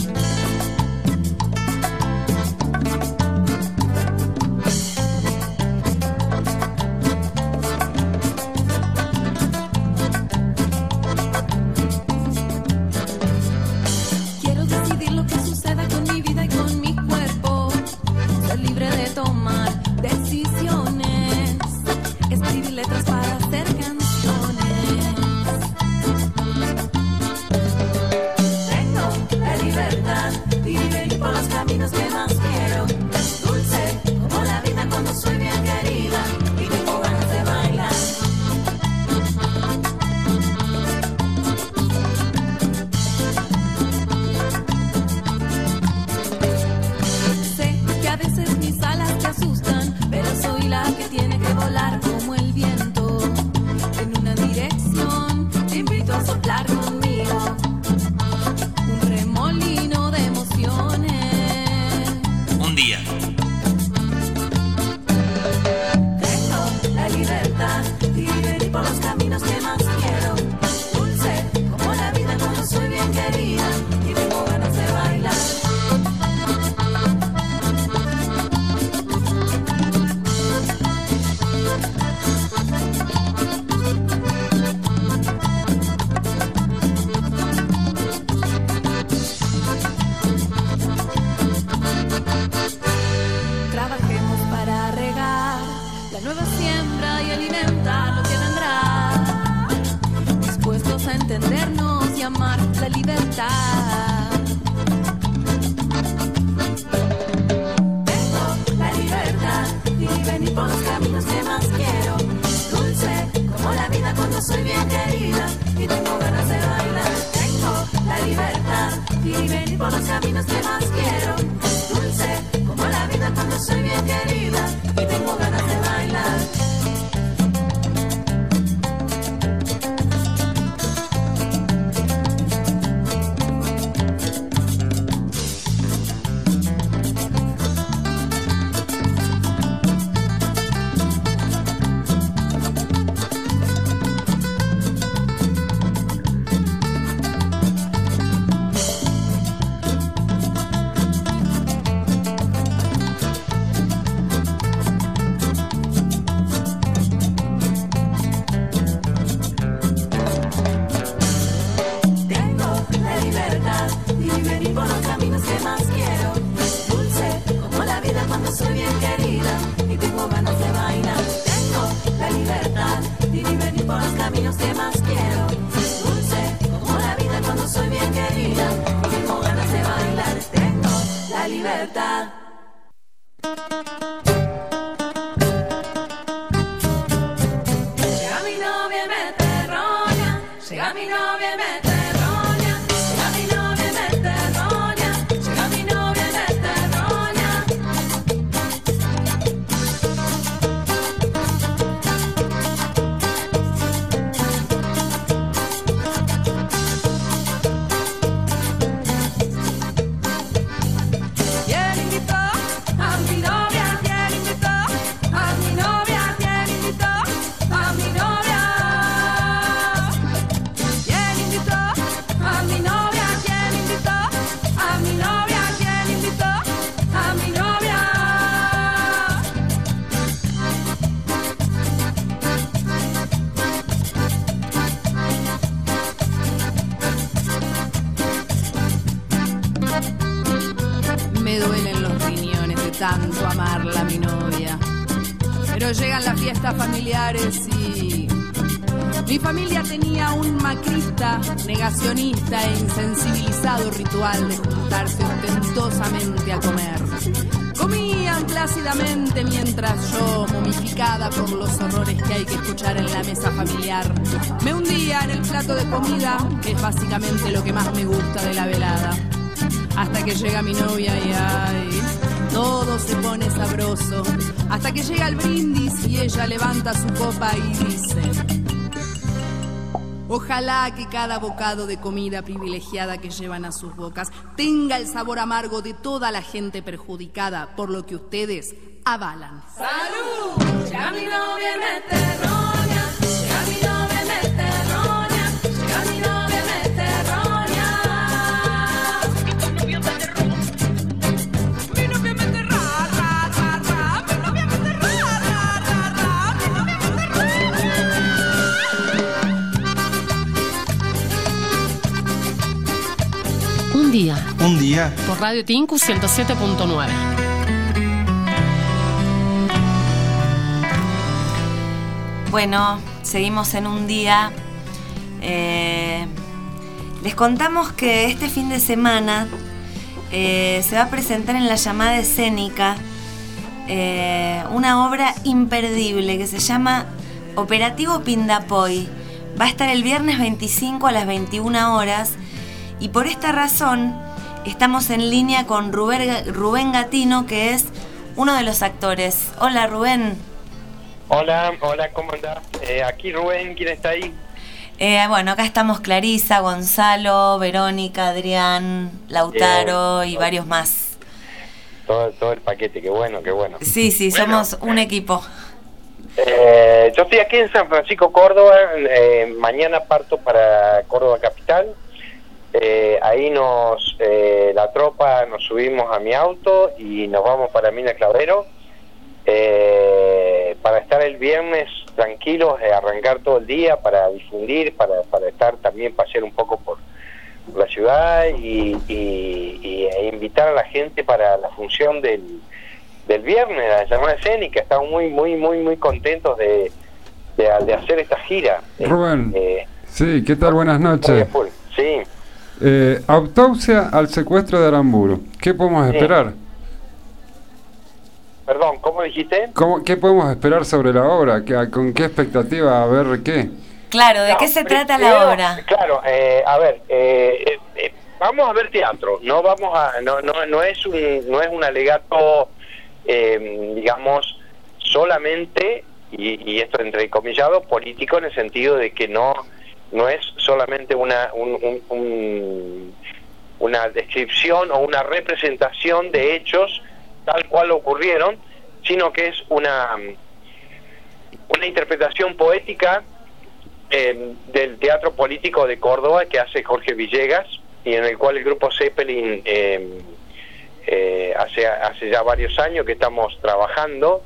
un macrista, negacionista e insensibilizado ritual de juntarse ostentosamente a comer. Comían plácidamente mientras yo, momificada por los horrores que hay que escuchar en la mesa familiar, me hundía en el plato de comida, que es básicamente lo que más me gusta de la velada. Hasta que llega mi novia y ay, todo se pone sabroso. Hasta que llega el brindis y ella levanta su copa y dice Ojalá que cada bocado de comida privilegiada que llevan a sus bocas tenga el sabor amargo de toda la gente perjudicada por lo que ustedes avalan. ¡Salud! Ya mi novia Un día. Por Radio Tinku 107.9. Bueno, seguimos en un día. Eh, les contamos que este fin de semana eh, se va a presentar en la llamada escénica eh, una obra imperdible que se llama Operativo Pindapoy. Va a estar el viernes 25 a las 21 horas y por esta razón estamos en línea con Rubén, Rubén Gatino, que es uno de los actores. Hola Rubén. Hola, hola, ¿cómo andás? Eh, aquí Rubén, ¿quién está ahí? Eh, bueno, acá estamos Clarisa, Gonzalo, Verónica, Adrián, Lautaro y varios más. Todo, todo el paquete, qué bueno, qué bueno. Sí, sí, somos un equipo. Eh, yo estoy aquí en San Francisco, Córdoba. eh, mañana parto para Córdoba Capital. Eh, ahí nos, eh, la tropa, nos subimos a mi auto y nos vamos para Mina Clavero. eh, para estar el viernes tranquilos, eh, arrancar todo el día, para difundir, para, para estar también, pasear un poco por la ciudad y, y- y- e invitar a la gente para la función del, del viernes, la llamada escénica. Estamos muy, muy, muy, muy contentos de, de, de hacer esta gira. Rubén. Eh, Sí, ¿qué tal? Buenas noches. Sí. Eh, autopsia al secuestro de Aramburu. ¿Qué podemos Sí. esperar? Perdón, ¿cómo dijiste? ¿Cómo, ¿Qué podemos esperar sobre la obra? ¿Qué- ¿Con qué expectativa? A ver qué. Claro, ¿de No, qué se trata la obra? Claro, eh, a ver, eh, eh, eh, vamos a ver teatro, no vamos a, no, no, no es un, no es un alegato, eh, digamos, solamente y, y esto entrecomillado político en el sentido de que no, no es solamente una, un- un- un- una descripción o una representación de hechos tal cual ocurrieron, sino que es una una interpretación poética eh, del teatro político de Córdoba que hace Jorge Villegas y en el cual el grupo Zeppelin eh, eh, hace, hace ya varios años que estamos trabajando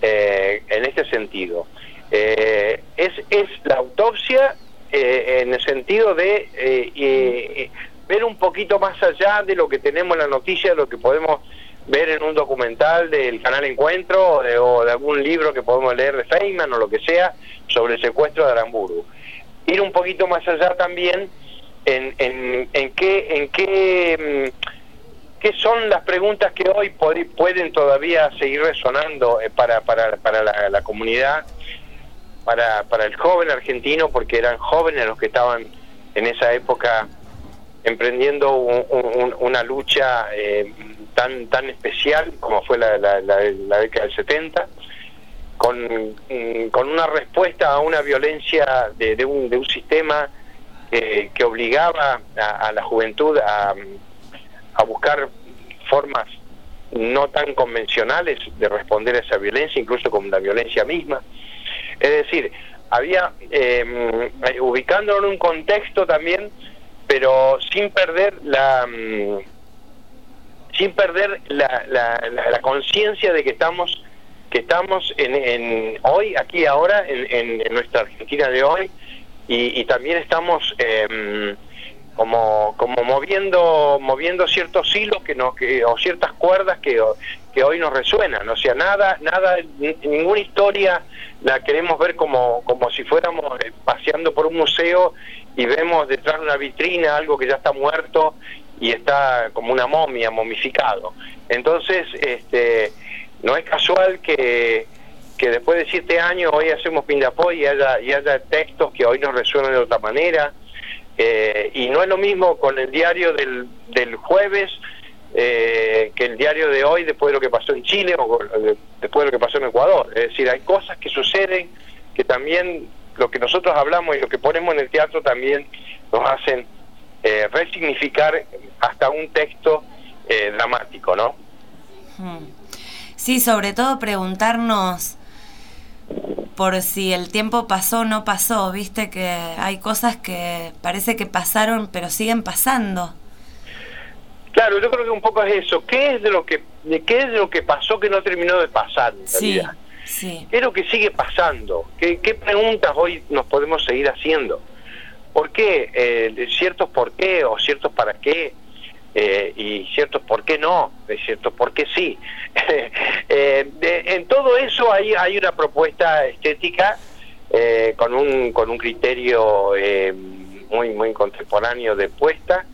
eh, en este sentido. Es, es la autopsia eh, en el sentido de eh, eh, ver un poquito más allá de lo que tenemos en la noticia, de lo que podemos ver en un documental del canal Encuentro o de, o de algún libro que podemos leer de Feynman o lo que sea sobre el secuestro de Aramburu. Ir un poquito más allá también en, en, en qué, en qué, mm, qué son las preguntas que hoy pueden todavía seguir resonando eh, para, para, para la comunidad, para, para el joven argentino, porque eran jóvenes los que estaban en esa época emprendiendo un- un- una lucha eh, tan tan especial como fue la, la, la- la década del 70 con, mm, con una respuesta a una violencia de, de un, de un sistema que, que obligaba a, a la juventud a, a buscar formas no tan convencionales de responder a esa violencia, incluso con la violencia misma. Es decir, había, eh, ubicándolo en un contexto también, pero sin perder la... mm, sin perder la, la, la- la conciencia de que estamos que estamos en, en hoy aquí ahora en, en- nuestra Argentina de hoy. Y, y también estamos em, como como moviendo moviendo ciertos hilos que nos que, o ciertas cuerdas que, que hoy nos resuenan. O sea nada nada ni- ninguna historia la queremos ver como como si fuéramos eh, paseando por un museo y vemos detrás de una vitrina algo que ya está muerto y está como una momia momificado entonces este no es casual que que después de siete años hoy hacemos Pindapoy y haya, y haya textos que hoy nos resuenan de otra manera. Eh, y no es lo mismo con el diario del, del jueves eh, que el diario de hoy después de lo que pasó en Chile o de- después de lo que pasó en Ecuador. Es decir, hay cosas que suceden que también lo que nosotros hablamos y lo que ponemos en el teatro también nos hacen eh, resignificar hasta un texto eh, dramático, ¿no? Hmm. Sí, sobre todo preguntarnos por si el tiempo pasó o no pasó, viste que hay cosas que parece que pasaron pero siguen pasando. Claro, yo creo que un poco es eso. ¿Qué es de lo que de qué es de lo que pasó que no terminó de pasar en Sí, realidad? sí. ¿Qué es lo que sigue pasando? ¿Qué, qué preguntas hoy nos podemos seguir haciendo? ¿Por qué? Eh, ciertos por qué o ciertos para qué eh, y ciertos por qué no, de ciertos por qué sí. (laughs) Eh, de- en todo eso hay, hay una propuesta estética eh, con un con un criterio eh, muy muy contemporáneo de puesta,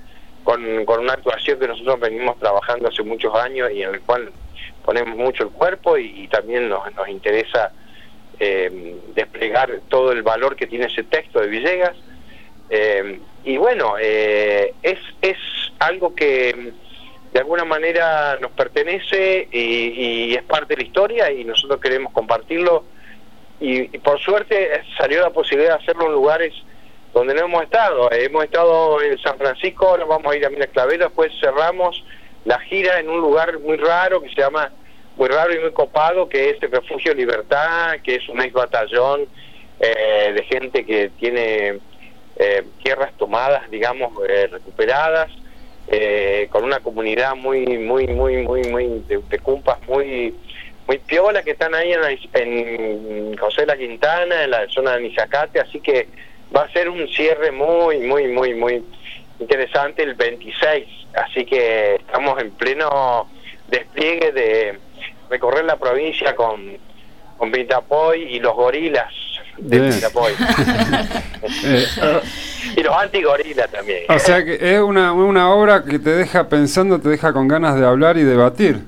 con, con una actuación que nosotros venimos trabajando hace muchos años y en el cual ponemos mucho el cuerpo y, también nos, nos interesa eh, desplegar todo el valor que tiene ese texto de Villegas. Eh, y bueno, eh, es, es algo que de alguna manera nos pertenece y, y es parte de la historia y nosotros queremos compartirlo. Y, por suerte salió la posibilidad de hacerlo en lugares donde no hemos estado. Hemos estado en San Francisco, ahora vamos a ir a Minas después cerramos la gira en un lugar muy raro que se llama, muy raro y muy copado, que es el Refugio Libertad, que es un ex batallón eh, de gente que tiene eh, tierras tomadas, digamos, eh, recuperadas, eh, con una comunidad muy, muy, muy, muy, muy, de, de cumpas muy, muy piola que están ahí en, la- en José de la Quintana, en la zona de Nizacate, así que va a ser un cierre muy, muy, muy, muy interesante el 26, así que estamos en pleno despliegue de recorrer la provincia con, con Pintapoy y los gorilas de Bien. Pintapoy. (laughs) Y los antigorilas también. o sea que es una, una obra que te deja pensando, te deja con ganas de hablar y debatir.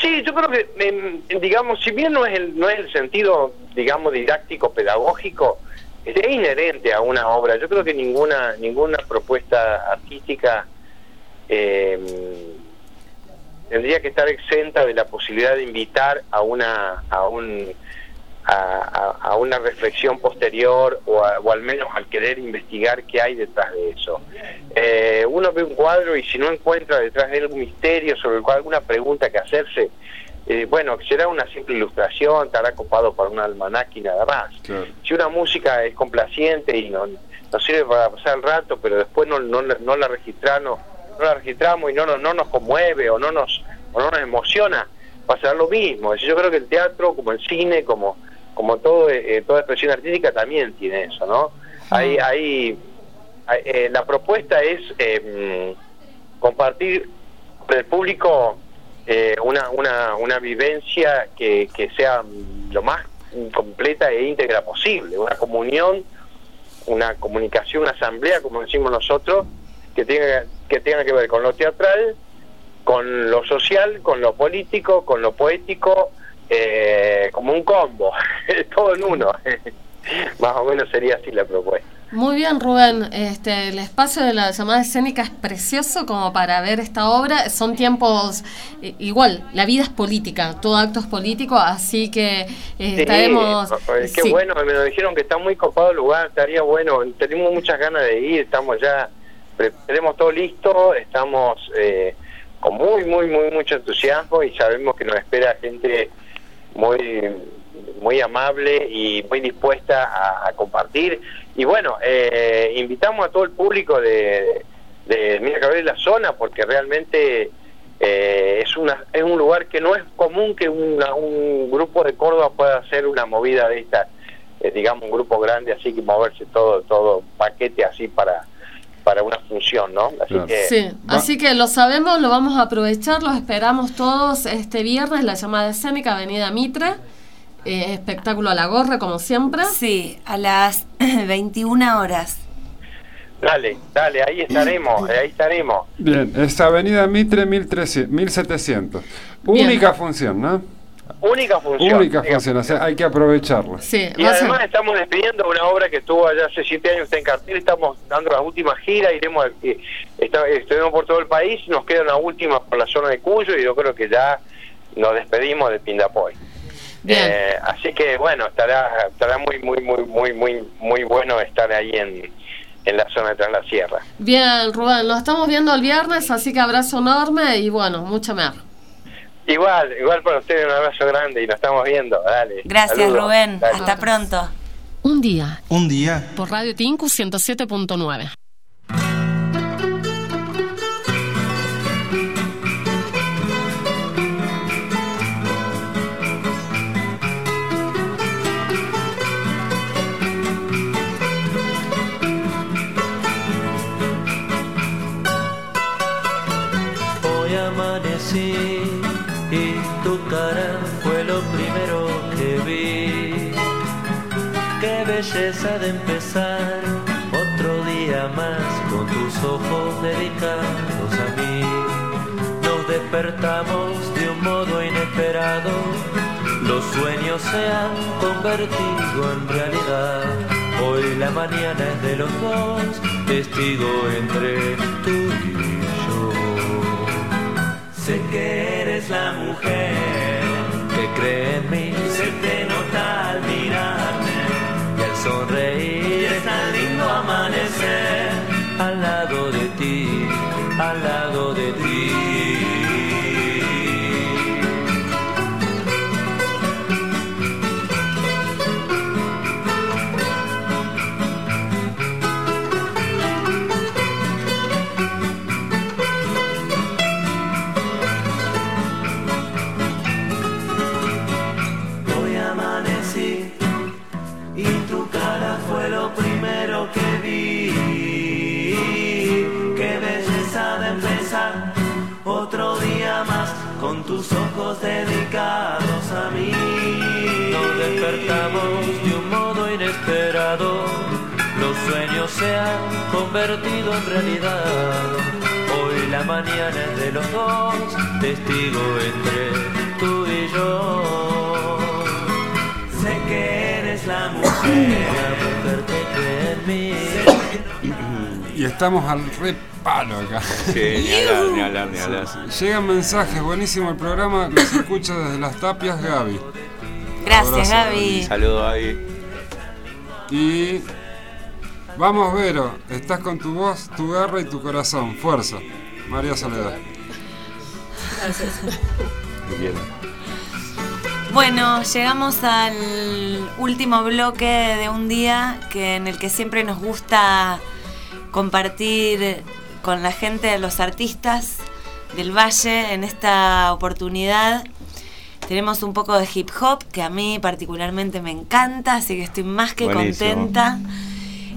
Sí, yo creo que, em, digamos, si bien no es el, no es el sentido, digamos, didáctico, pedagógico, es inherente a una obra. Yo creo que ninguna ninguna propuesta artística em, tendría que estar exenta de la posibilidad de invitar a una a un a- a una reflexión posterior o, a- o al menos al querer investigar qué hay detrás de eso. Eh, uno ve un cuadro y si no encuentra detrás de él un misterio sobre el cual alguna pregunta que hacerse, eh, bueno, será una simple ilustración, estará copado por un almanaque y nada más. Si una música es complaciente y no, nos sirve para pasar el rato, pero después no, no, no la registramos, no la registramos y no, no, no nos conmueve o no nos, o no nos emociona, pasará lo mismo. Yo creo que el teatro, como el cine, como, como todo, eh, toda expresión artística también tiene eso, ¿no? Hay, hay, hay- eh, la propuesta es eh, compartir con el público eh, una, una, una vivencia que, que sea lo más completa e íntegra posible, una comunión, una comunicación, una asamblea, como decimos nosotros, que tenga, que tenga que ver con lo teatral, con lo social, con lo político, con lo poético, eh, como un combo, (laughs) todo en uno. (laughs) Más o menos sería así la propuesta. Muy bien, Rubén. Este, el espacio de la llamada escénica es precioso como para ver esta obra. Son tiempos eh, igual, la vida es política, todo acto es político, así que eh, Sí, estaremos. eh, qué sí. bueno, me lo dijeron que está muy copado el lugar, estaría bueno, tenemos muchas ganas de ir, estamos ya, tenemos todo listo, estamos eh, con muy, muy, muy mucho entusiasmo y sabemos que nos espera gente muy muy amable y muy dispuesta a, a compartir. Y bueno, eh, invitamos a todo el público de, de Mina Cabrera y la zona porque realmente eh, es, una, es un lugar que no es común que una- un grupo de Córdoba pueda hacer una movida de esta, eh, digamos, un grupo grande, así que moverse todo, todo paquete así para para una función, ¿no? Así que Sí, así que lo sabemos, lo vamos a aprovechar, los esperamos todos este viernes, la llamada escénica Avenida Mitre, eh, espectáculo a la gorra como siempre. Sí, a las (clears throat) 21 horas. dale, dale, ahí estaremos, (clears throat) ahí estaremos. Bien, es Avenida Mitre 1300, 1700. Bien. Única función, ¿no? Única función. Única función, o sea, hay que aprovecharla. Sí, Y además estamos despidiendo una obra que estuvo allá hace siete años, en cartel, estamos dando la última gira, iremos, eh, está- estuvimos por todo el país, nos queda una última por la zona de Cuyo y yo creo que ya nos despedimos de Pindapoy. Eh, así que bueno, estará estará muy muy muy muy muy muy bueno estar ahí en, en la zona de Tras la Sierra. Bien, Rubén, nos estamos viendo el viernes, así que abrazo enorme y bueno, mucha mer. Igual, igual para ustedes un abrazo grande y nos estamos viendo, dale. Gracias, saludos. Rubén. Dale. Hasta pronto. Un día. Un día. Por Radio Tinku 107.9. de empezar otro día más con tus ojos dedicados a mí. Nos despertamos de un modo inesperado, los sueños se han convertido en realidad. Hoy la mañana es de los dos, testigo entre tú y yo. Sé que eres la mujer que cree en mí, sonreír. Es tan lindo amanecer al lado de ti, al lado de ti. Se han convertido en realidad. Hoy la mañana es de los dos, testigo entre tú y yo. Sé que eres la mujer, la mujer que cree en mí. Y estamos al repalo acá. Sí, ni hablar, ni hablar, ni hablar. Llegan mensajes, buenísimo el programa, los escucha desde las tapias Gaby. Gracias. Gaby. Saludos, Gaby. Y vamos, Vero, estás con tu voz, tu garra y tu corazón. Fuerza. María Soledad. Bien. Bueno, llegamos al último bloque de un día que en el que siempre nos gusta compartir con la gente de los artistas del Valle. En esta oportunidad tenemos un poco de hip hop que a mí particularmente me encanta, así que estoy más que Buenísimo. contenta.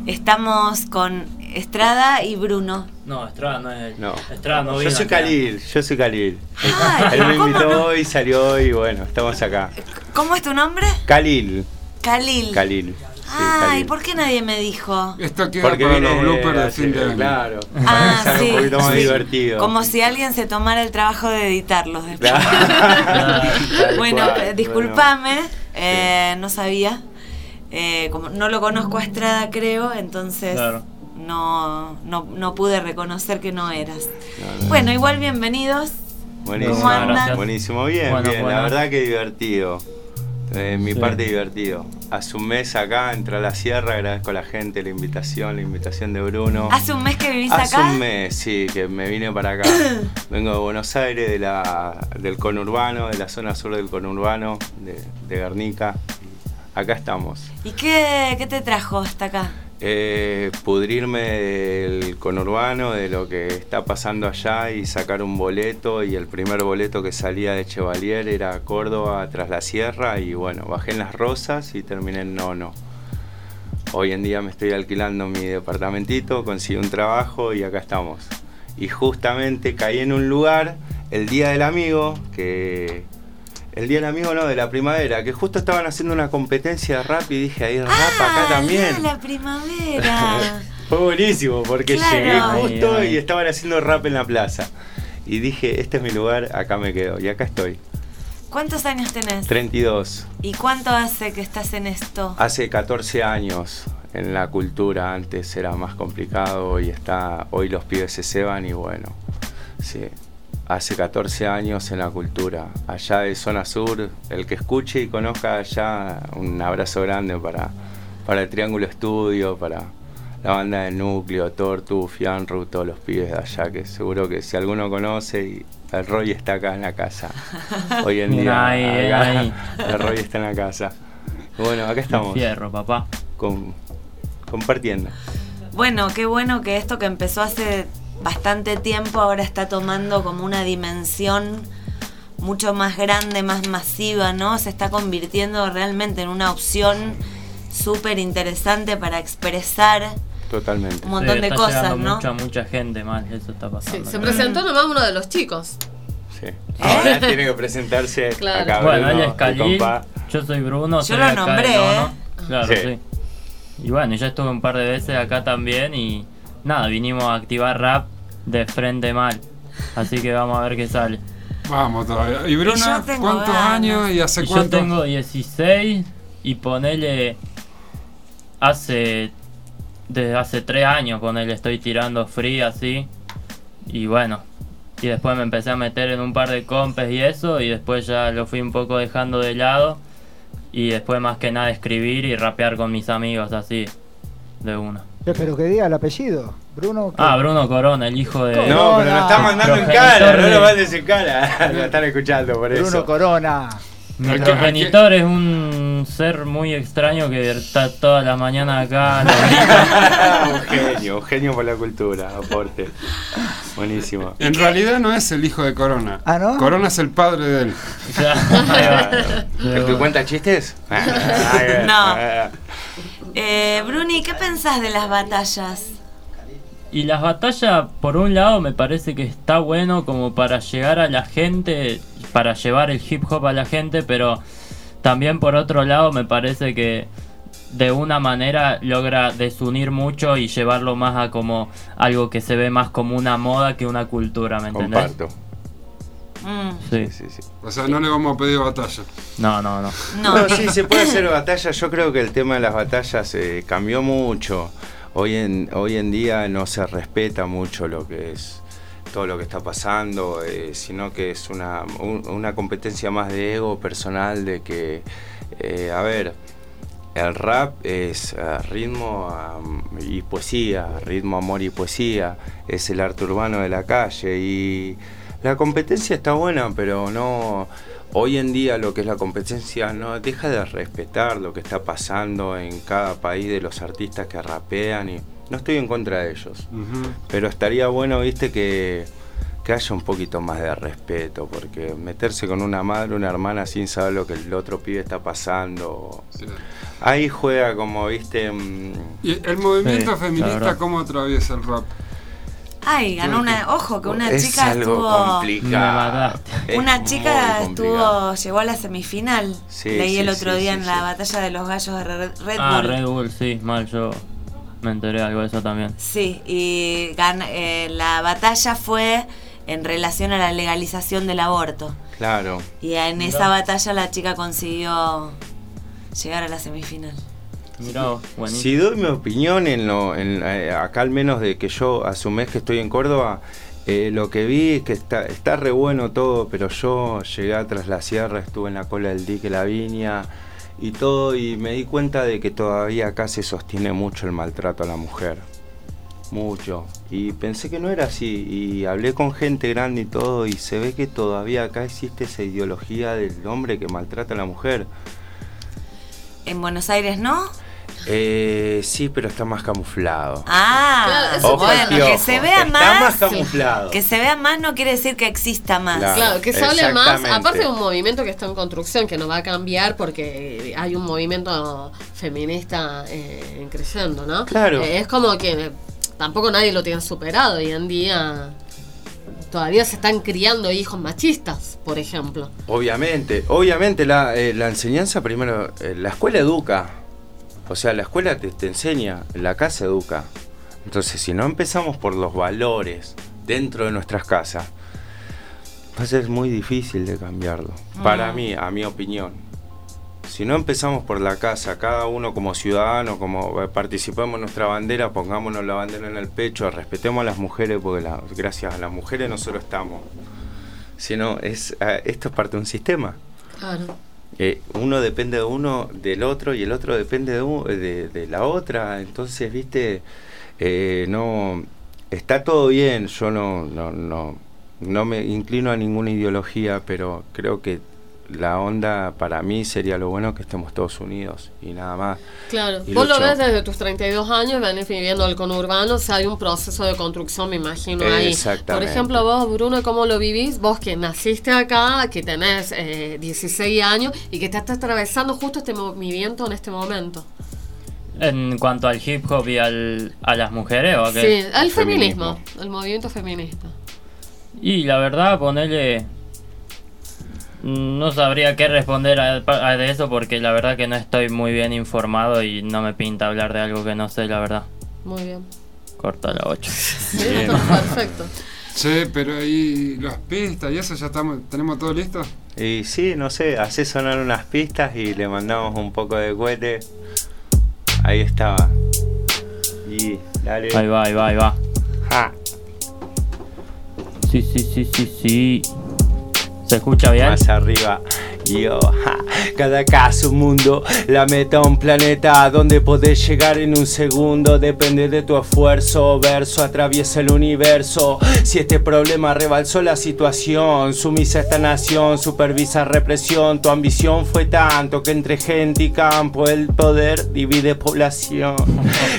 Estamos con Estrada y Bruno. No, Estrada no es. No. Estrada no yo soy. Khalil, yo soy Khalil. Él me ¿cómo invitó no? hoy, salió hoy y bueno, estamos acá. ¿Cómo es tu nombre? Khalil. Khalil. Khalil. Ay, ¿por qué nadie me dijo? Esto queda Porque para los bloopers de fin de año. Claro. Ah, Para sí. un poquito más sí. divertido. Como si alguien se tomara el trabajo de editarlos después. (laughs) (laughs) Bueno, discúlpame, eh, no sabía. Eh, como no lo conozco a Estrada, creo, entonces Claro. no, no, no pude reconocer que no eras. Bueno, igual bienvenidos. Buenísimo, buenísimo, bien, Bueno, bien, la verdad que divertido. Eh, mi Sí. parte divertido. Hace un mes acá, entré a la sierra, agradezco a la gente la invitación, la invitación de Bruno. ¿Hace un mes que vivís Hace acá? un mes, sí, que me vine para acá. (coughs) Vengo de Buenos Aires, de la, del conurbano, de la zona sur del conurbano, de, de Guernica. Acá estamos. ¿Y qué, qué te trajo hasta acá? Eh, pudrirme del conurbano, de lo que está pasando allá y sacar un boleto. Y el primer boleto que salía de Chevalier era Córdoba tras la sierra. Y bueno, bajé en las rosas y terminé en Nono. Hoy en día me estoy alquilando mi departamentito, conseguí un trabajo y acá estamos. Y justamente caí en un lugar, el Día del Amigo, que... El Día del Amigo no, de la primavera, que justo estaban haciendo una competencia de rap y dije, ahí rap acá también. Ah, la primavera. (laughs) Fue buenísimo porque Claro. llegué justo Ay, ay. y estaban haciendo rap en la plaza. Y dije, este es mi lugar, acá me quedo. Y acá estoy. ¿Cuántos años tenés? 32. ¿Y cuánto hace que estás en esto? Hace 14 años en la cultura, antes era más complicado, hoy está, hoy los pibes se ceban y bueno, sí. Hace 14 años en la cultura, allá de zona sur, el que escuche y conozca allá, un abrazo grande para, para el Triángulo Estudio, para la banda de Núcleo, Tortu, Fianru, todos los pibes de allá, que seguro que si alguno conoce, y el Roy está acá en la casa. (laughs) Hoy en día, Ay, ay, acá, ay. el Roy está en la casa. Bueno, acá estamos. Fierro, papá. con- compartiendo. Bueno, qué bueno que esto que empezó hace bastante tiempo ahora está tomando como una dimensión mucho más grande, más masiva, ¿no? Se está convirtiendo realmente en una opción súper interesante para expresar Totalmente. un montón Sí, de está cosas, ¿no? Mucha, mucha gente mal, eso está pasando. Sí, se presentó nomás uno de los chicos. Sí. Ahora tiene que presentarse Claro. acá. Bueno, Bruno, él es compa. yo soy Bruno. Yo soy lo nombré. ¿eh? Claro, Sí. sí. y bueno, yo estuve un par de veces acá también y nada, vinimos a activar rap de frente mal. Así que vamos a ver qué sale. Vamos todavía. ¿Y Bruna, cuántos años y hace Y cuánto? Yo tengo 16 y ponele hace desde hace 3 años ponele estoy tirando free así y bueno y después me empecé a meter en un par de compes y eso y después ya lo fui un poco dejando de lado y después más que nada escribir y rapear con mis amigos así de una. Pero que diga el apellido. Bruno. ¿qué? Ah, Bruno Corona, el hijo de... No, pero lo está mandando en cara, no lo mandes en cara. (laughs) lo están escuchando por Bruno eso. Corona. Mi Hay que- progenitor es un ser muy extraño que está todas las mañanas acá. (laughs) un genio, un genio por la cultura, aporte. Buenísimo. En realidad no es el hijo de Corona. ¿Ah, no? Corona es el padre de él. (laughs) ¿El que cuenta chistes? No. Eh, Bruni, ¿qué pensás de las batallas? Y las batallas, por un lado, me parece que está bueno como para llegar a la gente, para llevar el hip hop a la gente, pero también por otro lado me parece que de una manera logra desunir mucho y llevarlo más a como algo que se ve más como una moda que una cultura, ¿me entendés? Comparto. Sí. sí, sí. O sea, no le vamos a pedir batalla. No, no, no. No, sí, se puede hacer batalla. Yo creo que el tema de las batallas eh, cambió mucho. Hoy en, hoy en día no se respeta mucho lo que es todo lo que está pasando, eh, sino que es una, un- una competencia más de ego personal, de que, eh, a ver, el rap es eh, ritmo y poesía, ritmo, amor y poesía, es el arte urbano de la calle y la competencia está buena, pero no, hoy en día lo que es la competencia no deja de respetar lo que está pasando en cada país de los artistas que rapean y no estoy en contra de ellos, pero estaría bueno, viste, que, que haya un poquito más de respeto, porque meterse con una madre, una hermana sin saber lo que el otro pibe está pasando, ahí juega como, viste... mm, ¿Y el movimiento Sí, feminista cómo atraviesa el rap? Ay, ganó una. Ojo, que una es chica algo estuvo. complicado. Una chica complicado. estuvo. llegó a la semifinal. Sí, Leí el otro sí, día sí, en sí. la batalla de los gallos de Red, Red ah, Bull. Red Bull, sí, mal, yo me enteré algo de eso también. Sí, y gan- eh, la batalla fue en relación a la legalización del aborto. Claro. Y en esa batalla la chica consiguió llegar a la semifinal. Mirá buenísimo. Si doy mi opinión en lo, en, eh, acá al menos de que yo hace un mes que estoy en Córdoba, eh, lo que vi es que está, está re bueno todo, pero yo llegué a tras la sierra, estuve en la cola del dique La Viña y todo, y me di cuenta de que todavía acá se sostiene mucho el maltrato a la mujer. Mucho. Y pensé que no era así. Y hablé con gente grande y todo, y se ve que todavía acá existe esa ideología del hombre que maltrata a la mujer. En Buenos Aires, ¿no? Eh, sí, pero está más camuflado. Ah, Claro, eso bueno, que se vea Está más. más camuflado. Que se vea más no quiere decir que exista más. Claro. Claro, que se hable más, aparte de un movimiento que está en construcción, que no va a cambiar porque hay un movimiento feminista eh, creciendo, ¿no? Claro. Eh, es como que tampoco nadie lo tiene superado hoy en día. Todavía se están criando hijos machistas, por ejemplo. Obviamente, obviamente la, eh, la enseñanza primero, eh, la escuela educa. O sea, la escuela te, te enseña, la casa educa. Entonces, si no empezamos por los valores dentro de nuestras casas, va a ser muy difícil de cambiarlo. Para mí, a mi opinión. Si no empezamos por la casa, cada uno como ciudadano, como eh, participemos en nuestra bandera, pongámonos la bandera en el pecho, respetemos a las mujeres, porque la- gracias a las mujeres nosotros estamos. Sino, es, eh, esto es parte de un sistema. Claro. Eh, uno depende de uno del otro y el otro depende de, de, de la otra. Entonces, viste, Eh, no está todo bien. Yo no, no, no, no me inclino a ninguna ideología, pero creo que la onda para mí sería lo bueno que estemos todos unidos y nada más. Claro, Y vos lo ves desde tus 32 años, venís viviendo el conurbano, o sea, hay un proceso de construcción, me imagino, ahí. Por Exactamente. ejemplo, vos, Bruno, ¿cómo lo vivís? Vos que naciste acá, que tenés eh, 16 años y que estás atravesando justo este movimiento en este momento. En cuanto al hip hop y al, a las mujeres, ¿o qué? Sí, al feminismo, el movimiento feminista. Y la verdad, ponerle. No sabría qué responder a, a de eso porque la verdad que no estoy muy bien informado y no me pinta hablar de algo que no sé, la verdad. Muy bien. Corta la 8. Listo, (laughs) perfecto. Che, pero ahí las pistas y eso ya estamos, tenemos todo listo. Y sí, no sé, hace sonar unas pistas y le mandamos un poco de cohete. Ahí estaba. Y dale. Ahí va, ahí va, ahí va. Ja. Sí, sí, sí, sí, sí. ¿Se escucha bien? Más arriba. Yo, ja. cada caso un mundo, la meta un planeta donde podés llegar en un segundo. Depende de tu esfuerzo, verso atraviesa el universo. Si este problema rebalsó la situación, sumisa esta nación, supervisa represión. Tu ambición fue tanto que entre gente y campo el poder divide población.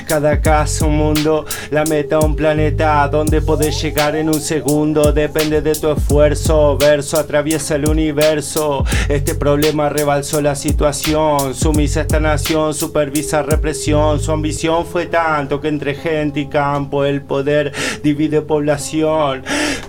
Cada caso un mundo, la meta un planeta donde podés llegar en un segundo. Depende de tu esfuerzo, verso atraviesa el universo. Este problema rebalsó la situación, sumisa esta nación, supervisa represión. Su ambición fue tanto que entre gente y campo el poder divide población.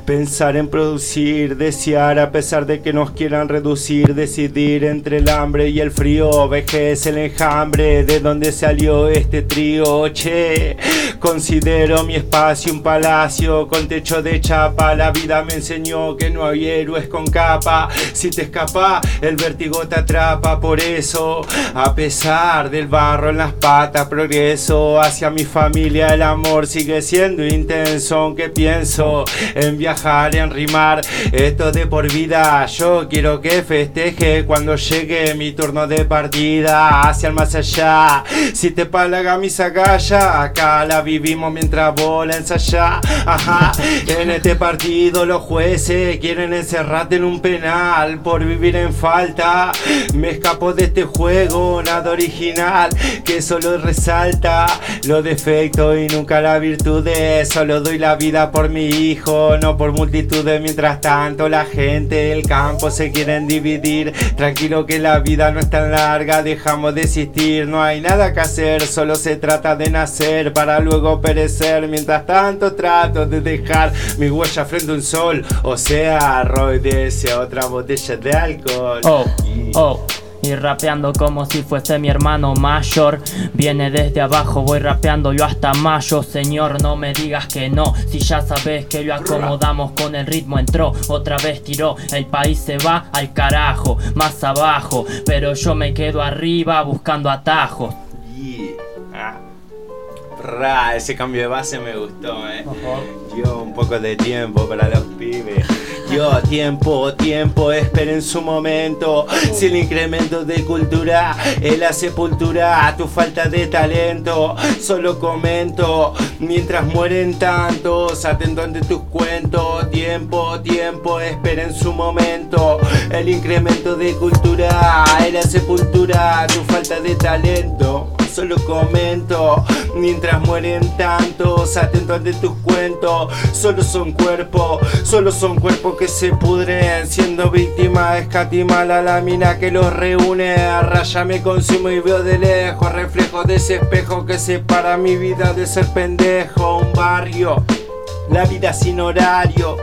Pensar en producir, desear a pesar de que nos quieran reducir, decidir entre el hambre y el frío, vejez, el enjambre, de dónde salió este trío, che. Considero mi espacio un palacio con techo de chapa, la vida me enseñó que no hay héroes con capa, si te escapa el vértigo te atrapa, por eso, a pesar del barro en las patas, progreso hacia mi familia, el amor sigue siendo intenso, aunque pienso en viajar, en rimar, esto de por vida, yo quiero que festeje cuando llegue mi turno de partida hacia el más allá, si te palaga mi sagalla, acá la vivimos mientras vos la ensayás, ajá, en este partido los jueces quieren encerrarte en un penal por vivir en Me escapo de este juego, nada original, que solo resalta los defectos y nunca las virtudes. Solo doy la vida por mi hijo, no por multitudes. Mientras tanto, la gente del campo se quieren dividir. Tranquilo que la vida no es tan larga, dejamos de existir. No hay nada que hacer, solo se trata de nacer para luego perecer. Mientras tanto, trato de dejar mi huella frente a un sol. O sea, Roy desea otra botella de alcohol. Oh, oh. Y rapeando como si fuese mi hermano mayor. Viene desde abajo, voy rapeando yo hasta mayo. Señor, no me digas que no. Si ya sabes que lo acomodamos con el ritmo, entró. Otra vez tiró. El país se va al carajo, más abajo. Pero yo me quedo arriba buscando atajos. Yeah. Ah. Ra, ese cambio de base me gustó, eh. Yo un poco de tiempo para los pibes. Yo tiempo, tiempo, esperen su momento. Si el incremento de cultura es la sepultura, tu falta de talento, solo comento. Mientras mueren tantos, atento ante tus cuentos. Tiempo, tiempo, esperen su momento. El incremento de cultura es la sepultura, tu falta de talento. Solo comento, mientras mueren tantos, atento ante tus cuentos. Solo son cuerpos, solo son cuerpos que se pudren. Siendo víctima, escatima la lámina que los reúne. A raya me consumo y veo de lejos reflejo de ese espejo que separa mi vida de ser pendejo. Un barrio, la vida sin horario.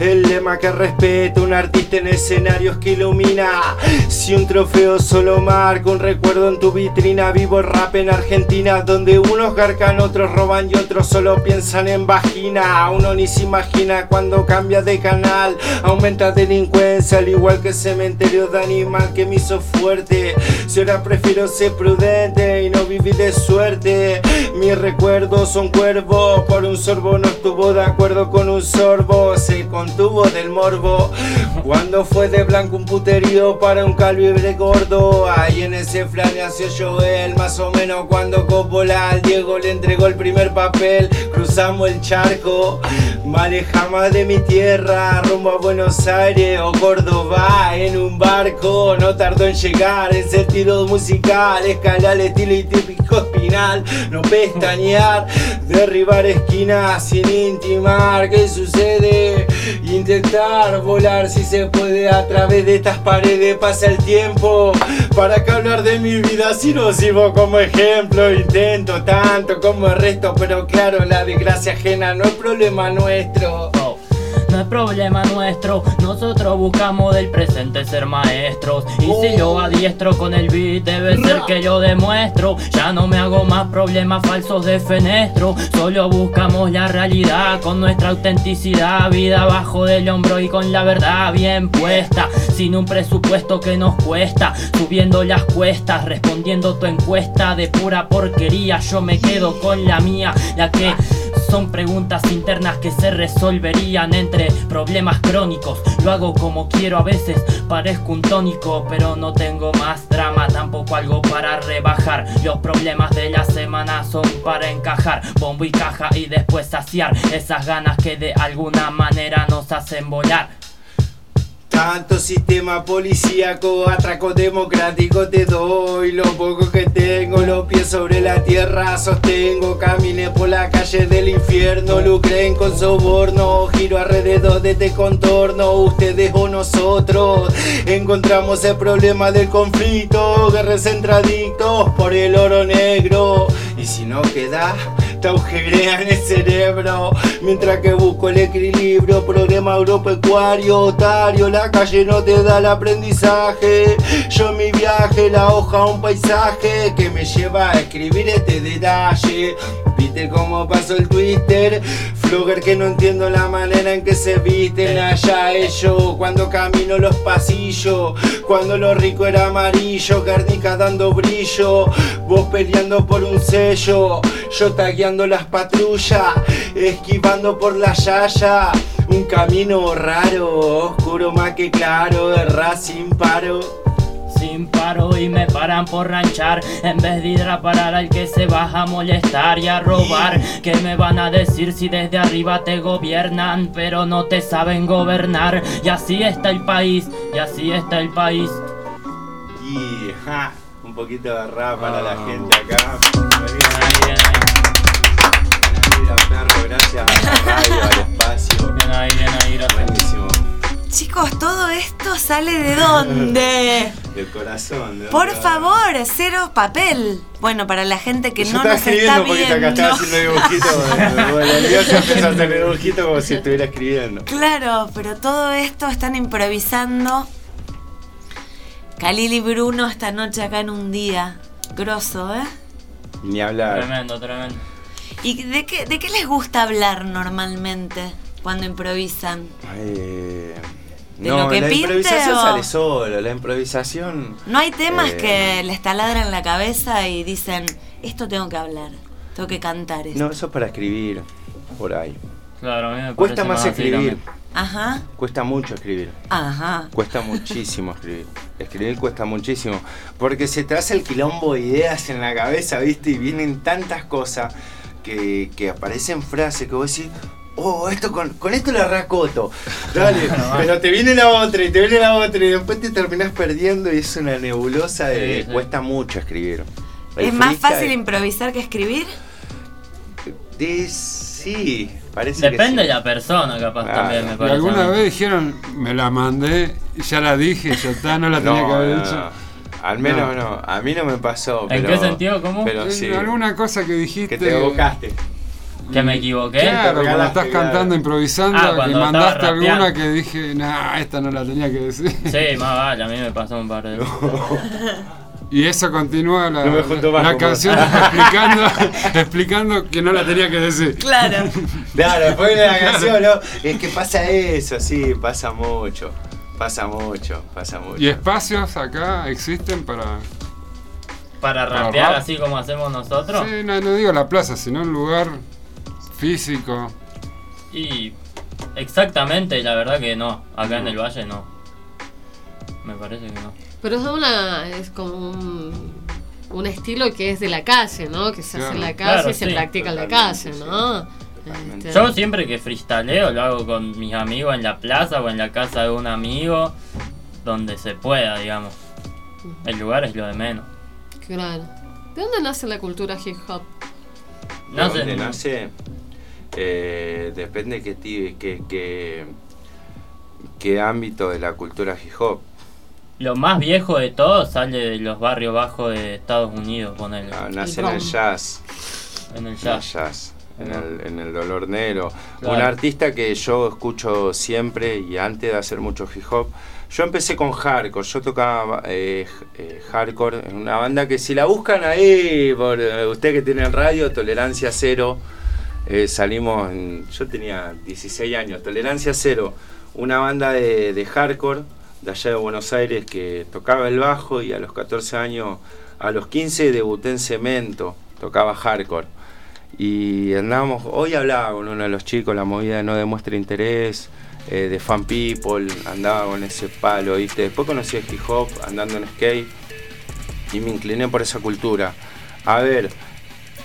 El lema que respeta un artista en escenarios que ilumina. Si un trofeo solo marca un recuerdo en tu vitrina, vivo rap en Argentina, donde unos garcan, otros roban y otros solo piensan en vagina. Uno ni se imagina cuando cambia de canal, aumenta delincuencia, al igual que cementerio de animal que me hizo fuerte. Si ahora prefiero ser prudente y no vivir de suerte, mis recuerdos son cuervos. Por un sorbo no estuvo de acuerdo con un sorbo, contuvo del morbo. Cuando fue de blanco un puterío para un calvibre gordo, ahí en ese flan nació Joel, más o menos cuando Coppola al Diego le entregó el primer papel. Cruzamos el charco, me alejaba de mi tierra, rumbo a Buenos Aires o Córdoba en un barco. No tardó en llegar en sentido musical, escalar el estilo y típico espinal, no pestañear, derribar esquinas sin intimar. ¿Qué sucede? Intentar volar si se puede a través de estas paredes. Pasa el tiempo para que hablar de mi vida si no sirvo como ejemplo. Intento tanto como el resto, pero claro, la desgracia ajena no es problema nuestro. No es problema nuestro. Nosotros buscamos del presente ser maestros. Y si yo adiestro con el beat, debe ser que yo demuestro. Ya no me hago más problemas falsos de fenestro. Solo buscamos la realidad con nuestra autenticidad. Vida abajo del hombro y con la verdad bien puesta. Sin un presupuesto que nos cuesta. Subiendo las cuestas, respondiendo tu encuesta de pura porquería. Yo me quedo con la mía, la que son preguntas internas que se resolverían entre problemas crónicos. Lo hago como quiero, a veces parezco un tónico, pero no tengo más drama, tampoco algo para rebajar. Los problemas de la semana son para encajar, bombo y caja y después saciar esas ganas que de alguna manera nos hacen volar. Tanto sistema policíaco, atraco democrático te doy. Lo poco que tengo, los pies sobre la tierra. Sostengo Caminé por la calle del infierno, lucren con soborno Giro alrededor de este contorno, ustedes o nosotros Encontramos el problema del conflicto. Guerras entre adictos por el oro negro. Y si no queda, te agujerean el cerebro Mientras que busco el equilibrio Problema agropecuario, otario La calle no te da el aprendizaje Yo en mi viaje, la hoja un paisaje Que me lleva a escribir este detalle ¿Viste cómo pasó el twister? Flogger que no entiendo la manera en que se visten allá ellos. Cuando camino los pasillos Cuando lo rico era amarillo Guernica dando brillo Vos peleando por un sello Yo tagueando las patrullas Esquivando por la yaya. Un camino raro Oscuro más que claro De sin paro sin paro y me paran por ranchar En vez de ir a parar al que se baja a molestar y a robar ¿Qué me van a decir si desde arriba te gobiernan pero no te saben gobernar? Y así está el país, y así está el país Y ja, un poquito de rap para la gente acá. Perro, gracias a la radio, al espacio. Bien ahí, bien ahí, gracias. Chicos, ¿todo esto sale de dónde? (laughs) Del corazón. ¿de Por favor, cero papel. Bueno, para la gente que Yo no nos está poquito acá, estaba viendo. haciendo dibujitos. (laughs) Bueno, el día se empezó a hacer dibujitos como si estuviera escribiendo. Claro, pero todo esto están improvisando. Khalil y Bruno esta noche acá en un día. Grosso, ¿eh? Ni hablar. Tremendo, tremendo. ¿Y de qué, de qué les gusta hablar normalmente cuando improvisan? Eh, ¿De no, lo que la pinte improvisación o- sale solo. La improvisación. ¿No hay temas Eh. que les taladran la cabeza y dicen, esto tengo que hablar, tengo que cantar esto? No, eso es para escribir. Por ahí. Claro, a mí me Cuesta más escribir. Ajá, Cuesta mucho escribir. ajá. Cuesta muchísimo escribir. Escribir cuesta muchísimo. Porque se te hace el quilombo de ideas en la cabeza, ¿viste? Y vienen tantas cosas que, que aparecen frases que vos decís. Oh, esto con, con esto la racoto. (laughs) Dale, pero te viene la otra y te viene la otra y después te terminás perdiendo y es una nebulosa de. Sí, sí. Cuesta mucho escribir. El ¿Es más fácil improvisar que escribir? de- sí, parece que Depende sí. de la persona, capaz también me parece. alguna vez dijeron, me la mandé, y ya la dije, ya está, no la tenía No, que haber no, hecho. no. Al menos No. no. a mí no me pasó. ¿En pero- qué sentido? ¿Cómo? Pero sí. Alguna cosa que dijiste. Que te equivocaste. ¿Que me equivoqué? Claro, cuando estás cantando, improvisando, Ah, que mandaste alguna rapeando. que dije, nah, esta no la tenía que decir. Sí, más vale, a mí me pasó un par de veces. (laughs) Y eso continúa la, No canción (laughs) explicando, explicando que no la tenía que decir. Claro. (laughs) Claro, después de la canción, ¿no? Es que pasa eso, sí, pasa mucho. Pasa mucho, pasa mucho. ¿Y espacios acá existen para...? Para Para rapear rap. así como hacemos nosotros. Sí, no, no digo la plaza, sino un lugar físico. Y exactamente, la verdad que no. Acá en el valle no. Me parece que no. Pero es una es como un, un estilo que es de la calle, ¿no? Que se hace en la calle Claro, y se sí. practica en la calle, ¿no? Este, Yo siempre que freestaleo lo hago con mis amigos en la plaza o en la casa de un amigo, donde se pueda, digamos. El lugar es lo de menos. Claro. ¿De dónde nace la cultura hip hop? ¿De No sé. dónde nace? Eh, depende qué, qué, qué, qué ámbito de la cultura hip hop. Lo más viejo de todo sale de los barrios bajos de Estados Unidos, ponele. Ah, nace en el jazz. En el En el jazz. en el, en el Dolor Negro. Claro. Un artista que yo escucho siempre y antes de hacer mucho hip hop. Yo empecé con hardcore, yo tocaba eh, eh, hardcore en una banda que si la buscan ahí, por eh, usted que tiene radio, Tolerancia Cero, eh, salimos, en- yo tenía 16 años, Tolerancia Cero, una banda de, hardcore de allá de Buenos Aires que tocaba el bajo y a los 14 años, a los 15 debuté en Cemento, tocaba hardcore. Y andábamos, hoy hablaba con uno de los chicos, la movida de no demuestra interés, eh, de fan people, andaba con ese palo, ¿viste? Después conocí el hip hop, andando en skate, y me incliné por esa cultura. A ver,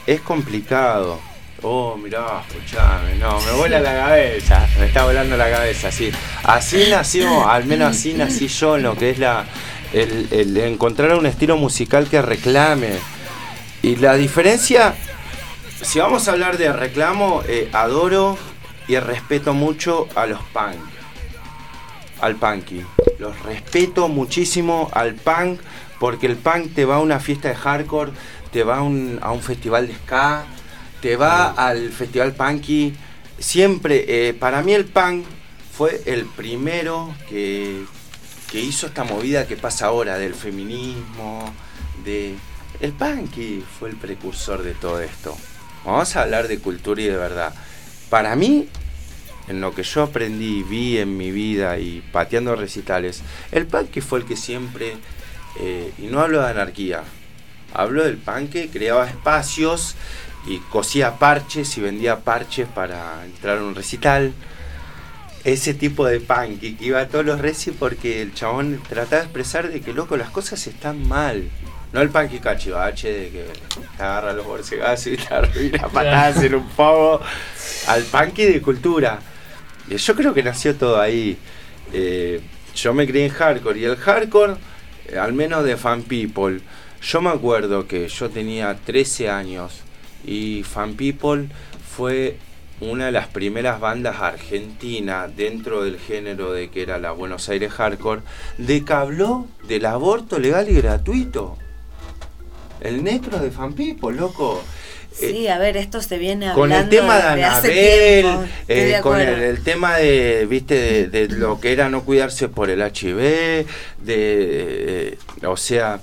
es complicado. Oh, mirá, escuchame, no, me vuela la cabeza, me está volando la cabeza, sí. Así nació, al menos así nací yo lo que es la, el, encontrar un estilo musical que reclame. Y la diferencia, si vamos a hablar de reclamo, eh, adoro y respeto mucho a los punk, al punky. Los respeto muchísimo al punk porque el punk te va a una fiesta de hardcore, te va a un festival de ska, te va al festival punky. Siempre, eh, para mí el punk fue el primero que, que hizo esta movida que pasa ahora del feminismo, de... El punky fue el precursor de todo esto. Vamos a hablar de cultura y de verdad. Para mí, en lo que yo aprendí, vi en mi vida y pateando recitales, el punk fue el que siempre, eh, y no hablo de anarquía, hablo del punk que creaba espacios y cosía parches y vendía parches para entrar a un recital. Ese tipo de punk que iba a todos los reci porque el chabón trataba de expresar de que loco las cosas están mal. No el punk cachivache de que te agarra los borcegazos y te arruina (laughs) patadas en un pogo. Al punk de cultura. Y Yo creo que nació todo ahí. Eh, yo me crié en hardcore y el hardcore, eh, al menos de fan people. Yo me acuerdo que yo tenía 13 años y fan people fue una de las primeras bandas argentinas dentro del género de que era la Buenos Aires hardcore, de que habló del aborto legal y gratuito. El necro de fan people, loco. Eh, Sí, a ver, esto se viene con el hablando tema de Anabel, eh, con el tema de, viste, de, de lo que era no cuidarse por el HIV, de, eh, o sea,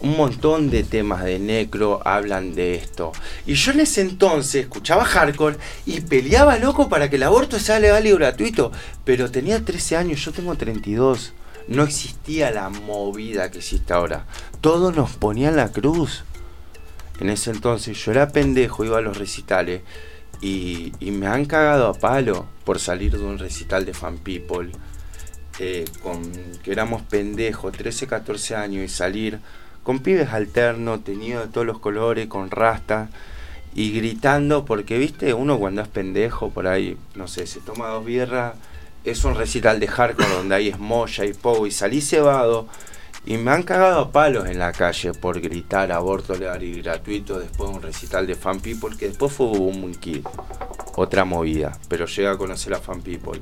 un montón de temas de necro hablan de esto. Y yo en ese entonces escuchaba hardcore y peleaba loco para que el aborto sea legal y gratuito, pero tenía 13 años, yo tengo 32. No existía la movida que existe ahora. Todos nos ponían la cruz. En ese entonces yo era pendejo, iba a los recitales y, me han cagado a palo por salir de un recital de fan people. eh, que éramos pendejos, 13, 14 años y salir con pibes alternos, tenidos de todos los colores, con rastas y gritando, porque viste, uno cuando es pendejo por ahí, no sé, se toma dos birras, es un recital de hardcore donde hay esmoya y pogo y salí cebado y me han cagado a palos en la calle por gritar aborto legal y gratuito después de un recital de fan people que después fue un Kid, otra movida, pero llega a conocer a fan people.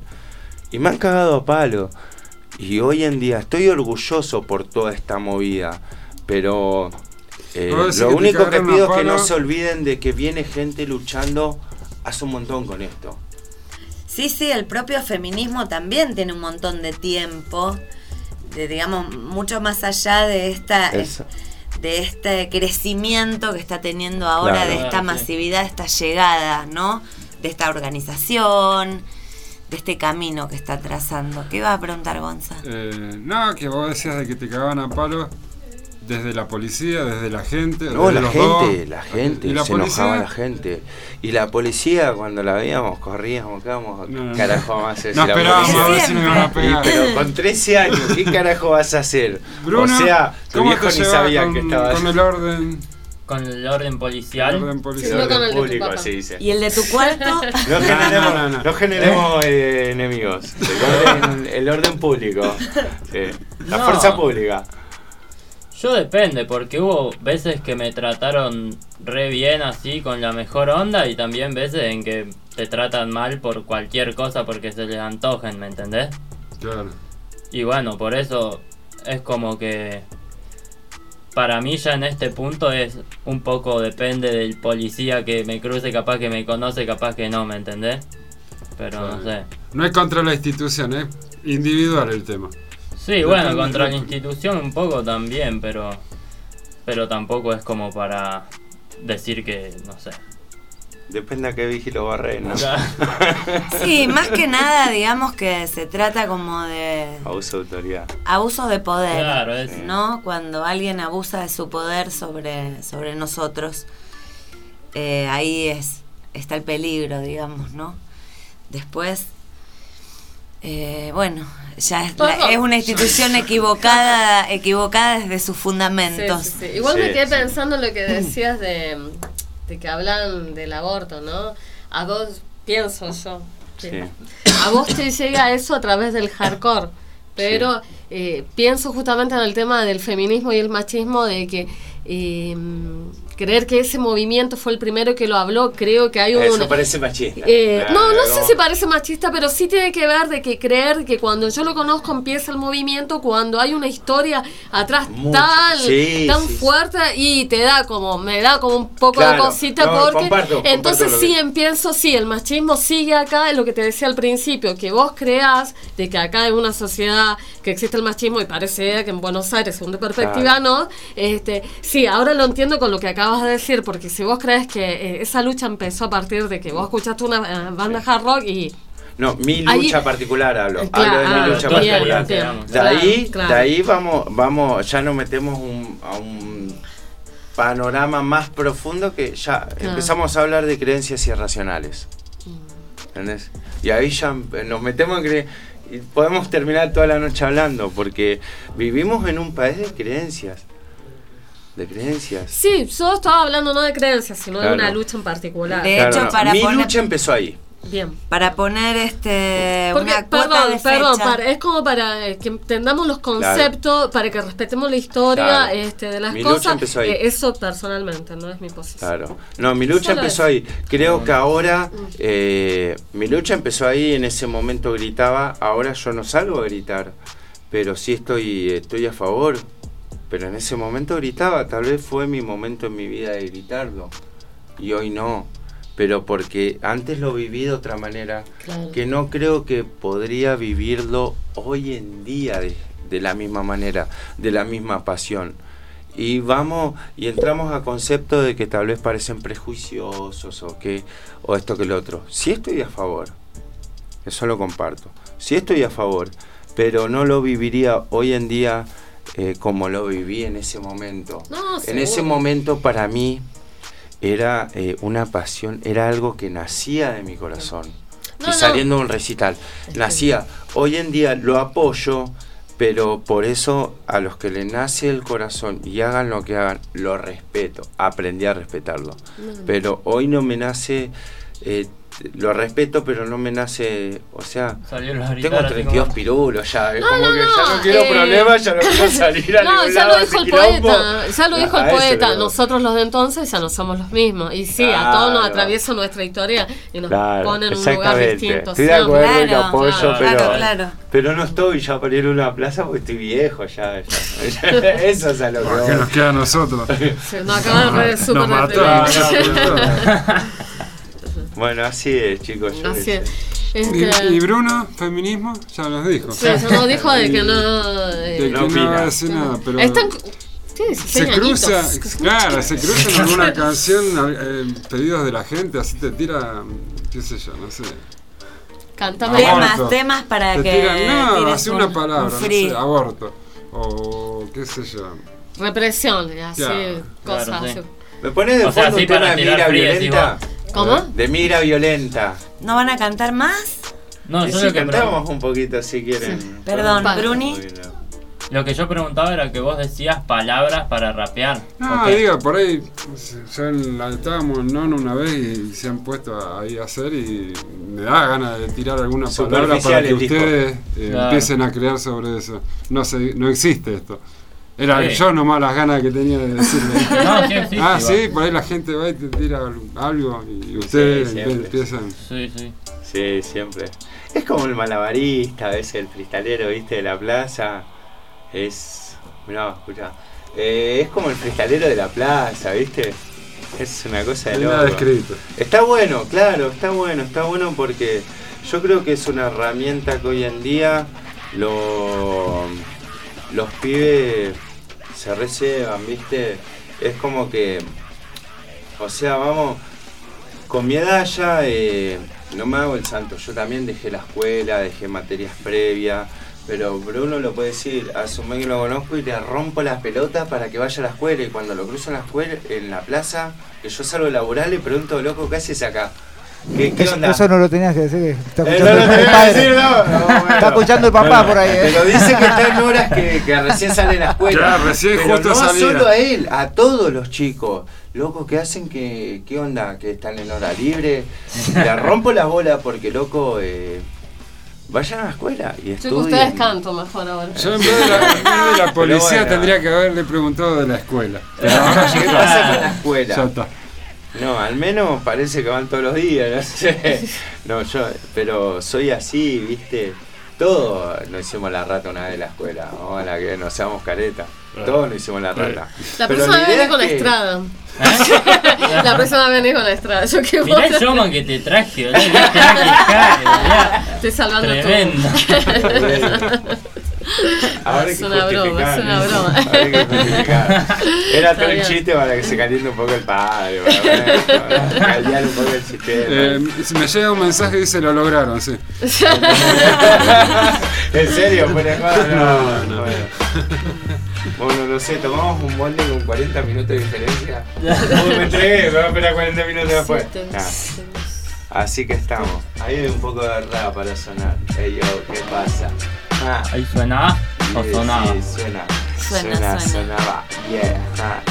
Y me han cagado a palo. Y hoy en día estoy orgulloso por toda esta movida, pero eh, ¿Puedo decir lo único que pido es que no se olviden de que viene gente luchando hace un montón con esto. Sí, sí, el propio feminismo también tiene un montón de tiempo, de, digamos, mucho más allá de esta Eso. de este crecimiento que está teniendo ahora, Claro. de esta Claro, sí. masividad, esta llegada, ¿no? De esta organización, de este camino que está trazando. ¿Qué iba a preguntar Gonza? Eh, no, que vos decías de que te cagaban a palos desde la policía, desde la gente. No, desde la los gente, dos. la gente, ¿Y la se enojaba policía? la gente. Y la policía, cuando la veíamos, corríamos, ¿qué vamos? No, no. ¿Qué carajo vamos a hacer? No si esperábamos a ver si nos iban a pegar. Y, pero con 13 años, ¿qué carajo vas a hacer? Bruno, o sea, tu ¿cómo viejo ni sabía con, que estaba con el orden? Con el orden policial. El orden policial. El orden con el público, se dice. ¿Y el de tu cuarto? (laughs) No generemos, no, no. no generemos eh, enemigos. El orden, el orden público. Sí. La No. fuerza pública. Yo depende, porque hubo veces que me trataron re bien así, con la mejor onda, y también veces en que te tratan mal por cualquier cosa porque se les antojen, ¿me entendés? Claro. Y bueno, por eso es como que para mí ya en este punto es un poco depende del policía que me cruce, capaz que me conoce, capaz que no, ¿me entendés? Pero no sé. No es contra la institución, es individual el tema. Sí, bueno, contra de- la institución un poco también, pero pero tampoco es como para decir que, no sé. Depende a qué vigilo barré, ¿no? (laughs) Sí, más que nada, digamos que se trata como de Abuso de autoridad. abuso de poder, Claro, es- ¿no? Cuando alguien abusa de su poder sobre, sobre nosotros, eh, ahí es está el peligro, digamos, ¿no? Después, eh, bueno, ya es, la- Perdón. es una institución equivocada, (laughs) equivocada desde sus fundamentos. Sí, sí, sí. Igual me quedé pensando en lo que (clears throat) decías de, de que hablan del aborto, ¿no? A vos, pienso yo, que a vos te llega eso a través del hardcore, pero eh, pienso justamente en el tema del feminismo y el machismo, de que eh, creer que ese movimiento fue el primero que lo habló, creo que hay un... Eso parece machista. Eh, no, no sé si parece machista, pero sí tiene que ver de que creer que cuando yo lo conozco empieza el movimiento, cuando hay una historia atrás Mucho. tan, Sí, tan sí, sí. fuerte y te da como, me da como un poco de cosita No, porque comparto, entonces sí que- empiezo, sí, el machismo sigue acá, es lo que te decía al principio, que vos creas de que acá en una sociedad que existe el machismo y parece que en Buenos Aires, según tu perspectiva, no, este, sí, ahora lo entiendo con lo que acabas de decir, porque si vos crees que eh, esa lucha empezó a partir de que vos escuchaste una eh, banda hard rock y No, mi Ahí- lucha particular hablo. Eh, claro, hablo de mi lucha bien, particular. bien, de ahí, claro, de ahí vamos, vamos, ya nos metemos un- a un panorama más profundo que ya Claro. empezamos a hablar de creencias irracionales. ¿Entendés? Y ahí ya em- nos metemos en cre- y podemos terminar toda la noche hablando, porque vivimos en un país de creencias. De creencias. Sí, yo estaba hablando no de creencias, sino de una lucha en particular. De Claro, hecho, no, para mi poner- lucha empezó ahí. Bien. Para poner este Porque, una cuota perdón, de perdón, fecha. para- es como para eh, que entendamos los conceptos, para que respetemos la historia Claro. este, de las Mi lucha cosas. empezó ahí. Eh, eso personalmente, no es mi posición. Claro. No, mi lucha Solo empezó eso. ahí. Creo que ahora, eh, mi lucha empezó ahí, en ese momento gritaba, ahora yo no salgo a gritar, pero sí estoy, estoy a favor. Pero en ese momento gritaba, tal vez fue mi momento en mi vida de gritarlo. Y hoy no. Pero porque antes lo viví de otra manera, Claro. que no creo que podría vivirlo hoy en día de, de la misma manera, de la misma pasión. Y vamos, y entramos a conceptos de que tal vez parecen prejuiciosos o que, o esto que lo otro. Sí estoy a favor, eso lo comparto. Sí estoy a favor, pero no lo viviría hoy en día eh, como lo viví en ese momento. No, en ese momento para mí era eh, una pasión, era algo que nacía de mi corazón. No, y saliendo de un recital, nacía. Hoy en día lo apoyo, pero por eso a los que le nace el corazón y hagan lo que hagan, lo respeto. Aprendí a respetarlo. Pero hoy no me nace, eh, lo respeto, pero no me nace, o sea, tengo así 32 como- pirulos ya, es No, como no, que no, ya no quiero eh, problemas, ya no quiero (laughs) salir a No, ningún ya lado lo dijo el quilombo. poeta, ya lo dijo el poeta, nosotros los de entonces ya no somos los mismos. Y sí, a todos nos Claro. atriviesa nuestra historia y nos Claro, ponen en un lugar distinto. Estoy de acuerdo y lo apoyo, Claro, pero, claro, claro. pero no estoy ya para ir a una plaza porque estoy viejo ya. ya. (laughs) Eso es a lo que ¿Qué voy. nos queda a nosotros? Se nos acaba de deprimente. (laughs) Bueno, así es, chicos. yo Así es. Este, ¿Y, y Bruno, feminismo? Ya nos dijo. Sí, ya nos dijo de que no, De eh, que No no, va a decir nada, pero... Están, tiene 16 se cruza, añitos. claro, se cruza en (laughs) alguna canción, eh, pedidos de la gente, así te tira, qué sé yo, no sé. Cántame. Temas, temas para Te que tiran, no, así un- una un palabra, no free. sé, aborto. O qué sé yo. Represión, así, Claro, cosas claro, sí. así. ¿Me pones de O sea, fondo sí, un tema para de tirar migra frío, violenta? ¿Cómo? De migra violenta. ¿No van a cantar más? No, yo sí, lo que cantamos un poquito si quieren. Perdón. Bruni. Lo que yo preguntaba era que vos decías palabras para rapear. No, Ok. digo, por ahí, ya en la, estábamos en nono una vez y se han puesto ahí a hacer y me da ganas de tirar alguna palabra para que ustedes eh, Claro. empiecen a crear sobre eso. No sé, no existe esto. Era Sí. yo nomás las ganas que tenía de decirle. No, sí ah, sí, por ahí la gente va y te tira algo y ustedes empiezan. Sí, sí. Sí, siempre. Es como el malabarista, a veces el cristalero, viste, de la plaza. Es. Mirá, escucha. Eh, es como el freestalero de la plaza, ¿viste? Es una cosa de Nada loco. descrito. Está bueno, claro, está bueno, está bueno porque yo creo que es una herramienta que hoy en día lo- los pibes se reservan, ¿viste? Es como que, o sea, vamos, con mi edad ya eh, no me hago el santo. Yo también dejé la escuela, dejé materias previas. Pero Bruno lo puede decir, asume que lo conozco y le rompo las pelotas para que vaya a la escuela. Y cuando lo cruzo en la escuela, en la plaza, que yo salgo a laburar, le pregunto, loco, ¿qué haces acá? ¿Qué, qué Eso, onda? eso no lo tenías que decir. Está Eh, escuchando no lo el padre. decir, no. No, bueno. Está escuchando el papá Bueno, por ahí. ¿eh? Pero dice que está en horas que, que recién sale de la escuela. Claro, recién pero justo no salía. solo a él, a todos los chicos. Loco, ¿qué hacen? que ¿Qué onda? ¿Que están en hora libre? (laughs) Le rompo las bolas porque, loco, eh, vayan a la escuela y Yo que estudien. ustedes canto mejor ahora. Yo en vez de la, en vez de la Pero policía bueno. tendría que haberle preguntado de la escuela. ¿Qué pasa con la escuela? Ya está. No, al menos parece que van todos los días, no sé. No, yo, pero soy así, viste. Todos nos hicimos la rata una vez en la escuela. Ojalá que no seamos careta. Todos nos hicimos la rata. La Pero próxima vez es con la que- estrada. la próxima vez vení con la estrada. Yo que Mirá el showman que te traje, (laughs) mirá. Estoy salvando Tremendo. (laughs) (laughs) Ahora hay es que una broma. (laughs) Era todo un chiste para que se caliente un poco el padre, para, un poco el sistema. Eh, me llega un mensaje y dice lo lograron, sí. (laughs) ¿En serio? ¿Fuera de joda? No, no. Bueno. Bueno, no sé, tomamos un molde con 40 minutos de diferencia. (laughs) Uy, me entregué, me voy a esperar 40 minutos después. Así que estamos. Ahí hay un poco de rap para sonar. Ey, yo, ¿qué pasa? Ahí suena o Sí, sonaba. Sí, suena. Suena, Suena, suena. sonaba. Yeah.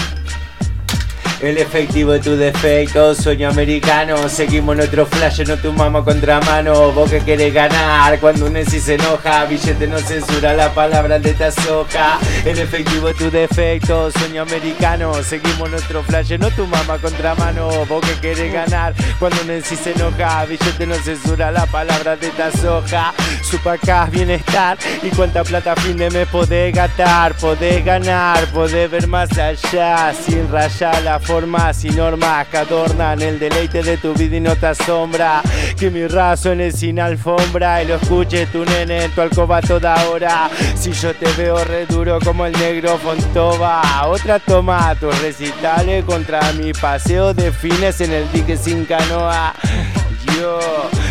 El efectivo de tu defecto, sueño americano. Seguimos nuestro flash, no tu mama contramano. Vos que querés ganar, cuando un Nessi se enoja, billete no censura la palabra de esta soja. El efectivo de tu defecto, sueño americano. Seguimos nuestro flash, no tu mama contramano. Vos que querés ganar, cuando un Nessi se enoja, billete no censura la palabra de esta soja. Supacás, bienestar y cuánta plata a fin de mes podés gastar, podés ganar, podés ver más allá, sin rayar la forma, sin normas que adornan el deleite de tu vida y no te asombra. Que mi razón es sin alfombra y lo escuche tu nene en tu alcoba toda hora. Si yo te veo re duro como el negro Fontova, otra toma tus recitales contra mi paseo de fines en el dique sin canoa.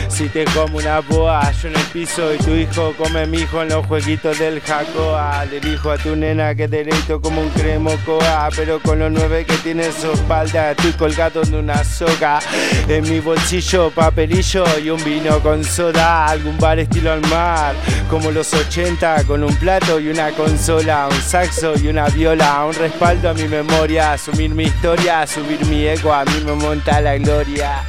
Si te como una boa, yo en el piso y tu hijo come mi hijo en los jueguitos del Jacoa. Le dijo a tu nena que derecho como un cremocoa, pero con los nueve que tiene en su espalda estoy colgado en una soga. En mi bolsillo papelillo y un vino con soda, algún bar estilo al mar, como los 80 con un plato y una consola, un saxo y una viola, un respaldo a mi memoria, asumir mi historia, subir mi ego, a mí me monta la gloria.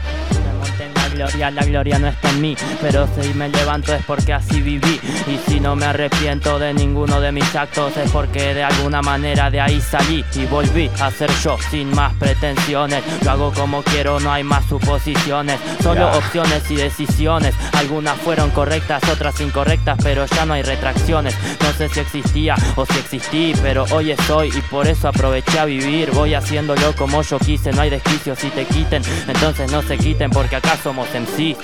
Gloria, la gloria no está en mí, pero si me levanto es porque así viví. Y si no me arrepiento de ninguno de mis actos es porque de alguna manera de ahí salí y volví a ser yo sin más pretensiones. Lo hago como quiero, no hay más suposiciones, solo opciones y decisiones. Algunas fueron correctas, otras incorrectas, pero ya no hay retracciones. No sé si existía o si existí, pero hoy estoy y por eso aproveché a vivir. Voy haciéndolo como yo quise, no hay desquicios si te quiten, entonces no se quiten porque acá somos MC.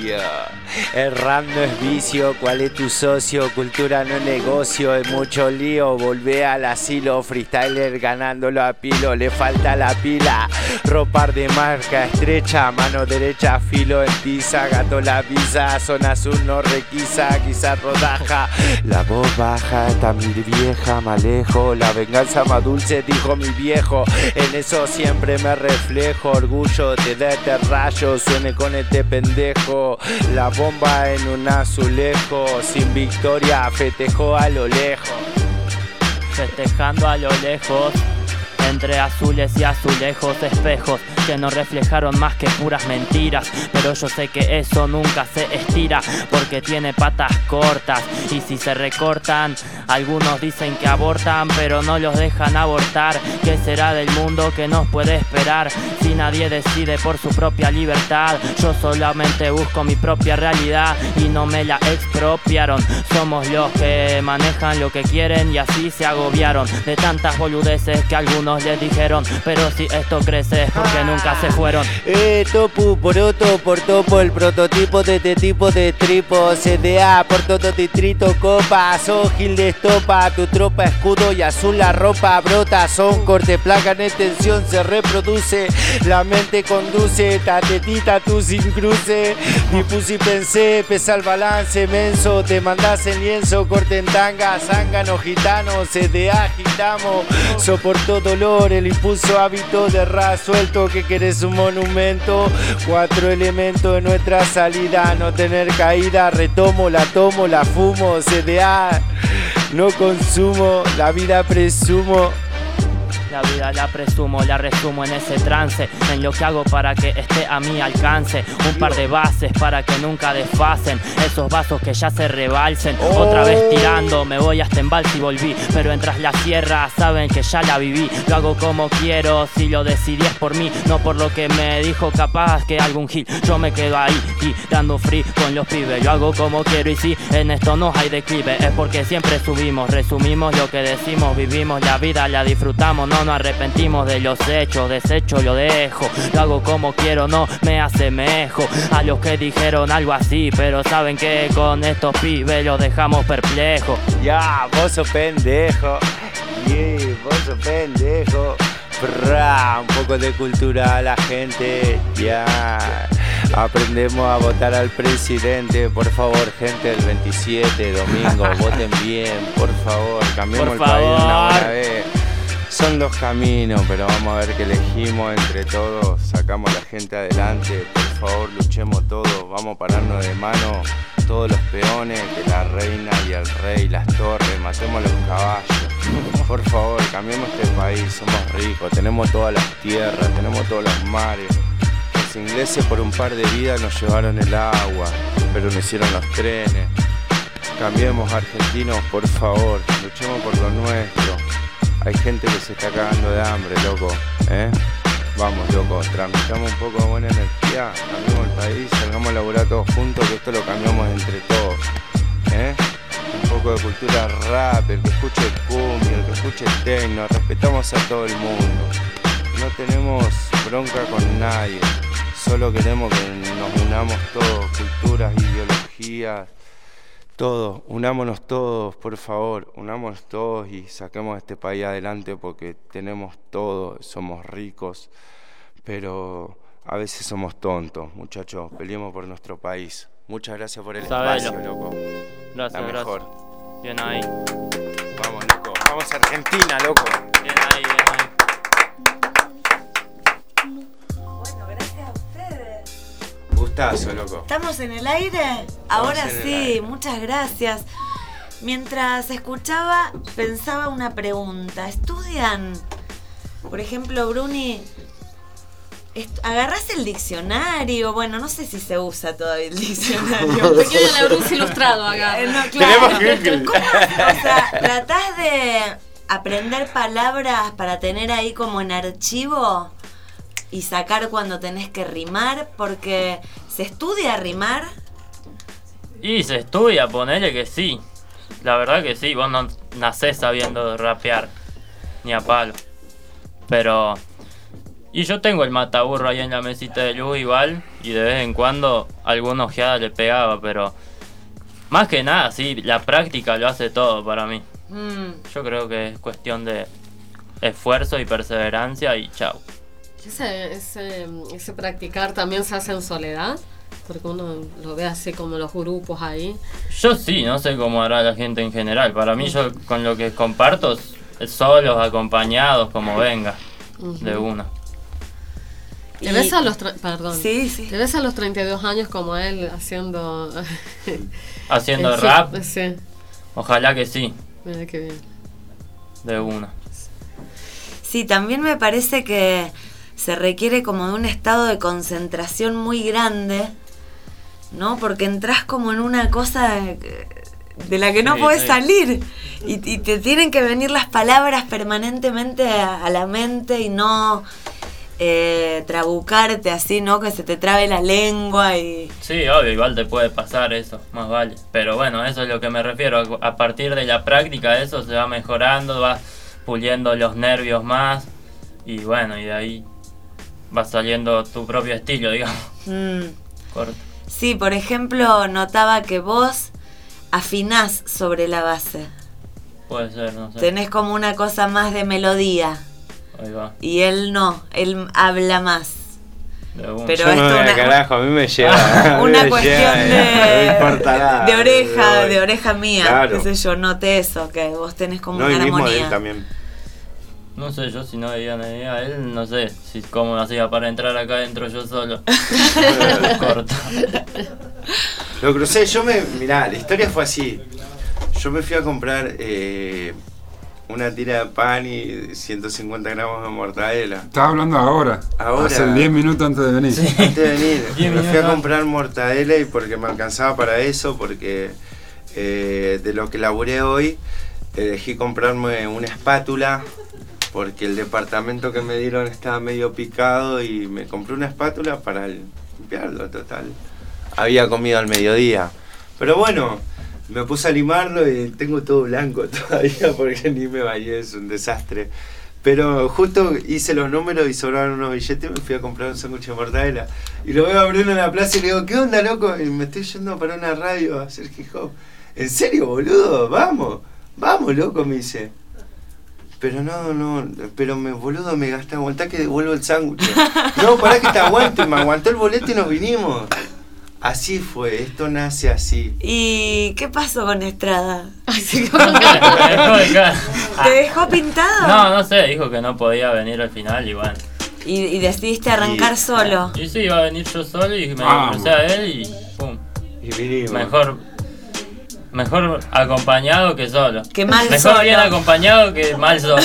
Yeah. Errando es vicio, ¿cuál es tu socio? Cultura no es negocio, es mucho lío. Volvé al asilo, freestyler ganándolo a pilo, le falta la pila. Ropar de marca estrecha, mano derecha, filo en tiza, gato la visa, zona azul no requisa, quizás rodaja. La voz baja, está mi vieja, me alejo. La venganza más dulce, dijo mi viejo. En eso siempre me reflejo, orgullo te da este rayo, suene con este pendejo. Bomba en un azulejo, sin victoria, festejó a lo lejos. festejando a lo lejos. Entre azules y azulejos, espejos que no reflejaron más que puras mentiras. Pero yo sé que eso nunca se estira porque tiene patas cortas. Y si se recortan, algunos dicen que abortan, pero no los dejan abortar. ¿Qué será del mundo que nos puede esperar? Si nadie decide por su propia libertad. Yo solamente busco mi propia realidad y no me la expropiaron. Somos los que manejan lo que quieren y así se agobiaron de tantas boludeces que algunos les dijeron. Pero si esto crece es porque nunca se fueron. Eh, topu, poroto, por topo, el prototipo de este tipo de tripo, CDA, por todo distrito, copa, sos gil de estopa, tu tropa, escudo y azul la ropa, brota, son corte, placa en extensión, se reproduce, la mente conduce, tatetita tú sin cruce, difuse y pensé, pesa el balance, menso, te mandas el lienzo, corte en tanga, zángano, gitano, CDA, gitamo, soportó dolor, el impulso hábito de ras suelto, que querés un monumento, cuatro elementos de nuestra salida, no tener caída, retomo, la tomo, la fumo, CDA, no consumo, la vida presumo. La vida la presumo, la resumo en ese trance, en lo que hago para que esté a mi alcance. Un par de bases para que nunca desfasen esos vasos que ya se rebalsen. Otra vez tirando, me voy hasta embalse y volví. Pero entras la sierra, saben que ya la viví. Lo hago como quiero, si lo decidí es por mí, no por lo que me dijo capaz que algún hit. Yo me quedo ahí, dando free con los pibes. Lo hago como quiero y si en esto no hay declive, es porque siempre subimos, resumimos lo que decimos, vivimos la vida, la disfrutamos, no nos arrepentimos de los hechos, desecho lo dejo, lo hago como quiero, no me asemejo a los que dijeron algo así, pero saben que con estos pibes los dejamos perplejos. Ya, vos sos pendejo. Yeah, vos sos pendejo. Bra, un poco de cultura a la gente. Ya. Aprendemos a votar al presidente. Por favor, gente, el 27, domingo, (laughs) voten bien. Por favor, cambiemos Por el país una buena vez. Son los caminos, pero vamos a ver que elegimos entre todos. Sacamos a la gente adelante. Por favor, luchemos todos. Vamos a pararnos de mano todos los peones, que la reina y el rey, las torres, matemos los caballos. Por favor, cambiemos este país, somos ricos, tenemos todas las tierras, tenemos todos los mares. Los ingleses por un par de vidas nos llevaron el agua, pero no hicieron los trenes. Cambiemos argentinos, por favor, luchemos por lo nuestro. Hay gente que se está cagando de hambre, loco, ¿eh? Vamos, loco, transmitamos un poco de buena energía, cambiemos el país, salgamos a laburar todos juntos, que esto lo cambiamos entre todos, ¿eh? Un poco de cultura rap, el que escuche cumbia, el que escuche techno, respetamos a todo el mundo. No tenemos bronca con nadie, solo queremos que nos unamos todos, culturas, ideologías, todos, unámonos todos, por favor, unámonos todos y saquemos este país adelante porque tenemos todo, somos ricos, pero a veces somos tontos, muchachos, peleemos por nuestro país. Muchas gracias por el Sabelo. espacio, loco. Gracias, La gracias. mejor. Bien ahí. Vamos, loco. Vamos a Argentina, loco. Bien ahí, bien ahí. Gustazo, loco. ¿Estamos en el aire? Ahora en el sí, aire. muchas gracias. Mientras escuchaba, pensaba una pregunta. ¿Estudian, por ejemplo, Bruni, est- agarrás el diccionario? Bueno, no sé si se usa todavía el diccionario. (laughs) Pequeño Labruz ilustrado acá. Eh, no, claro. Tenemos Google. ¿Cómo? O sea, ¿tratás de aprender palabras para tener ahí como en archivo y sacar cuando tenés que rimar? Porque se estudia rimar. Y se estudia, ponele que sí. La verdad que sí, vos no nacés sabiendo rapear. Ni a palo. Pero. Y yo tengo el mataburro ahí en la mesita de luz igual. Y de vez en cuando alguna ojeada le pegaba, pero. Más que nada, sí, la práctica lo hace todo para mí. Mm, Yo creo que es cuestión de esfuerzo y perseverancia y chao. Ese, ese, ese practicar también se hace en soledad, porque uno lo ve así como los grupos ahí. Yo sí, no sé cómo hará la gente en general. Para mí, yo con lo que comparto, es solos, acompañados, como venga, de una. ¿Te Y- ves a los perdón, Sí, sí. ¿Te ves a los 32 años como él haciendo (laughs) Haciendo (laughs) rap, Sí, ojalá que sí, mira qué bien. de una. Sí, también me parece que se requiere como de un estado de concentración muy grande, ¿no? Porque entras como en una cosa de la que no Sí, sí. salir y, y te tienen que venir las palabras permanentemente a, a la mente y no eh, trabucarte así, ¿no? Que se te trabe la lengua y... Sí, obvio, igual te puede pasar eso, más vale. Pero bueno, eso es lo que me refiero. A a partir de la práctica eso se va mejorando, vas puliendo los nervios más y bueno, y de ahí va saliendo tu propio estilo, digamos. Mm. Corto. Sí, por ejemplo, notaba que vos afinás sobre la base. Puede ser, no sé. Tenés como una cosa más de melodía. Ahí va. Y él no, él habla más. Pero Yo esto no, una- carajo, a mí me lleva. (laughs) Una me cuestión lleva, de, No importa nada. de oreja, de oreja mía. Claro. Qué sé yo, noté eso, que vos tenés como No, una y mismo de él armonía. también. No sé, yo si no veía ni a él, no sé si cómo hacía para entrar acá adentro yo solo. (laughs) (laughs) Corto. Lo crucé, yo me. Mirá, la historia fue así. Yo me fui a comprar eh, una tira de pan y 150 gramos de mortadela. Estaba hablando ahora. Ahora. Hace 10 minutos antes de venir. Antes de venir, (laughs) me fui a comprar mortadela y porque me alcanzaba para eso, porque eh, de lo que laburé hoy, elegí comprarme una espátula, porque el departamento que me dieron estaba medio picado y me compré una espátula para limpiarlo, total. Había comido al mediodía. Pero bueno, me puse a limarlo y tengo todo blanco (laughs) todavía porque ni me bañé, es un desastre. Pero justo hice los números y sobraron unos billetes y me fui a comprar un sándwich de mortadela. Y lo veo a Bruno en la plaza y le digo, ¿qué onda, loco? Y me estoy yendo para una radio a hacer hip. ¿En serio, boludo? Vamos, vamos, loco, me dice. Pero no, no, pero me, boludo, me gasté, aguantá que devuelvo el sándwich. No, pará que te aguanto, y me aguantó el boleto y nos vinimos. Así fue, esto nace así. ¿Y qué pasó con Estrada? Ah. (laughs) ¿Te dejó pintado? No, no sé, dijo que no podía venir al final y bueno. Y, y decidiste arrancar solo. Y sí, iba a venir yo solo y me Vamos. crucé a él y pum. Y vinimos. Mejor mejor acompañado que solo. Que mal Mejor solo. bien acompañado que mal solo. (laughs)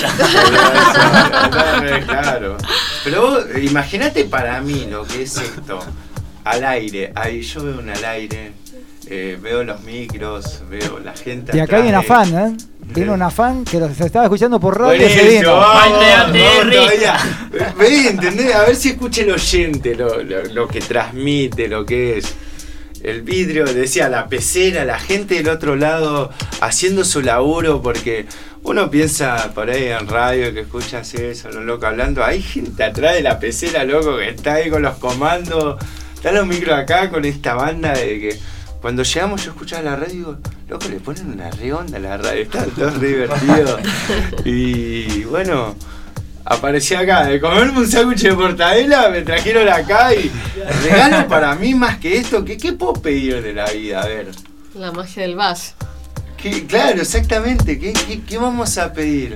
claro. Pero vos, imagínate para mí lo que es esto. Al aire, ahí yo veo un al aire, eh, veo los micros, veo la gente. Y acá atrás viene de- afán, ¿eh? Viene un afán que los- se estaba escuchando por radio. Vení, ¿entendés? A ver si escucha el oyente lo, lo- lo que transmite, lo que es. El vidrio, decía, la pecera, la gente del otro lado haciendo su laburo, porque uno piensa por ahí en radio que escuchas eso, lo loco hablando. Hay gente atrás de la pecera, loco, que está ahí con los comandos. Están los micros acá con esta banda de que cuando llegamos yo escuchaba la radio y digo, loco, le ponen una re onda a la radio, están todos re divertidos. (laughs) Y bueno, aparecí acá, de comerme un sándwich de mortadela, me trajeron acá y regalo para mí más que esto, ¿qué, qué puedo pedir de la vida? A ver. La magia del. ¿Qué- claro, exactamente, ¿qué, qué, qué vamos a pedir?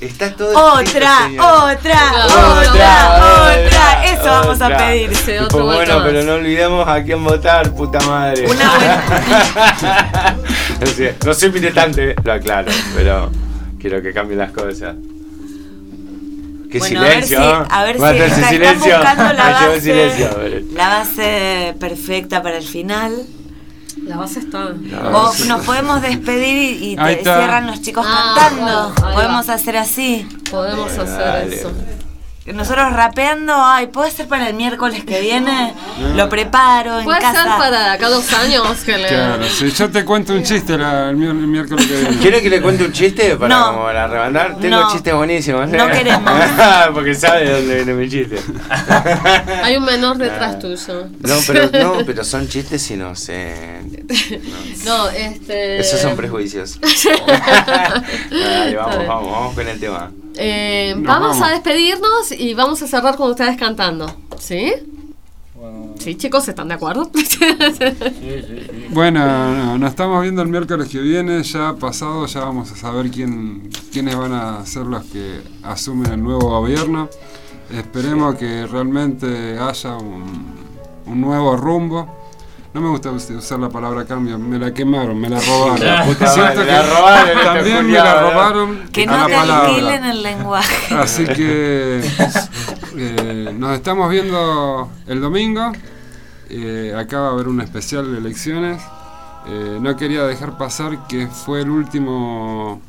Está todo escrito, Otra, otra, otra, otra. Eso vamos a Otra. pedir. Tipo, bueno, pero no olvidemos a quién votar, puta madre. Una buena. (laughs) no, sé, no soy militante, lo aclaro, pero quiero que cambien las cosas. Qué Bueno, a ver silencio. si- a ver si está- están silencio. buscando la (laughs) base. silencio. a ver. La base perfecta para el final. La base está. O nos podemos despedir y, y te cierran los chicos Ah, cantando. bueno, podemos va. hacer así. Podemos hacer dale. eso. Nosotros rapeando, ay, ¿puede ser para el miércoles que viene? Lo preparo en Puede casa. ser para acá dos años que le. Claro, si yo te cuento un chiste la- el, miércoles que viene. ¿Quiere que le cuente un chiste para, No. como para rebandar? Tengo No. chistes buenísimos. ¿eh? No queremos. (laughs) Porque sabe de dónde viene mi chiste. (laughs) Hay un menor detrás tuyo. No, pero, (laughs) no, pero son chistes inocentes. No, este. Esos son prejuicios. Vamos, vamos, vamos con el tema. Eh, vamos, vamos. a despedirnos y vamos a cerrar con ustedes cantando. ¿Sí? Sí, chicos, ¿están de acuerdo? Bueno, no, nos estamos viendo el miércoles que viene, ya pasado, ya vamos a saber quién, quiénes van a ser los que asumen el nuevo gobierno. Esperemos que realmente haya un, un nuevo rumbo. No me gusta us- usar la palabra cambio, me la quemaron, me la robaron. La puta Siento madre, que la robaron esta también me la robaron Que no te alquilen el lenguaje. Así que eh, nos estamos viendo el domingo. Eh, acá va a haber un especial de elecciones. Eh, no quería dejar pasar que fue el último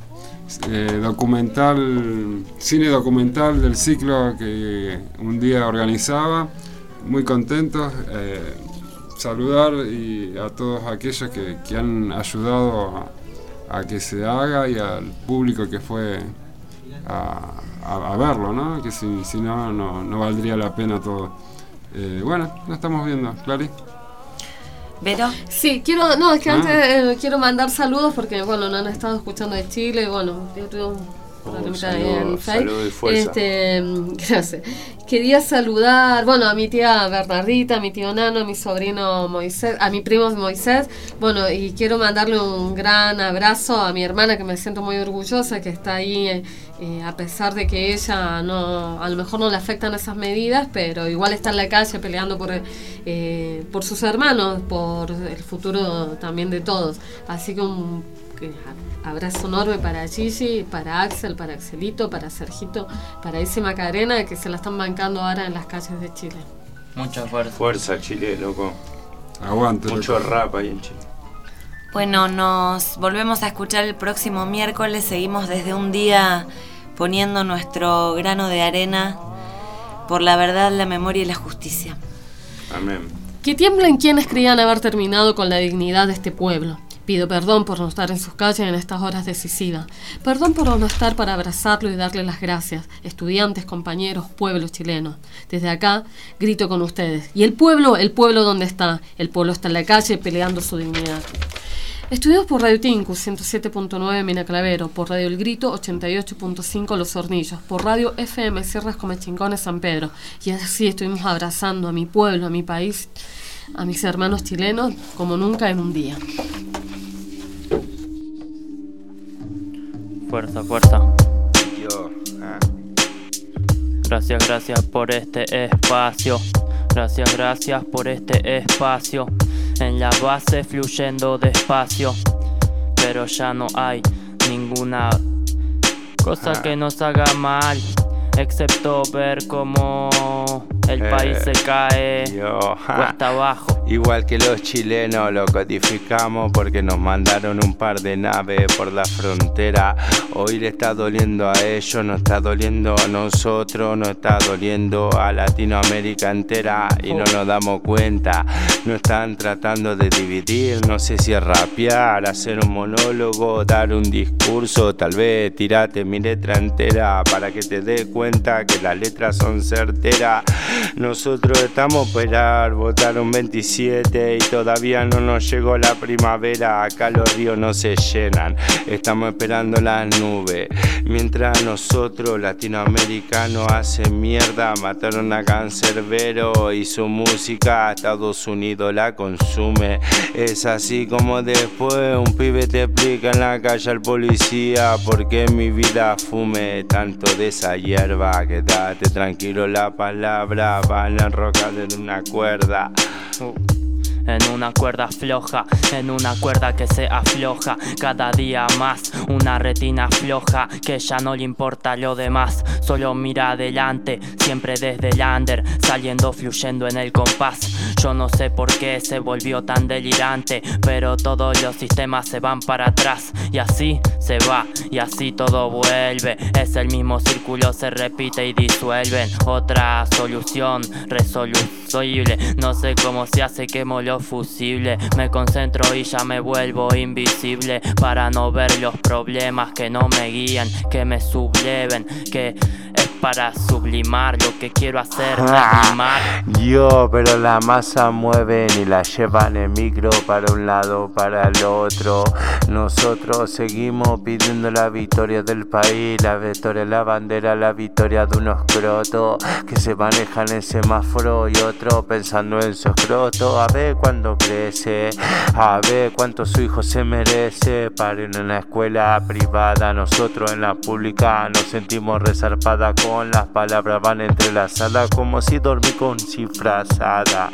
eh, documental, cine documental del ciclo que un día organizaba. Muy contentos. Saludar y a todos aquellos que, que han ayudado a, a que se haga y al público que fue a, a- a verlo, ¿no? Que si, si no, no, no valdría la pena todo. Eh, bueno, nos estamos viendo, Clary. ¿Vero? Sí, quiero, no, es que Ah. antes eh, quiero mandar saludos porque, bueno, no han estado escuchando de Chile, bueno, yo tuve un saludos, Facebook. saludos y fuerza. Este, (laughs) gracias. Quería saludar, bueno, a mi tía Bernardita, a mi tío Nano, a mi sobrino Moisés, a mi primo Moisés, bueno, y quiero mandarle un gran abrazo a mi hermana que me siento muy orgullosa, que está ahí, eh, eh, a pesar de que ella no, a lo mejor no le afectan esas medidas, pero igual está en la calle peleando por, eh, por sus hermanos, por el futuro también de todos. Así que un que abrazo enorme para Gigi, para Axel, para Axelito, para Sergito, para Isi Macarena, que se la están bancando ahora en las calles de Chile. Mucha fuerza. Fuerza, Chile, loco. Aguante. Mucho rap ahí en Chile. Bueno, nos volvemos a escuchar el próximo miércoles. Seguimos desde un día poniendo nuestro grano de arena por la verdad, la memoria y la justicia. Amén. Que tiemblen quienes creían haber terminado con la dignidad de este pueblo. Pido perdón por no estar en sus calles en estas horas decisivas. Perdón por no estar para abrazarlo y darle las gracias. Estudiantes, compañeros, pueblo chileno. Desde acá grito con ustedes. ¿Y el pueblo? ¿El pueblo dónde está? El pueblo está en la calle peleando su dignidad. Estudiados por Radio Tinku 107.9 Mina Clavero, por Radio El Grito 88.5 Los Hornillos, por Radio FM Sierras Comechingones San Pedro. Y así estuvimos abrazando a mi pueblo, a mi país, a mis hermanos chilenos, como nunca en un día. Fuerza, fuerza. Ah. Gracias, gracias por este espacio. Gracias, gracias por este espacio. En la base fluyendo despacio. Pero ya no hay ninguna cosa que nos haga mal. Excepto ver cómo el Eh, país se cae ja. cuesta abajo. Igual que los chilenos lo codificamos porque nos mandaron un par de naves por la frontera. Hoy le está doliendo a ellos, nos está doliendo a nosotros, nos está doliendo a Latinoamérica entera y no nos damos cuenta. No están tratando de dividir, no sé si es rapear, hacer un monólogo, dar un discurso, tal vez tirate mi letra entera para que te des cuenta que las letras son certeras. Nosotros estamos a esperar, votaron 27 y todavía no nos llegó la primavera. Acá los ríos no se llenan, estamos esperando las nubes. Mientras nosotros, latinoamericanos, hacen mierda, mataron a Cancerbero y su música a Estados Unidos la consume. Es así como después un pibe te explica en la calle al policía por qué mi vida fume tanto de esa hierba. Quédate tranquilo, la palabra van a enrocar en una cuerda. En una cuerda floja, en una cuerda que se afloja cada día más. Una retina floja que ya no le importa lo demás. Solo mira adelante, siempre desde el under, saliendo fluyendo en el compás. Yo no sé por qué se volvió tan delirante, pero todos los sistemas se van para atrás. Y así se va, y así todo vuelve. Es el mismo círculo, se repite y disuelven. Otra solución resoluble. No sé cómo se hace, quemo los fusibles. Me concentro y ya me vuelvo invisible. Para no ver los problemas que no me guían, que me subleven. Que para sublimar lo que quiero hacer, rimar. Yo, pero la masa mueven y la llevan en micro para un lado, para el otro. Nosotros seguimos pidiendo la victoria del país, la victoria de la bandera, la victoria de unos crotos que se manejan en semáforo y otros pensando en su escroto. A ver cuándo crece, a ver cuánto su hijo se merece. Paren en la escuela privada, nosotros en la pública nos sentimos resarpada con las palabras van entrelazadas como si dormí con cifrazada.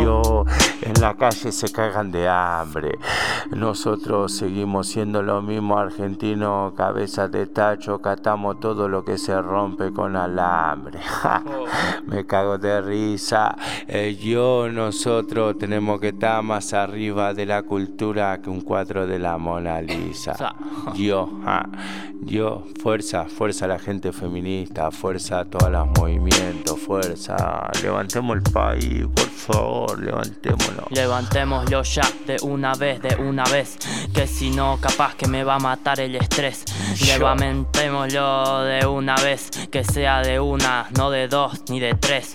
Yo en la calle se cagan de hambre. Nosotros seguimos siendo lo mismo argentinos, cabezas de tacho, catamos todo lo que se rompe con alambre. (laughs) Me cago de risa. Eh, yo, nosotros tenemos que estar más arriba de la cultura que un cuadro de la Mona Lisa. Yo, yo, fuerza, fuerza a la gente feminista, fuerza a todos los movimientos, fuerza. Levantemos el país, por favor, levantémoslo. Levantémoslo ya de una vez, de una vez. Que si no, capaz que me va a matar el estrés. Levantémoslo de una vez. Que sea de una, no de dos ni de tres.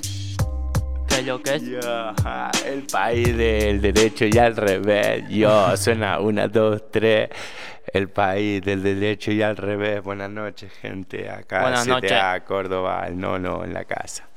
¿Qué es lo que es? Yo, el país del derecho y al revés. Yo, suena una, dos, tres. El país del derecho y al revés. Buenas noches, gente. Acá Buenas noches. Córdoba, el nono en la casa.